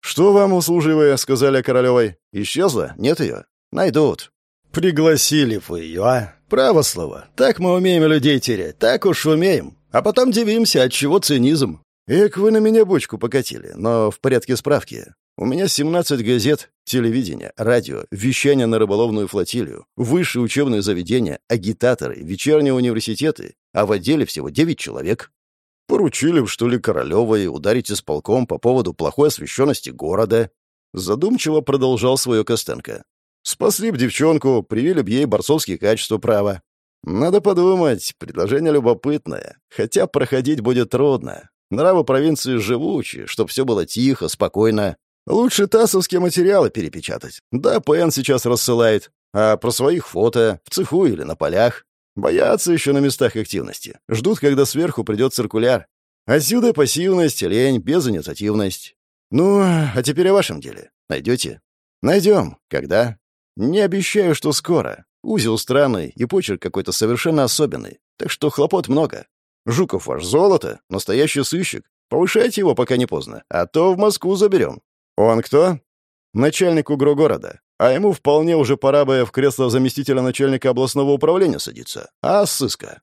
«Что вам, услужливая?» — сказали Королевой. «Исчезла? Нет ее? Найдут». «Пригласили вы ее, а? Право слово. Так мы умеем людей терять. Так уж умеем. А потом дивимся, от чего цинизм. «Эк, вы на меня бочку покатили, но в порядке справки. У меня 17 газет, телевидение, радио, вещание на рыболовную флотилию, высшие учебные заведения, агитаторы, вечерние университеты, а в отделе всего 9 человек. Поручили, что ли, Королевой ударить исполком по поводу плохой освещенности города. Задумчиво продолжал свое Костенко. Спасли б девчонку, привили б ей борцовские качества права. Надо подумать, предложение любопытное, хотя проходить будет трудно. Нравы провинции живучи, чтоб все было тихо, спокойно. Лучше тасовские материалы перепечатать. Да, ПН сейчас рассылает. А про своих фото в цеху или на полях. Боятся еще на местах активности. Ждут, когда сверху придет циркуляр. Отсюда пассивность, лень, безинициативность. Ну, а теперь о вашем деле. Найдете? Найдем. Когда? Не обещаю, что скоро. Узел странный и почерк какой-то совершенно особенный. Так что хлопот много. Жуков ваш золото, настоящий сыщик. Повышайте его, пока не поздно, а то в Москву заберем. Он кто? Начальник УГРО города. А ему вполне уже пора бы в кресло заместителя начальника областного управления садиться. А сыска.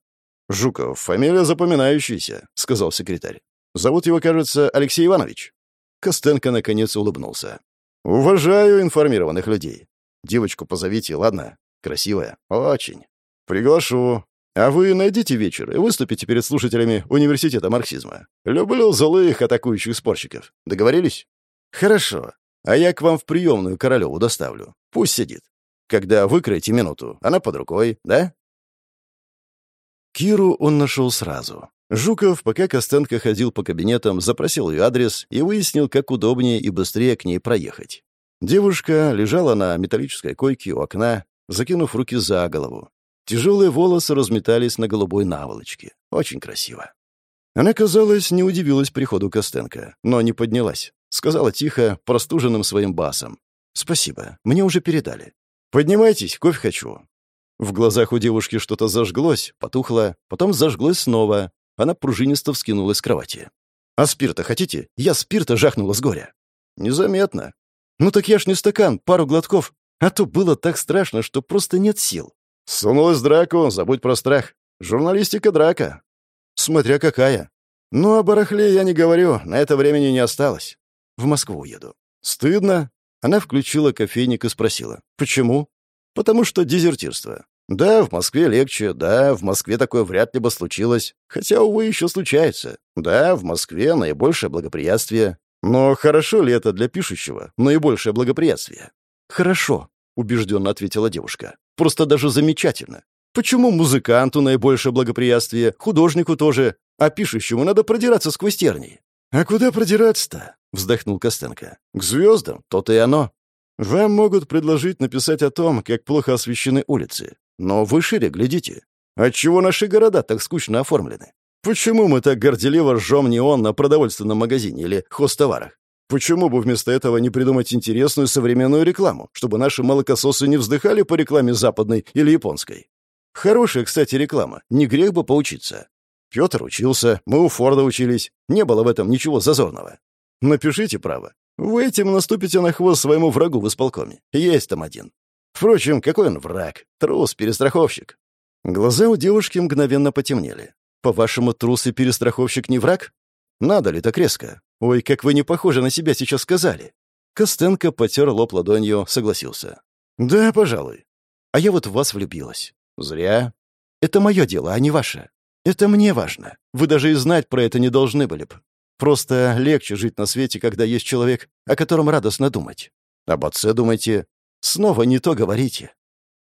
«Жуков, фамилия запоминающаяся», — сказал секретарь. «Зовут его, кажется, Алексей Иванович». Костенко наконец улыбнулся. «Уважаю информированных людей. Девочку позовите, ладно? Красивая. Очень. Приглашу. А вы найдите вечер и выступите перед слушателями университета марксизма. Люблю злых атакующих спорщиков. Договорились? Хорошо. А я к вам в приемную Королеву доставлю. Пусть сидит. Когда выкроете минуту, она под рукой, да? Киру он нашел сразу. Жуков, пока Костенко ходил по кабинетам, запросил ее адрес и выяснил, как удобнее и быстрее к ней проехать. Девушка лежала на металлической койке у окна, закинув руки за голову. Тяжелые волосы разметались на голубой наволочке. Очень красиво. Она, казалось, не удивилась приходу Костенко, но не поднялась. Сказала тихо, простуженным своим басом. «Спасибо, мне уже передали. Поднимайтесь, кофе хочу». В глазах у девушки что-то зажглось, потухло, потом зажглось снова. Она пружинисто вскинулась с кровати. «А спирта хотите? Я спирта жахнула с горя». «Незаметно». «Ну так я ж не стакан, пару глотков. А то было так страшно, что просто нет сил». «Сунулась драку, забудь про страх. Журналистика драка». «Смотря какая». «Ну, о барахле я не говорю, на это времени не осталось. В Москву уеду». «Стыдно?» Она включила кофейник и спросила. «Почему?» «Потому что дезертирство. Да, в Москве легче, да, в Москве такое вряд ли бы случилось. Хотя, увы, еще случается. Да, в Москве наибольшее благоприятствие. Но хорошо ли это для пишущего, наибольшее благоприятствие?» «Хорошо», — убежденно ответила девушка. «Просто даже замечательно. Почему музыканту наибольшее благоприятствие, художнику тоже, а пишущему надо продираться сквозь тернии?» «А куда продираться-то?» — вздохнул Костенко. «К звездам, то-то и оно. Вам могут предложить написать о том, как плохо освещены улицы. Но вы шире глядите. Отчего наши города так скучно оформлены? Почему мы так горделиво ржем неон на продовольственном магазине или хостоварах? Почему бы вместо этого не придумать интересную современную рекламу, чтобы наши молокососы не вздыхали по рекламе западной или японской? Хорошая, кстати, реклама. Не грех бы поучиться. Петр учился, мы у Форда учились. Не было в этом ничего зазорного. Напишите право. Вы этим наступите на хвост своему врагу в исполкоме. Есть там один. Впрочем, какой он враг? Трус, перестраховщик. Глаза у девушки мгновенно потемнели. По-вашему, трус и перестраховщик не враг? Надо ли так резко? Ой, как вы не похожи на себя сейчас сказали. Костенко потер лоб ладонью, согласился. Да, пожалуй. А я вот в вас влюбилась. Зря. Это мое дело, а не ваше. Это мне важно. Вы даже и знать про это не должны были бы. Просто легче жить на свете, когда есть человек, о котором радостно думать. Об отце думайте. Снова не то говорите.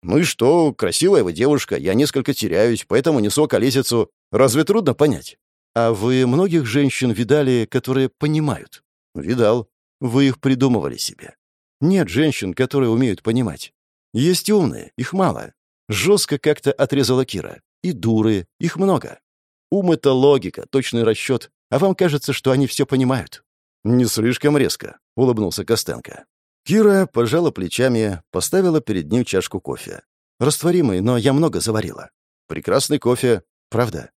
Ну и что, красивая вы девушка, я несколько теряюсь, поэтому несу околесицу. Разве трудно понять? А вы многих женщин видали, которые понимают? Видал. Вы их придумывали себе. Нет женщин, которые умеют понимать. Есть умные, их мало. Жестко как-то отрезала Кира. И дуры, их много. Ум — это логика, точный расчет, а вам кажется, что они все понимают». «Не слишком резко», — улыбнулся Костенко. Кира пожала плечами, поставила перед ним чашку кофе. «Растворимый, но я много заварила». «Прекрасный кофе, правда?»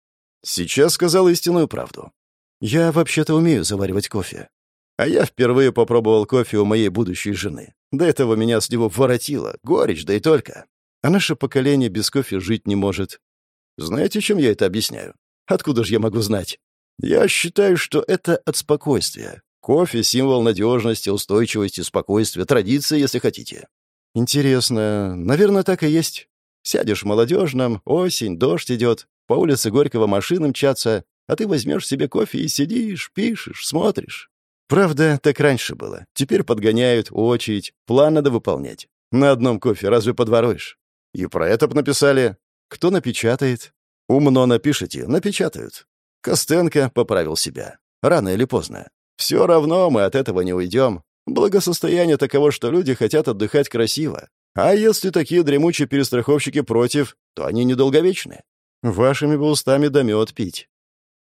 «Сейчас сказал истинную правду. Я вообще-то умею заваривать кофе. А я впервые попробовал кофе у моей будущей жены. До этого меня с него воротило, горечь, да и только. А наше поколение без кофе жить не может. Знаете, чем я это объясняю? Откуда же я могу знать? Я считаю, что это от спокойствия. Кофе — символ надежности, устойчивости, спокойствия, традиции, если хотите. Интересно. Наверное, так и есть. Сядешь в молодежном, осень, дождь идет, по улице Горького машины мчатся, а ты возьмешь себе кофе и сидишь, пишешь, смотришь. Правда, так раньше было. Теперь подгоняют, очередь, план надо выполнять. На одном кофе разве подворуешь? И про это б написали. Кто напечатает? Умно напишите, напечатают. Костенко поправил себя. Рано или поздно. Все равно мы от этого не уйдем. Благосостояние таково, что люди хотят отдыхать красиво. А если такие дремучие перестраховщики против, то они недолговечны. Вашими бы устами да мед пить.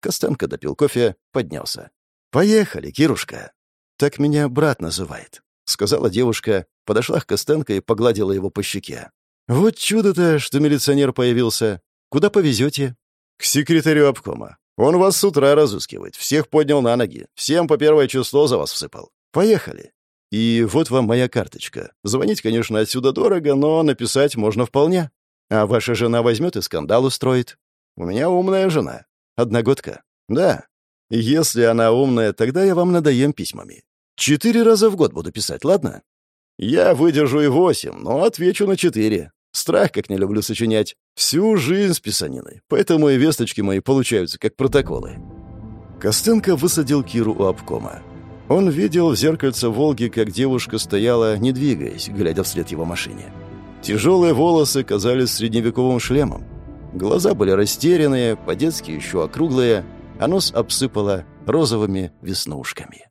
Костенко допил кофе, поднялся. «Поехали, Кирушка!» «Так меня брат называет», — сказала девушка, подошла к Костенко и погладила его по щеке. «Вот чудо-то, что милиционер появился. Куда повезете?» «К секретарю обкома. Он вас с утра разыскивает, всех поднял на ноги, всем по первое число за вас всыпал. Поехали. И вот вам моя карточка. Звонить, конечно, отсюда дорого, но написать можно вполне. А ваша жена возьмет и скандал устроит. У меня умная жена. Одногодка. Да. Если она умная, тогда я вам надоем письмами. Четыре раза в год буду писать, ладно? Я выдержу и восемь, но отвечу на четыре. Страх, как не люблю сочинять. Всю жизнь с писаниной. Поэтому и весточки мои получаются, как протоколы. Костенко высадил Киру у обкома. Он видел в зеркальце «Волги», как девушка стояла, не двигаясь, глядя вслед его машине. Тяжелые волосы казались средневековым шлемом. Глаза были растерянные, по-детски еще округлые, а нос обсыпало розовыми веснушками.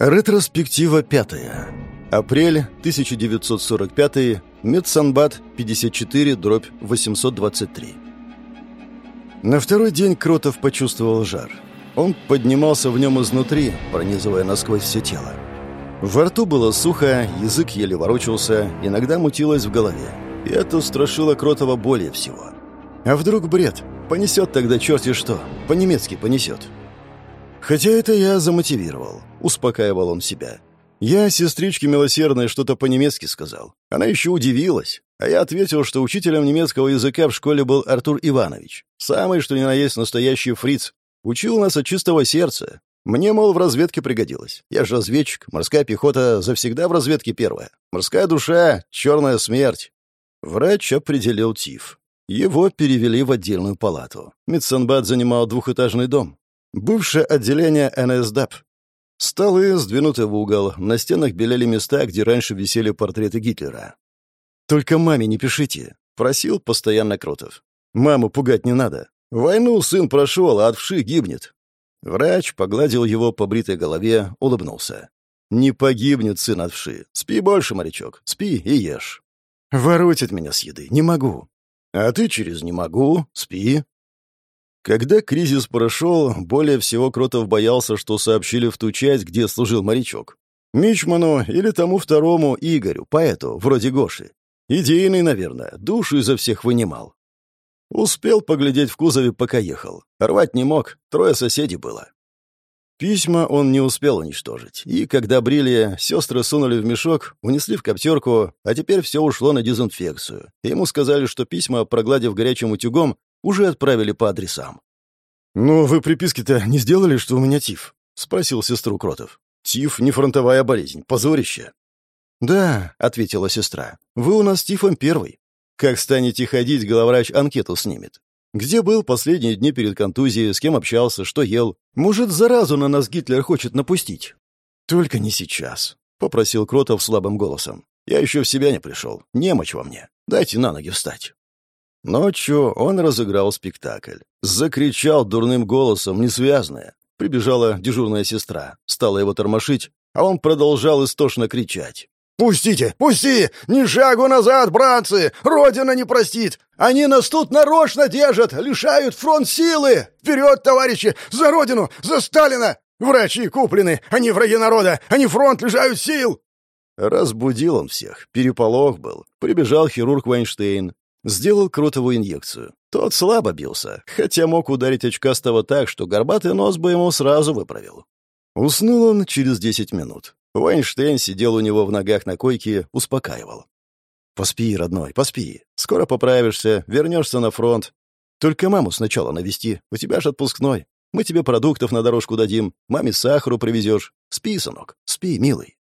Ретроспектива пятая. Апрель 1945, Медсанбат 54, дробь 823. На второй день Кротов почувствовал жар. Он поднимался в нем изнутри, пронизывая насквозь все тело. Во рту было сухо, язык еле ворочался, иногда мутилось в голове. И это страшило Кротова более всего. А вдруг бред? Понесет тогда черти что. По-немецки понесет. Хотя это я замотивировал, успокаивал он себя. Я сестричке милосердной что-то по-немецки сказал. Она еще удивилась. А я ответил, что учителем немецкого языка в школе был Артур Иванович. Самый, что ни на есть, настоящий фриц. Учил нас от чистого сердца. Мне, мол, в разведке пригодилось. Я же разведчик, морская пехота завсегда в разведке первая. Морская душа — черная смерть. Врач определил ТИФ. Его перевели в отдельную палату. Медсанбат занимал двухэтажный дом. Бывшее отделение НСДАП, Столы сдвинуты в угол, на стенах белели места, где раньше висели портреты Гитлера. «Только маме не пишите», — просил постоянно Кротов. «Маму пугать не надо. Войну сын прошел, а от вши гибнет». Врач погладил его по бритой голове, улыбнулся. «Не погибнет сын от вши. Спи больше, морячок. Спи и ешь». «Воруйте от меня с еды. Не могу». «А ты через «не могу». Спи. Когда кризис прошел, более всего Кротов боялся, что сообщили в ту часть, где служил морячок. Мичману или тому второму Игорю, поэту, вроде Гоши. Идейный, наверное, душу изо всех вынимал. Успел поглядеть в кузове, пока ехал. Рвать не мог, трое соседей было. Письма он не успел уничтожить, и когда брили, сестры сунули в мешок, унесли в коптерку, а теперь все ушло на дезинфекцию. Ему сказали, что письма, прогладив горячим утюгом, уже отправили по адресам. «Но вы приписки-то не сделали, что у меня тиф?» — спросил сестру Кротов. «Тиф — не фронтовая болезнь, позорище». «Да», — ответила сестра, — «вы у нас с тифом первый. Как станете ходить, главврач анкету снимет. Где был последние дни перед контузией, с кем общался, что ел? Может, заразу на нас Гитлер хочет напустить?» «Только не сейчас», — попросил Кротов слабым голосом. «Я еще в себя не пришел. Немочь во мне. Дайте на ноги встать». Ночью он разыграл спектакль. Закричал дурным голосом, несвязное. Прибежала дежурная сестра, стала его тормошить, а он продолжал истошно кричать. «Пустите! Пусти! Ни шагу назад, братцы! Родина не простит! Они нас тут нарочно держат, лишают фронт силы! Вперед, товарищи! За Родину! За Сталина! Врачи куплены! Они враги народа! Они фронт лишают сил!» Разбудил он всех. Переполох был. Прибежал хирург Вайнштейн. Сделал Крутову инъекцию. Тот слабо бился, хотя мог ударить очкастого так, что горбатый нос бы ему сразу выправил. Уснул он через десять минут. Вайнштейн сидел у него в ногах на койке, успокаивал. «Поспи, родной, поспи. Скоро поправишься, вернешься на фронт. Только маму сначала навести. У тебя же отпускной. Мы тебе продуктов на дорожку дадим, маме сахару привезешь. Спи, сынок, спи, милый».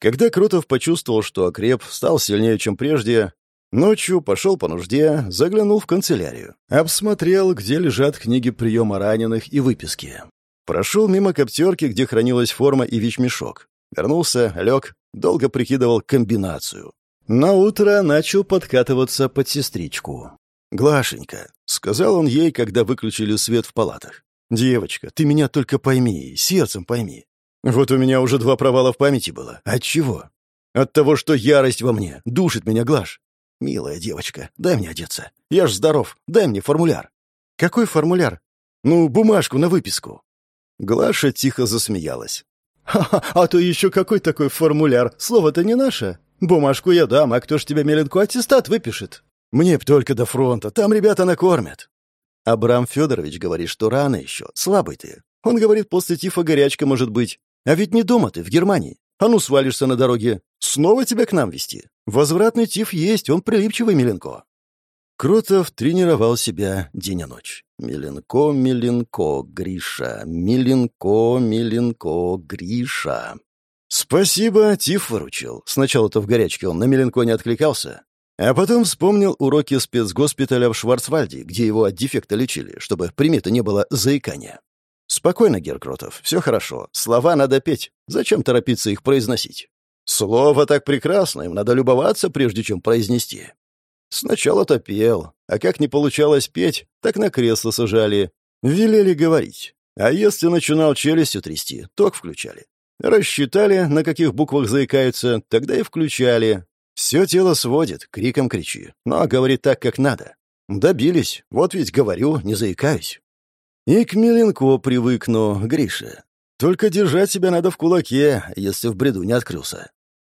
Когда Крутов почувствовал, что окреп, стал сильнее, чем прежде, ночью пошел по нужде, заглянул в канцелярию, обсмотрел, где лежат книги приема раненых и выписки. Прошел мимо коптерки, где хранилась форма и вещмешок. Вернулся, лег, долго прикидывал комбинацию. На утро начал подкатываться под сестричку. «Глашенька», — сказал он ей, когда выключили свет в палатах. «Девочка, ты меня только пойми, сердцем пойми. Вот у меня уже два провала в памяти было. От чего? От того, что ярость во мне душит меня, Глаш. Милая девочка, дай мне одеться. Я ж здоров, дай мне формуляр». «Какой формуляр?» «Ну, бумажку на выписку». Глаша тихо засмеялась. «Ха-ха, <laughs> а то еще какой такой формуляр? Слово-то не наше. Бумажку я дам, а кто ж тебе меленку аттестат выпишет? Мне б только до фронта, там ребята накормят». Абрам Федорович говорит, что рано еще, слабый ты. Он говорит, после тифа горячка может быть. А ведь не дома ты, в Германии. А ну свалишься на дороге. Снова тебя к нам вести. Возвратный тиф есть, он прилипчивый, Миленко. Кротов тренировал себя день и ночь. Миленко, Миленко, Гриша. Миленко, Миленко, Гриша. Спасибо, тиф выручил. Сначала-то в горячке он на Миленко не откликался. А потом вспомнил уроки спецгоспиталя в Шварцвальде, где его от дефекта лечили, чтобы приметы не было заикания. «Спокойно, Геркротов, все хорошо. Слова надо петь. Зачем торопиться их произносить? Слово так прекрасно, им надо любоваться, прежде чем произнести». Сначала-то пел, а как не получалось петь, так на кресло сажали. Велели говорить. А если начинал челюстью трясти, ток включали. Рассчитали, на каких буквах заикаются, тогда и включали. Все тело сводит, криком кричи. Но говорит так, как надо. Добились. Вот ведь говорю, не заикаюсь. И к Миленко привыкну, Гриша. Только держать себя надо в кулаке, если в бреду не открылся.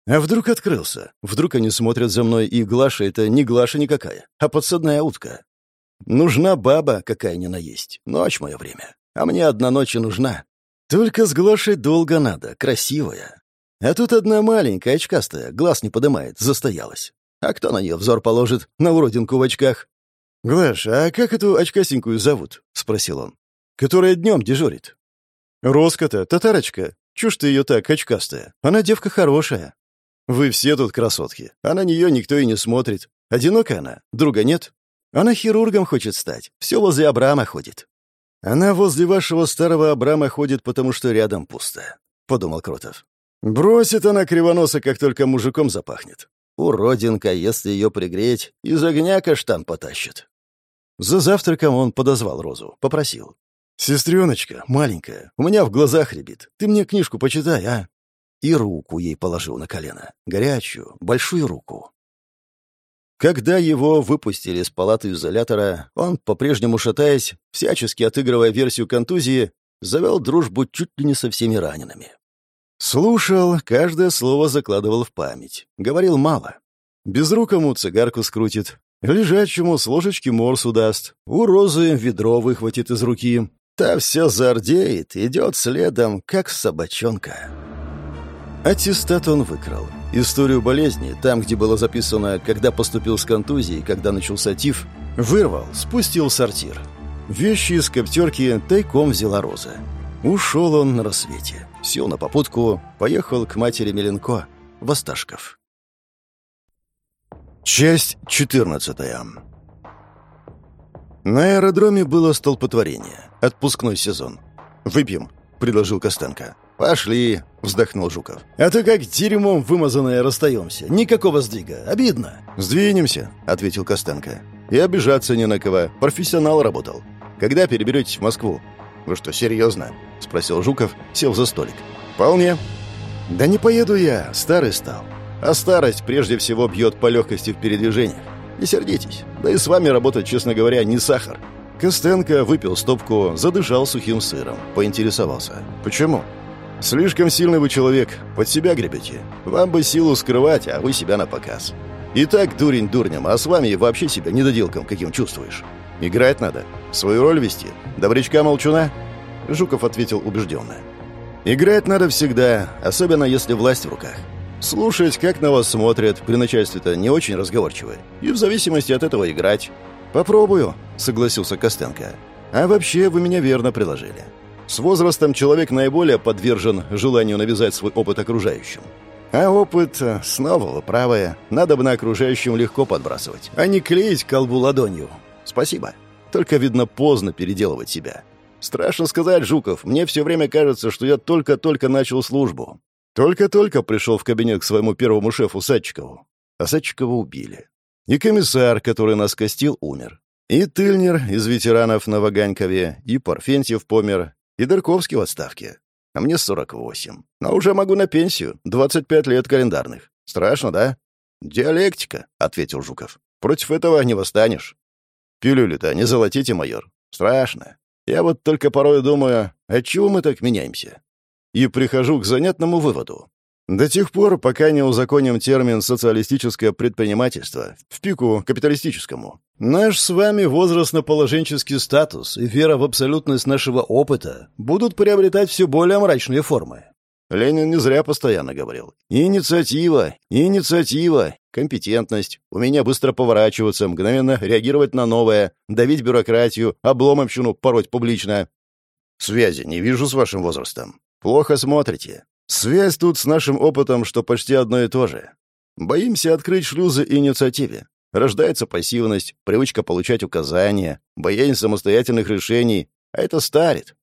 А вдруг открылся? Вдруг они смотрят за мной, и Глаша — это не Глаша никакая, а подсадная утка. Нужна баба, какая ни наесть. Ночь мое время. А мне одна ночь и нужна. Только с Глашей долго надо, красивая. А тут одна маленькая, очкастая, глаз не подымает, застоялась. А кто на нее взор положит, на уродинку в очках? «Глаш, а как эту очкастенькую зовут?» — спросил он. «Которая днем дежурит». «Роска-то, татарочка. Чушь ты ее так, очкастая. Она девка хорошая». «Вы все тут красотки, а на нее никто и не смотрит. Одинока она, друга нет. Она хирургом хочет стать, все возле Абрама ходит». «Она возле вашего старого Абрама ходит, потому что рядом пусто», — подумал Кротов. «Бросит она кривоноса, как только мужиком запахнет. Уродинка, если ее пригреть, из огня каштан потащит». За завтраком он подозвал Розу, попросил. «Сестреночка, маленькая, у меня в глазах рябит. Ты мне книжку почитай, а?» И руку ей положил на колено. Горячую, большую руку. Когда его выпустили из палаты изолятора, он, по-прежнему шатаясь, всячески отыгрывая версию контузии, завел дружбу чуть ли не со всеми ранеными. Слушал, каждое слово закладывал в память. Говорил мало. Безрукому цигарку скрутит, Лежачему с ложечки морсу даст, у розы ведро выхватит из руки. Та все зардеет, идет следом, как собачонка. Аттестат он выкрал. Историю болезни, там, где было записано, когда поступил с контузией, когда начался тиф, вырвал, спустил в сортир. Вещи из коптерки тайком взяла Роза. Ушел он на рассвете. Сел на попутку, поехал к матери Меленко в Осташков. Часть 14 На аэродроме было столпотворение. Отпускной сезон. «Выпьем», — предложил Костенко. «Пошли», — вздохнул Жуков. «А то как дерьмом вымазанное расстаемся. Никакого сдвига. Обидно». «Сдвинемся», — ответил Костенко. «И обижаться не на кого. Профессионал работал. Когда переберетесь в Москву?» «Вы что, серьезно?» — спросил Жуков, сел за столик. «Вполне». «Да не поеду я. Старый стал. А старость прежде всего бьет по легкости в передвижениях. Не сердитесь. Да и с вами работать, честно говоря, не сахар. Костенко выпил стопку, задышал сухим сыром. Поинтересовался. Почему? Слишком сильный вы человек. Под себя гребете. Вам бы силу скрывать, а вы себя на показ. И так дурень дурнем, а с вами вообще себя недоделком каким чувствуешь. Играть надо. Свою роль вести. Добрячка молчуна? Жуков ответил убежденно. Играть надо всегда, особенно если власть в руках. Слушать, как на вас смотрят, при начальстве-то не очень разговорчивые. И в зависимости от этого играть. Попробую. — согласился Костенко. «А вообще вы меня верно приложили. С возрастом человек наиболее подвержен желанию навязать свой опыт окружающим. А опыт, э, снова вы правы, надо бы на окружающим легко подбрасывать, а не клеить колбу ладонью. Спасибо. Только, видно, поздно переделывать себя. Страшно сказать, Жуков, мне все время кажется, что я только-только начал службу. Только-только пришел в кабинет к своему первому шефу Садчикову. А Садчикова убили. И комиссар, который нас костил, умер. И Тыльнер из ветеранов на Ваганькове, и Парфентьев помер, и Дырковский в отставке. А мне 48. Но уже могу на пенсию. 25 лет календарных. Страшно, да? «Диалектика», — ответил Жуков. «Против этого не восстанешь». «Пилюли-то не золотите, майор. Страшно. Я вот только порой думаю, отчего мы так меняемся?» И прихожу к занятному выводу. До тех пор, пока не узаконим термин «социалистическое предпринимательство» в пику капиталистическому, наш с вами возрастно-положенческий статус и вера в абсолютность нашего опыта будут приобретать все более мрачные формы. Ленин не зря постоянно говорил. Инициатива, инициатива, компетентность, умение быстро поворачиваться, мгновенно реагировать на новое, давить бюрократию, обломовщину пороть публично. Связи не вижу с вашим возрастом. Плохо смотрите. Связь тут с нашим опытом, что почти одно и то же. Боимся открыть шлюзы инициативе. Рождается пассивность, привычка получать указания, боязнь самостоятельных решений, а это старит.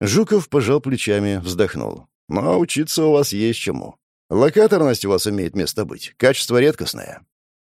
Жуков пожал плечами, вздохнул. Но учиться у вас есть чему. Локаторность у вас имеет место быть, качество редкостное.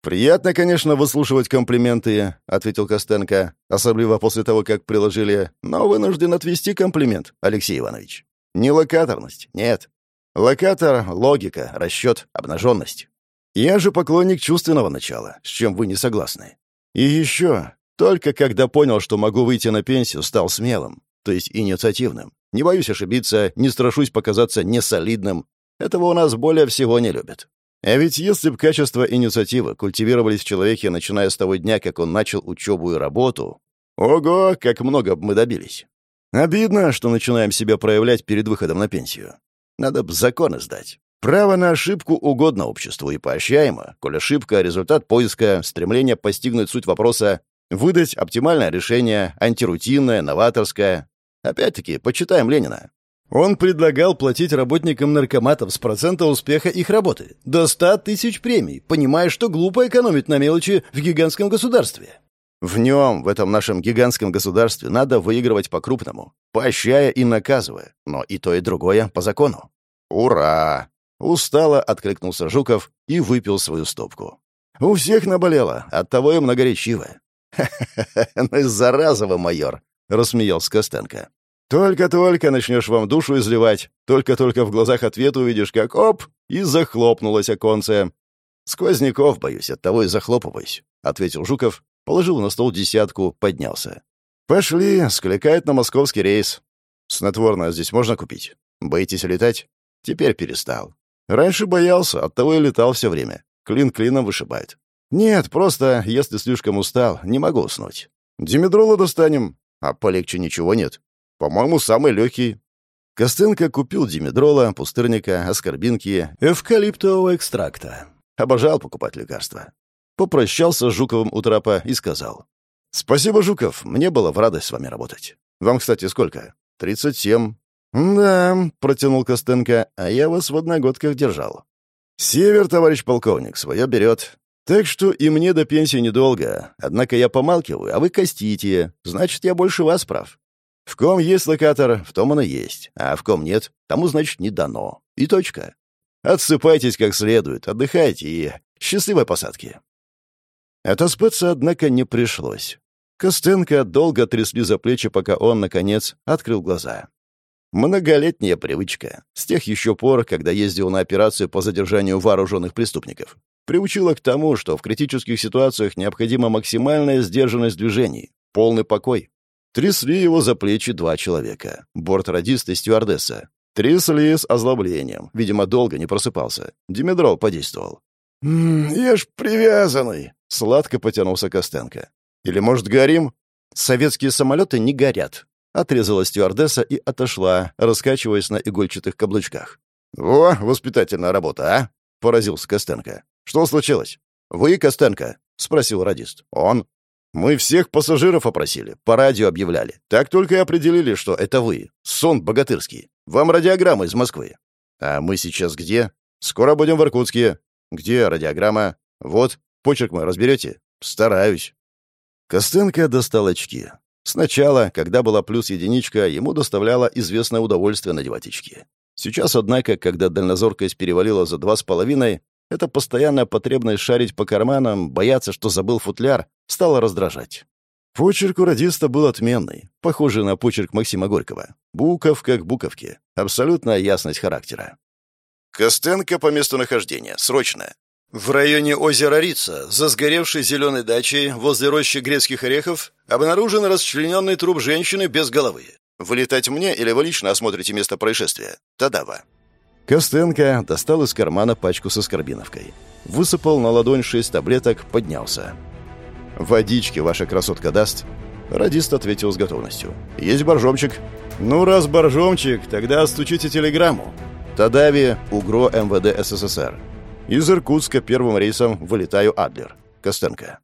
«Приятно, конечно, выслушивать комплименты», — ответил Костенко, особливо после того, как приложили, но вынужден отвести комплимент, Алексей Иванович. Не локаторность, нет. Локатор — логика, расчет, обнаженность. Я же поклонник чувственного начала, с чем вы не согласны. И еще, только когда понял, что могу выйти на пенсию, стал смелым, то есть инициативным. Не боюсь ошибиться, не страшусь показаться несолидным. Этого у нас более всего не любят. А ведь если бы качество инициативы культивировались в человеке, начиная с того дня, как он начал учебу и работу, ого, как много бы мы добились. Обидно, что начинаем себя проявлять перед выходом на пенсию. Надо б законы сдать. Право на ошибку угодно обществу и поощряемо, коль ошибка — результат поиска, стремление постигнуть суть вопроса, выдать оптимальное решение, антирутинное, новаторское. Опять-таки, почитаем Ленина. Он предлагал платить работникам наркоматов с процента успеха их работы до 100 тысяч премий, понимая, что глупо экономить на мелочи в гигантском государстве. В нем, в этом нашем гигантском государстве, надо выигрывать по-крупному, поощряя и наказывая, но и то, и другое по закону. «Ура!» — устало откликнулся Жуков и выпил свою стопку. «У всех наболело, оттого и многоречивое». «Ха-ха-ха, ну и зараза вы, майор!» — рассмеялся Костенко. «Только-только начнешь вам душу изливать, только-только в глазах ответ увидишь, как оп, и захлопнулось оконце». «Сквозняков, боюсь, оттого и захлопываюсь», — ответил Жуков Положил на стол десятку, поднялся. «Пошли, скликает на московский рейс. Снотворное здесь можно купить? Боитесь летать?» Теперь перестал. Раньше боялся, оттого и летал все время. Клин клином вышибает. «Нет, просто, если слишком устал, не могу уснуть. Димедрола достанем, а полегче ничего нет. По-моему, самый легкий». Костенко купил димедрола, пустырника, аскорбинки, эвкалиптового экстракта. Обожал покупать лекарства. Попрощался с Жуковым у трапа и сказал. «Спасибо, Жуков. Мне было в радость с вами работать. Вам, кстати, сколько?» «Тридцать семь». «Да», — протянул Костенко, — «а я вас в одногодках держал». «Север, товарищ полковник, свое берет. Так что и мне до пенсии недолго. Однако я помалкиваю, а вы костите. Значит, я больше вас прав. В ком есть локатор, в том он и есть. А в ком нет, тому, значит, не дано. И точка. Отсыпайтесь как следует, отдыхайте и счастливой посадки». Отоспаться, однако, не пришлось. Костенко долго трясли за плечи, пока он, наконец, открыл глаза. Многолетняя привычка. С тех еще пор, когда ездил на операцию по задержанию вооруженных преступников. Приучила к тому, что в критических ситуациях необходима максимальная сдержанность движений, полный покой. Трясли его за плечи два человека. Бортрадист и стюардесса. Трясли с озлоблением. Видимо, долго не просыпался. Димедрол подействовал. «Я ж привязанный!» — сладко потянулся Костенко. «Или, может, горим?» «Советские самолеты не горят», — отрезала стюардесса и отошла, раскачиваясь на игольчатых каблучках. «Во, воспитательная работа, а?» — поразился Костенко. «Что случилось?» «Вы, Костенко?» — спросил радист. «Он». Мы всех пассажиров опросили, по радио объявляли. Так только и определили, что это вы. Сон богатырский. Вам радиограмма из Москвы. А мы сейчас где? Скоро будем в Иркутске. Где радиограмма? Вот, почерк мой разберете? Стараюсь. Костенко достал очки. Сначала, когда была плюс единичка, ему доставляло известное удовольствие надевать очки. Сейчас, однако, когда дальнозоркость перевалила за два с половиной, эта постоянная потребность шарить по карманам, бояться, что забыл футляр, стала раздражать. Почерк у радиста был отменный, похожий на почерк Максима Горького. Буков как буковки. Абсолютная ясность характера. Костенко по месту нахождения. Срочно. В районе озера Рица, за сгоревшей зеленой дачей, возле рощи грецких орехов, обнаружен расчлененный труп женщины без головы. Вылетать мне или вы лично осмотрите место происшествия? Тадава. Костенко достал из кармана пачку со скорбиновкой. Высыпал на ладонь шесть таблеток, поднялся. «Водички ваша красотка даст?» Радист ответил с готовностью. «Есть боржомчик». «Ну, раз боржомчик, тогда стучите телеграмму». «Тадави, УГРО МВД СССР». «Из Иркутска первым рейсом вылетаю Адлер». Костенко.